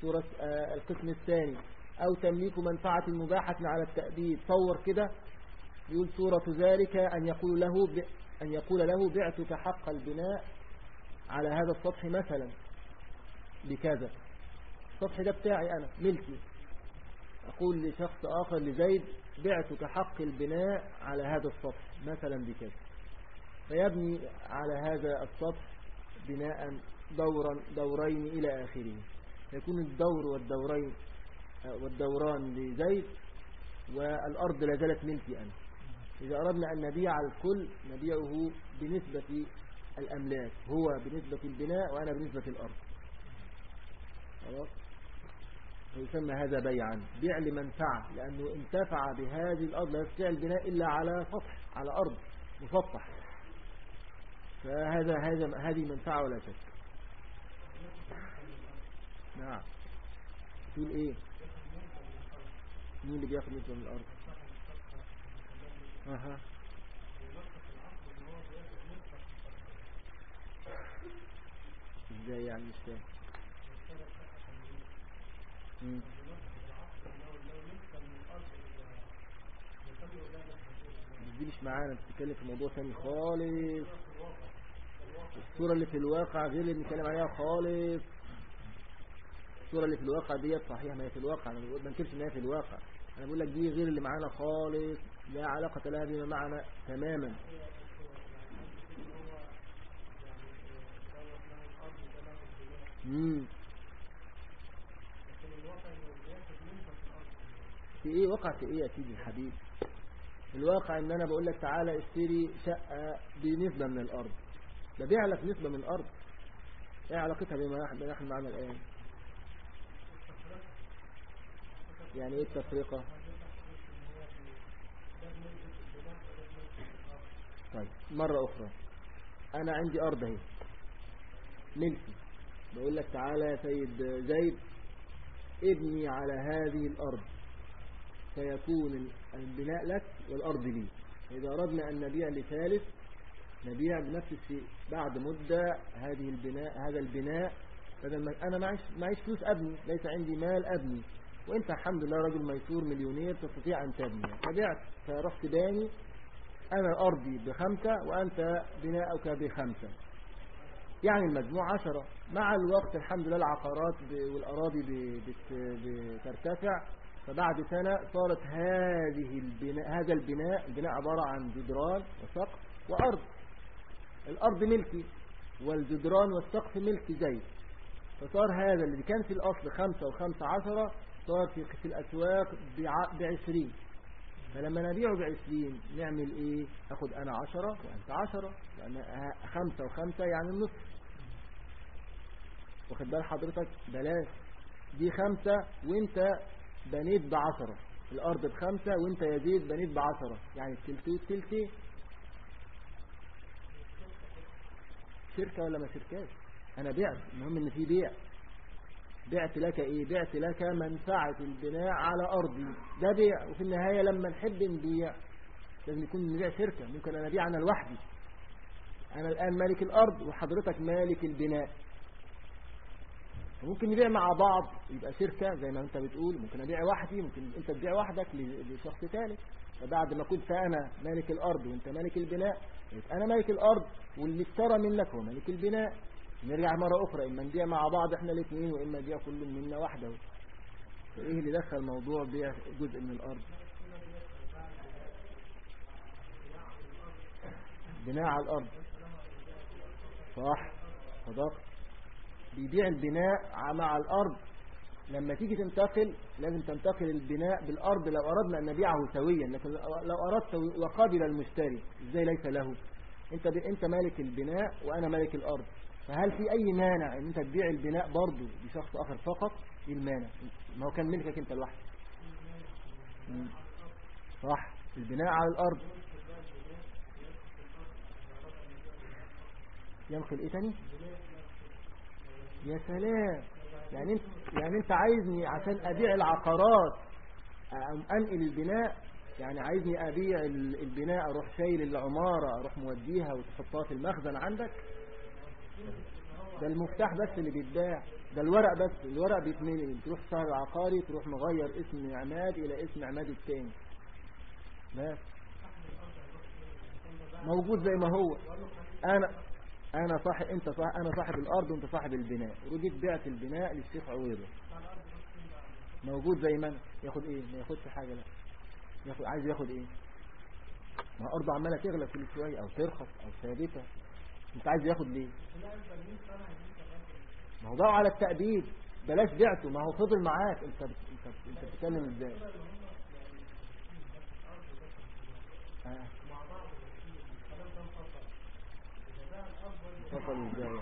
سورة آه، القسم الثاني. أو تمليك منفعة مباحة على التأبيد. صور كده. يقول سورة ذلك أن يقول له ب... أن يقول له بعتك حق البناء على هذا السطح مثلا. بكذا. السطح ده بتاعي أنا ملكي. أقول لشخص آخر لزيد بعتك حق البناء على هذا السطح مثلا بكذا. فيبني على هذا السطح بناء دورا دورين إلى آخره يكون الدور والدورين والدوران لزيد والأرض لا زالت ملكي أنا. إذا أردنا أن نبيع الكل نبيعه بنسبة الأملاك. هو بنسبة البناء وأنا بنسبة الأرض. ويسمى هذا بيعا. بيع لمنفعة لأنه انتفع بهذه الأرض لا يستطيع البناء إلا على سطح على أرض مسطح فهذا هذا هذه منفعة ولا شك. نعم. تقول إيه؟ مين اللي بياخد نسبة من الأرض؟ أها. إزاي يعني مش فاهم. دي مش معانا بتتكلم في موضوع ثاني خالص. الصورة اللي في الواقع غير اللي بنتكلم عليها خالص. الصورة اللي في الواقع ديت صحيح ما هي في الواقع أنا ما بنكرش ان هي في الواقع. أنا بقول لك دي غير اللي معانا خالص لا علاقة لها بما معنا تماما. امم في إيه؟ وقع في إيه يا سيدي الحبيب؟ الواقع إن أنا بقول لك تعالى اشتري شقة بنسبة من الأرض. ببيع لك نسبة من الأرض. إيه علاقتها بما نحن معنا الان يعني إيه التفرقة؟ طيب مرة أخرى. أنا عندي أرض أهي. ملكي. بقول لك تعالى يا سيد زيد ابني على هذه الأرض. فيكون البناء لك والأرض لي. إذا أردنا أن نبيع لثالث نبيع بنفس الشيء بعد مدة هذه البناء هذا البناء. بدل ما أنا معيش معيش فلوس أبني ليس عندي مال أبني. وأنت الحمد لله رجل ميسور مليونير تستطيع أن تبني. فبعت فرحت باني أنا أرضي بخمسة وأنت بناءك بخمسة. يعني المجموع عشرة. مع الوقت الحمد لله العقارات والأراضي بترتفع. فبعد سنة صارت هذه البناء هذا البناء البناء عبارة عن جدران وسقف وأرض. الأرض ملكي والجدران والسقف ملكي زي فصار هذا اللي كان في الأصل خمسة وخمسة عشرة صار في, في الأسواق بعشرين. فلما نبيعه بعشرين نعمل إيه؟ اخد أنا عشرة وأنت عشرة لأن خمسة وخمسة يعني النصف. واخد بال حضرتك؟ بلاش. دي خمسة وأنت بنيت بعشرة. الأرض بخمسة وأنت يزيد بنيت بعشرة. يعني التلتي والتلتي شركة ولا ما شركات أنا بعت المهم إن في بيع. بعت لك إيه؟ بعت لك منفعة البناء على أرضي ده بيع. وفي النهاية لما نحب نبيع. لازم يكون نبيع شركة. ممكن أنا أبيع أنا لوحدي. أنا الآن مالك الأرض وحضرتك مالك البناء. ممكن نبيع مع بعض. يبقى شركة زي ما أنت بتقول. ممكن أبيع وحدي. ممكن أنت تبيع وحدك لشخص ثالث فبعد ما كنت أنا مالك الأرض وأنت مالك البناء أنا مالك الأرض واللي اشترى منك هو مالك البناء. نرجع مرة أخرى إما نبيع مع بعض إحنا الاثنين وإما نبيع كل منا وحده. إيه اللي دخل موضوع بيع جزء من الأرض؟ بناء على الأرض. صح؟ صدقت بيبيع البناء مع الأرض لما تيجي تنتقل لازم تنتقل البناء بالأرض لو أردنا أن نبيعه سويا لكن لو أردت وقابل المشتري إزاي ليس له. أنت, أنت مالك البناء وأنا مالك الأرض. فهل في أي مانع أن أنت تبيع البناء برضه لشخص آخر فقط؟ إيه المانع؟ ما هو كان ملكك أنت لوحدك. صح. البناء على الأرض. ينقل إيه تاني؟ يا سلام. يعني انت, يعني انت عايزني عشان أبيع العقارات أم أنقل البناء يعني عايزني أبيع ال- البناء أروح شايل العمارة أروح موديها وتحطها في المخزن عندك؟ ده المفتاح بس اللي بيتباع ده الورق بس الورق بيتملي تروح سهر عقاري تروح مغير اسم عماد إلى اسم عماد التاني. بس. موجود زي ما هو. أنا أنا صاحب أنت صاحب أنا صاحب الأرض وأنت صاحب البناء. وجيت بعت البناء للشيخ عويضة. موجود زي ما أنا. ياخد إيه؟ ما ياخدش حاجة لا. ياخد عايز ياخد إيه؟ ما أرض عمالة تغلى كل شوية أو ترخص أو ثابتة. أنت عايز ياخد ليه؟ ما هو ضاعوا على التأبيد. بلاش بعته. ما هو فضل معاك. انت انت أنت بتتكلم إزاي؟ آه. انفصل إزاي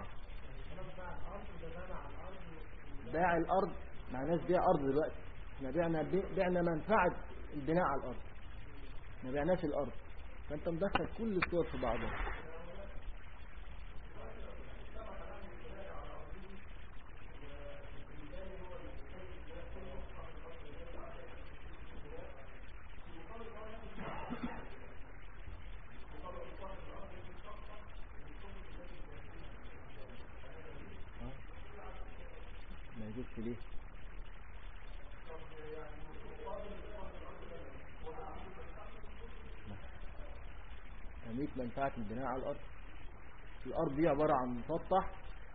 باع الأرض معناش بيع أرض دلوقتي. إحنا بعنا بعنا منفعة البناء على الأرض. ما بعناش الأرض. فأنت مدخل كل الصور في بعضها ما يجوزش ليه منفعة البناء على الأرض. الأرض دي عبارة عن مسطح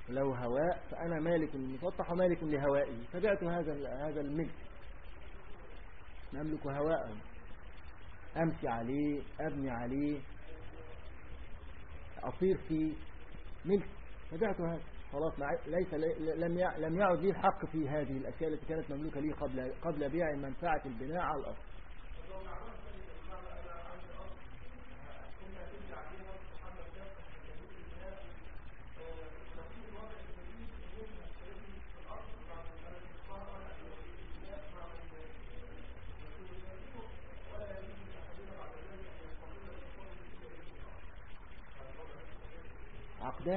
لو هواء فأنا مالك للمسطح ومالك لهوائه. فبعت هذا هذا الملك. نملك هواءه أمشي عليه أبني عليه أطير فيه. ملك. فبعت هذا. خلاص ليس لم لم يعد لي الحق في هذه الأشياء التي كانت مملوكة لي قبل قبل بيع منفعة البناء على الأرض.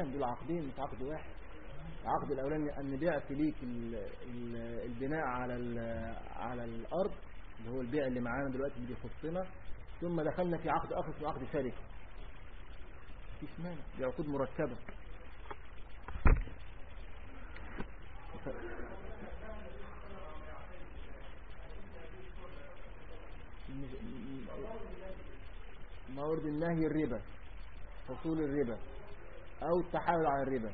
عقدان دول عقدين مش عقد واحد. العقد الأولاني أن بعت ليك ال- ال- البناء على على الأرض اللي هو البيع اللي معانا دلوقتي اللي بيخصنا ثم دخلنا في عقد آخر اسمه عقد شركه مفيش مانع دي عقود مركبة. موارد النهي الربا فصول الربا. أو التحايل على الربا.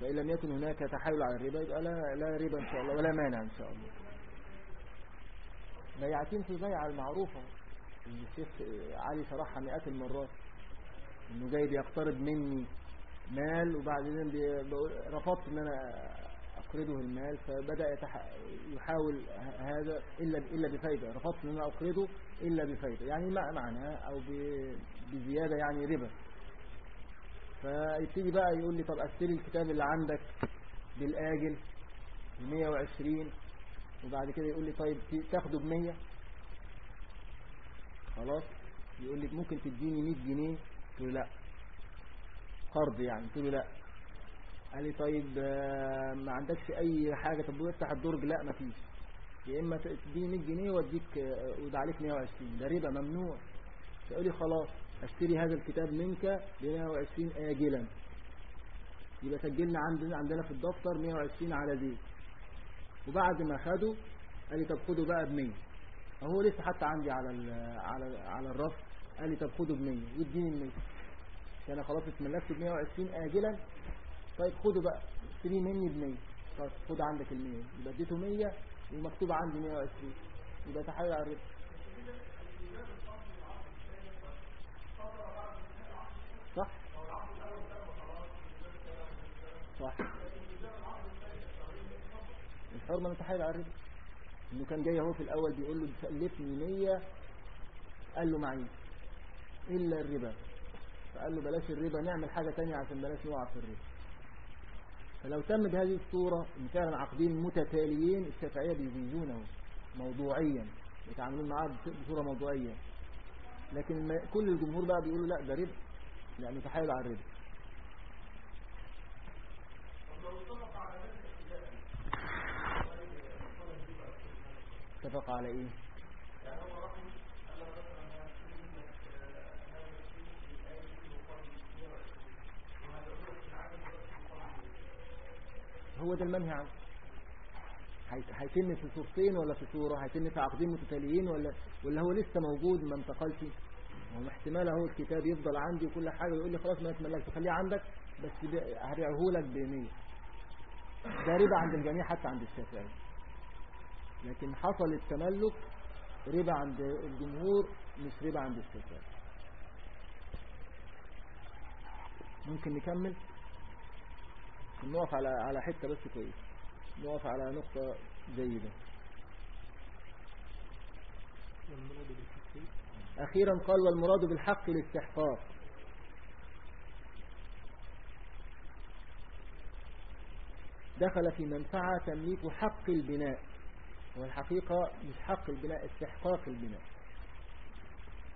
فإن لم يكن هناك تحايل على الربا يبقى لا, لا ربا إن شاء الله ولا مانع إن شاء الله. بيعتين في البيعة المعروفة الشيخ علي شرحها مئات المرات. إنه جاي بيقترض مني مال وبعدين رفضت إن أنا أقرضه المال يتح... يحاول هذا إلا إلا بفايدة. رفضت إن أنا أقرضه إلا بفايدة. يعني ما معناه أو ب... بزيادة يعني ربا. فيبتدي بقى يقول لي طب اشتري الكتاب اللي عندك بالآجل ب 120 وبعد كده يقول لي طيب تاخده ب 100 خلاص؟ يقول لي ممكن تديني 100 جنيه؟ قلت له لا. قرض يعني. قلت له لا. قال لي طيب آه، ما عندكش أي حاجة؟ طب افتح الدرج. لا ما فيش. يا إما تديني 100 جنيه وأديك آه، وده عليك 120 ده ربا ممنوع. فيقول لي خلاص. أشتري هذا الكتاب منك ب 120 آجلا. يبقى سجلنا عندنا عندنا في الدفتر 120 على زيت وبعد ما خده قال لي طب خده بقى ب 100 أهو لسه حتى عندي على على على الرف. قال لي طب خده ب 100 واديني ال 100 أنا خلاص اتملكت ب 120 آجلا. طيب خده بقى. اشتريه مني ب 100 طيب خد عندك ال 100 يبقى اديته 100 ومكتوب عندي 120 يبقى تحايل على الربا صح؟ صح. الحرمة متحايل على الربا إنه كان جاي أهو في الأول بيقول له سلفني 100 قال له معيش إلا الربا. فقال له بلاش الربا نعمل حاجة تانية عشان بلاش نقع في الربا. فلو تم بهذه الصورة إن فعلا عقدين متتاليين الشافعية بيجيزونه موضوعيا. يتعاملون معاه بصورة موضوعية. لكن كل الجمهور بقى بيقولوا لا ده ربا. يعني تحايل على الربا اتفق على إيه؟ هو ده المنهي عنه هيتم في صورتين ولا في صورة؟ هيتم في عقدين متتاليين ولا ولا هو لسه موجود ما انتقلش؟ هو احتمال اهو الكتاب يفضل عندي وكل حاجة ويقول لي خلاص ما يتملكش خليه عندك بس هبيعه لك ب ده ربا عند الجميع حتى عند الشافعي لكن حصل التملك ربا عند الجمهور مش ربا عند الشافعي ممكن نكمل؟ نقف على على حتة بس كويس نقف على نقطة جيدة. أخيرا قال والمراد بالحق الاستحقاق. دخل في منفعة تمليك حق البناء والحقيقة مش حق البناء استحقاق البناء.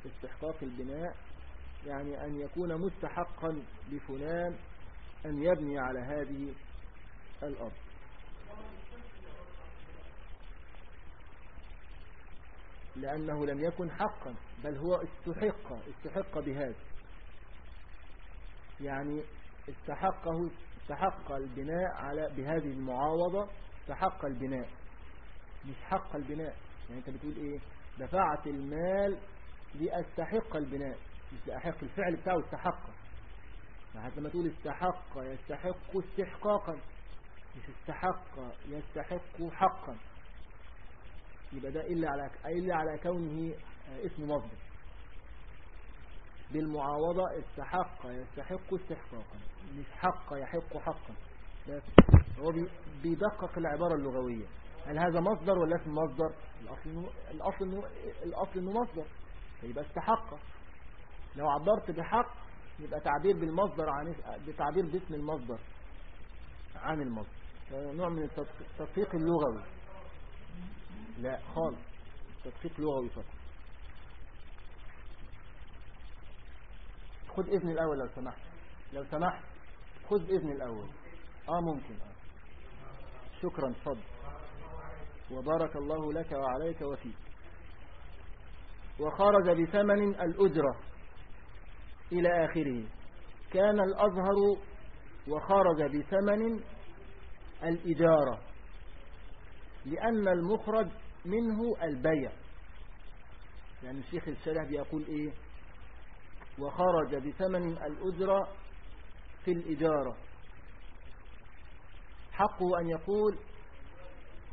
استحقاق البناء يعني أن يكون مستحقا لفلان أن يبني على هذه الأرض. لأنه لم يكن حقا بل هو استحق استحق بهذا. يعني استحقه استحق البناء على بهذه المعاوضة استحق البناء. مش حق البناء. يعني أنت بتقول إيه؟ دفعت المال لأستحق البناء. مش لأحق الفعل بتاعه استحق. حتى لما تقول استحق يستحق استحقاقا. مش استحق يستحق حقا. يبقى ده إلا على إلا على كونه اسم مصدر. بالمعاوضة استحق يستحق استحقاقا. مش حق يحق حقا. هو بيدقق العبارة اللغوية. هل هذا مصدر ولا اسم مصدر؟ الأصل الأصل الأصل إنه مصدر. فيبقى استحق. لو عبرت بحق يبقى تعبير بالمصدر عن بتعبير باسم المصدر. عن المصدر. نوع من التدقيق اللغوي. لا خالص. تدقيق لغوي فقط. خذ إذن الأول لو سمحت. لو سمحت خذ إذن الأول. آه ممكن. آه. شكرا فضل وبارك الله لك وعليك وفيك. وخرج بثمن الأجرة إلى آخره. كان الأظهر وخرج بثمن الإجارة. لأن المخرج منه البيع. يعني الشيخ الشرح بيقول إيه؟ وخرج بثمن الأجرة في الإجارة. حقه أن يقول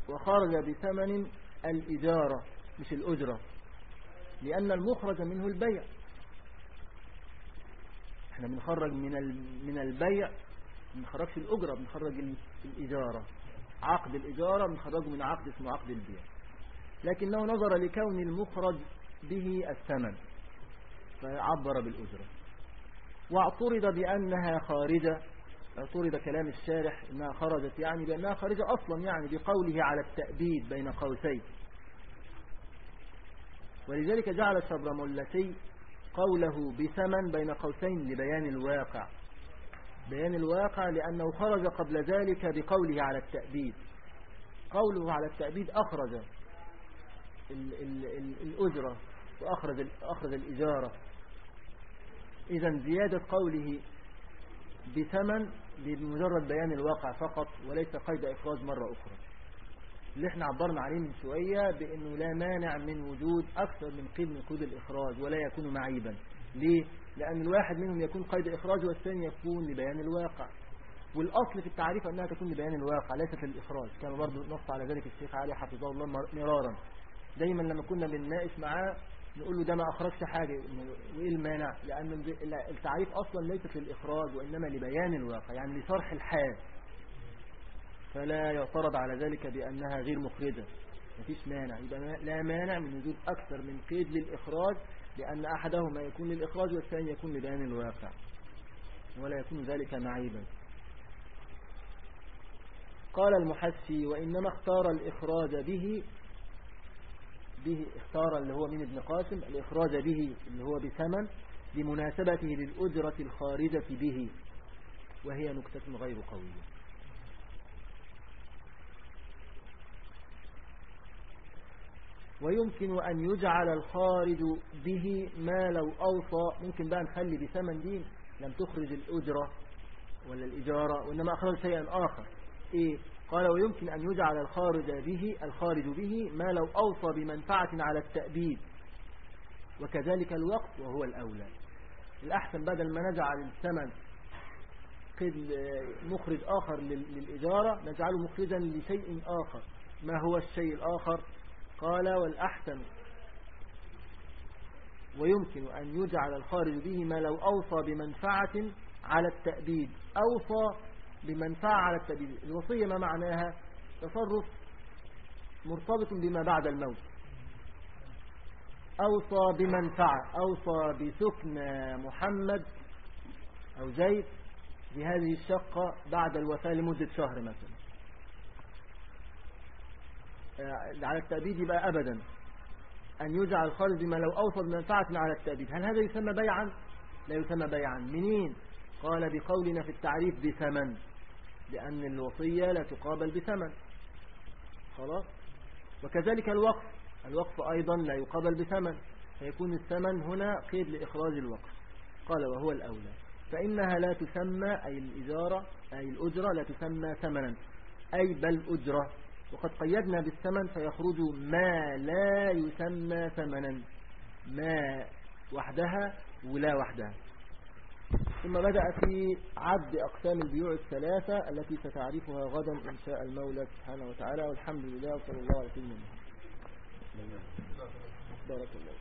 وخرج بثمن الإجارة مش الأجرة. لأن المخرج منه البيع. إحنا بنخرج من من البيع ما بنخرجش الأجرة بنخرج الإجارة. عقد الإجارة بنخرجه من عقد اسمه عقد البيع. لكنه نظر لكون المخرج به الثمن فعبر بالأجرة. واعترض بأنها خارجة اعترض كلام الشارح إنها خرجت يعني بأنها خارجة أصلا يعني بقوله على التأبيد بين قوسين. ولذلك جعل الشبرملتي قوله بثمن بين قوسين لبيان الواقع. بيان الواقع لأنه خرج قبل ذلك بقوله على التأبيد. قوله على التأبيد أخرج. الأجرة وأخرج أخرج الإجارة. إذا زيادة قوله بثمن بمجرد بيان الواقع فقط وليس قيد إخراج مرة أخرى. اللي إحنا عبرنا عليه من شوية بأنه لا مانع من وجود أكثر من قيد من قيد الإخراج ولا يكون معيبا. ليه؟ لأن الواحد منهم يكون قيد إخراج والثاني يكون لبيان الواقع. والأصل في التعريف أنها تكون لبيان الواقع ليست للإخراج. كان برضو نص على ذلك الشيخ علي حفظه الله مرارا. دايما لما كنا بنناقش معاه نقول له ده ما أخرجش حاجة. وإيه المانع؟ لأن التعريف أصلا ليست للإخراج وإنما لبيان الواقع يعني لشرح الحال. فلا يعترض على ذلك بأنها غير مخرجة مفيش مانع. يبقى لا مانع من وجود أكثر من قيد للإخراج لأن أحدهما يكون للإخراج والثاني يكون لبيان الواقع. ولا يكون ذلك معيبا. قال المحسي وإنما اختار الإخراج به به اختار اللي هو من ابن قاسم الإخراج به اللي هو بثمن لمناسبته للأجرة الخارجة به وهي نكتة غير قوية ويمكن أن يجعل الخارج به ما لو أوصى ممكن بقى نخلي بثمن دين لم تخرج الأجرة ولا الإجارة وإنما أخرج شيئا آخر إيه؟ قال ويمكن أن يجعل الخارج به الخارج به ما لو أوصى بمنفعة على التأبيد. وكذلك الوقت وهو الأولى. الأحسن بدل ما نجعل الثمن مخرج آخر للإجارة نجعله مخرجا لشيء آخر. ما هو الشيء الآخر؟ قال والأحسن ويمكن أن يجعل الخارج به ما لو أوصى بمنفعة على التأبيد. أوصى بمنفعة على التأبيد الوصية ما معناها تصرف مرتبط بما بعد الموت. أوصى بمنفعة أوصى بسكن محمد أو زيد بهذه الشقة بعد الوفاة لمدة شهر مثلا. آه، على التأبيد يبقى أبدا. أن يجعل الخارج بما لو أوصى بمنفعة على التأبيد. هل هذا يسمى بيعا؟ لا يسمى بيعا. منين؟ قال بقولنا في التعريف بثمن. لأن الوصية لا تقابل بثمن. خلاص؟ وكذلك الوقف. الوقف أيضا لا يقابل بثمن. فيكون الثمن هنا قيد لإخراج الوقف. قال وهو الأولى. فإنها لا تسمى أي الإجارة أي الأجرة لا تسمى ثمنا. أي بل أجرة. وقد قيدنا بالثمن فيخرج ما لا يسمى ثمنا. ما وحدها ولا وحدها. ثم بدأ في عد أقسام البيوع الثلاثة التي ستعرفها غدا إن شاء المولى سبحانه وتعالى والحمد لله وصلى الله عليه وسلم بارك الله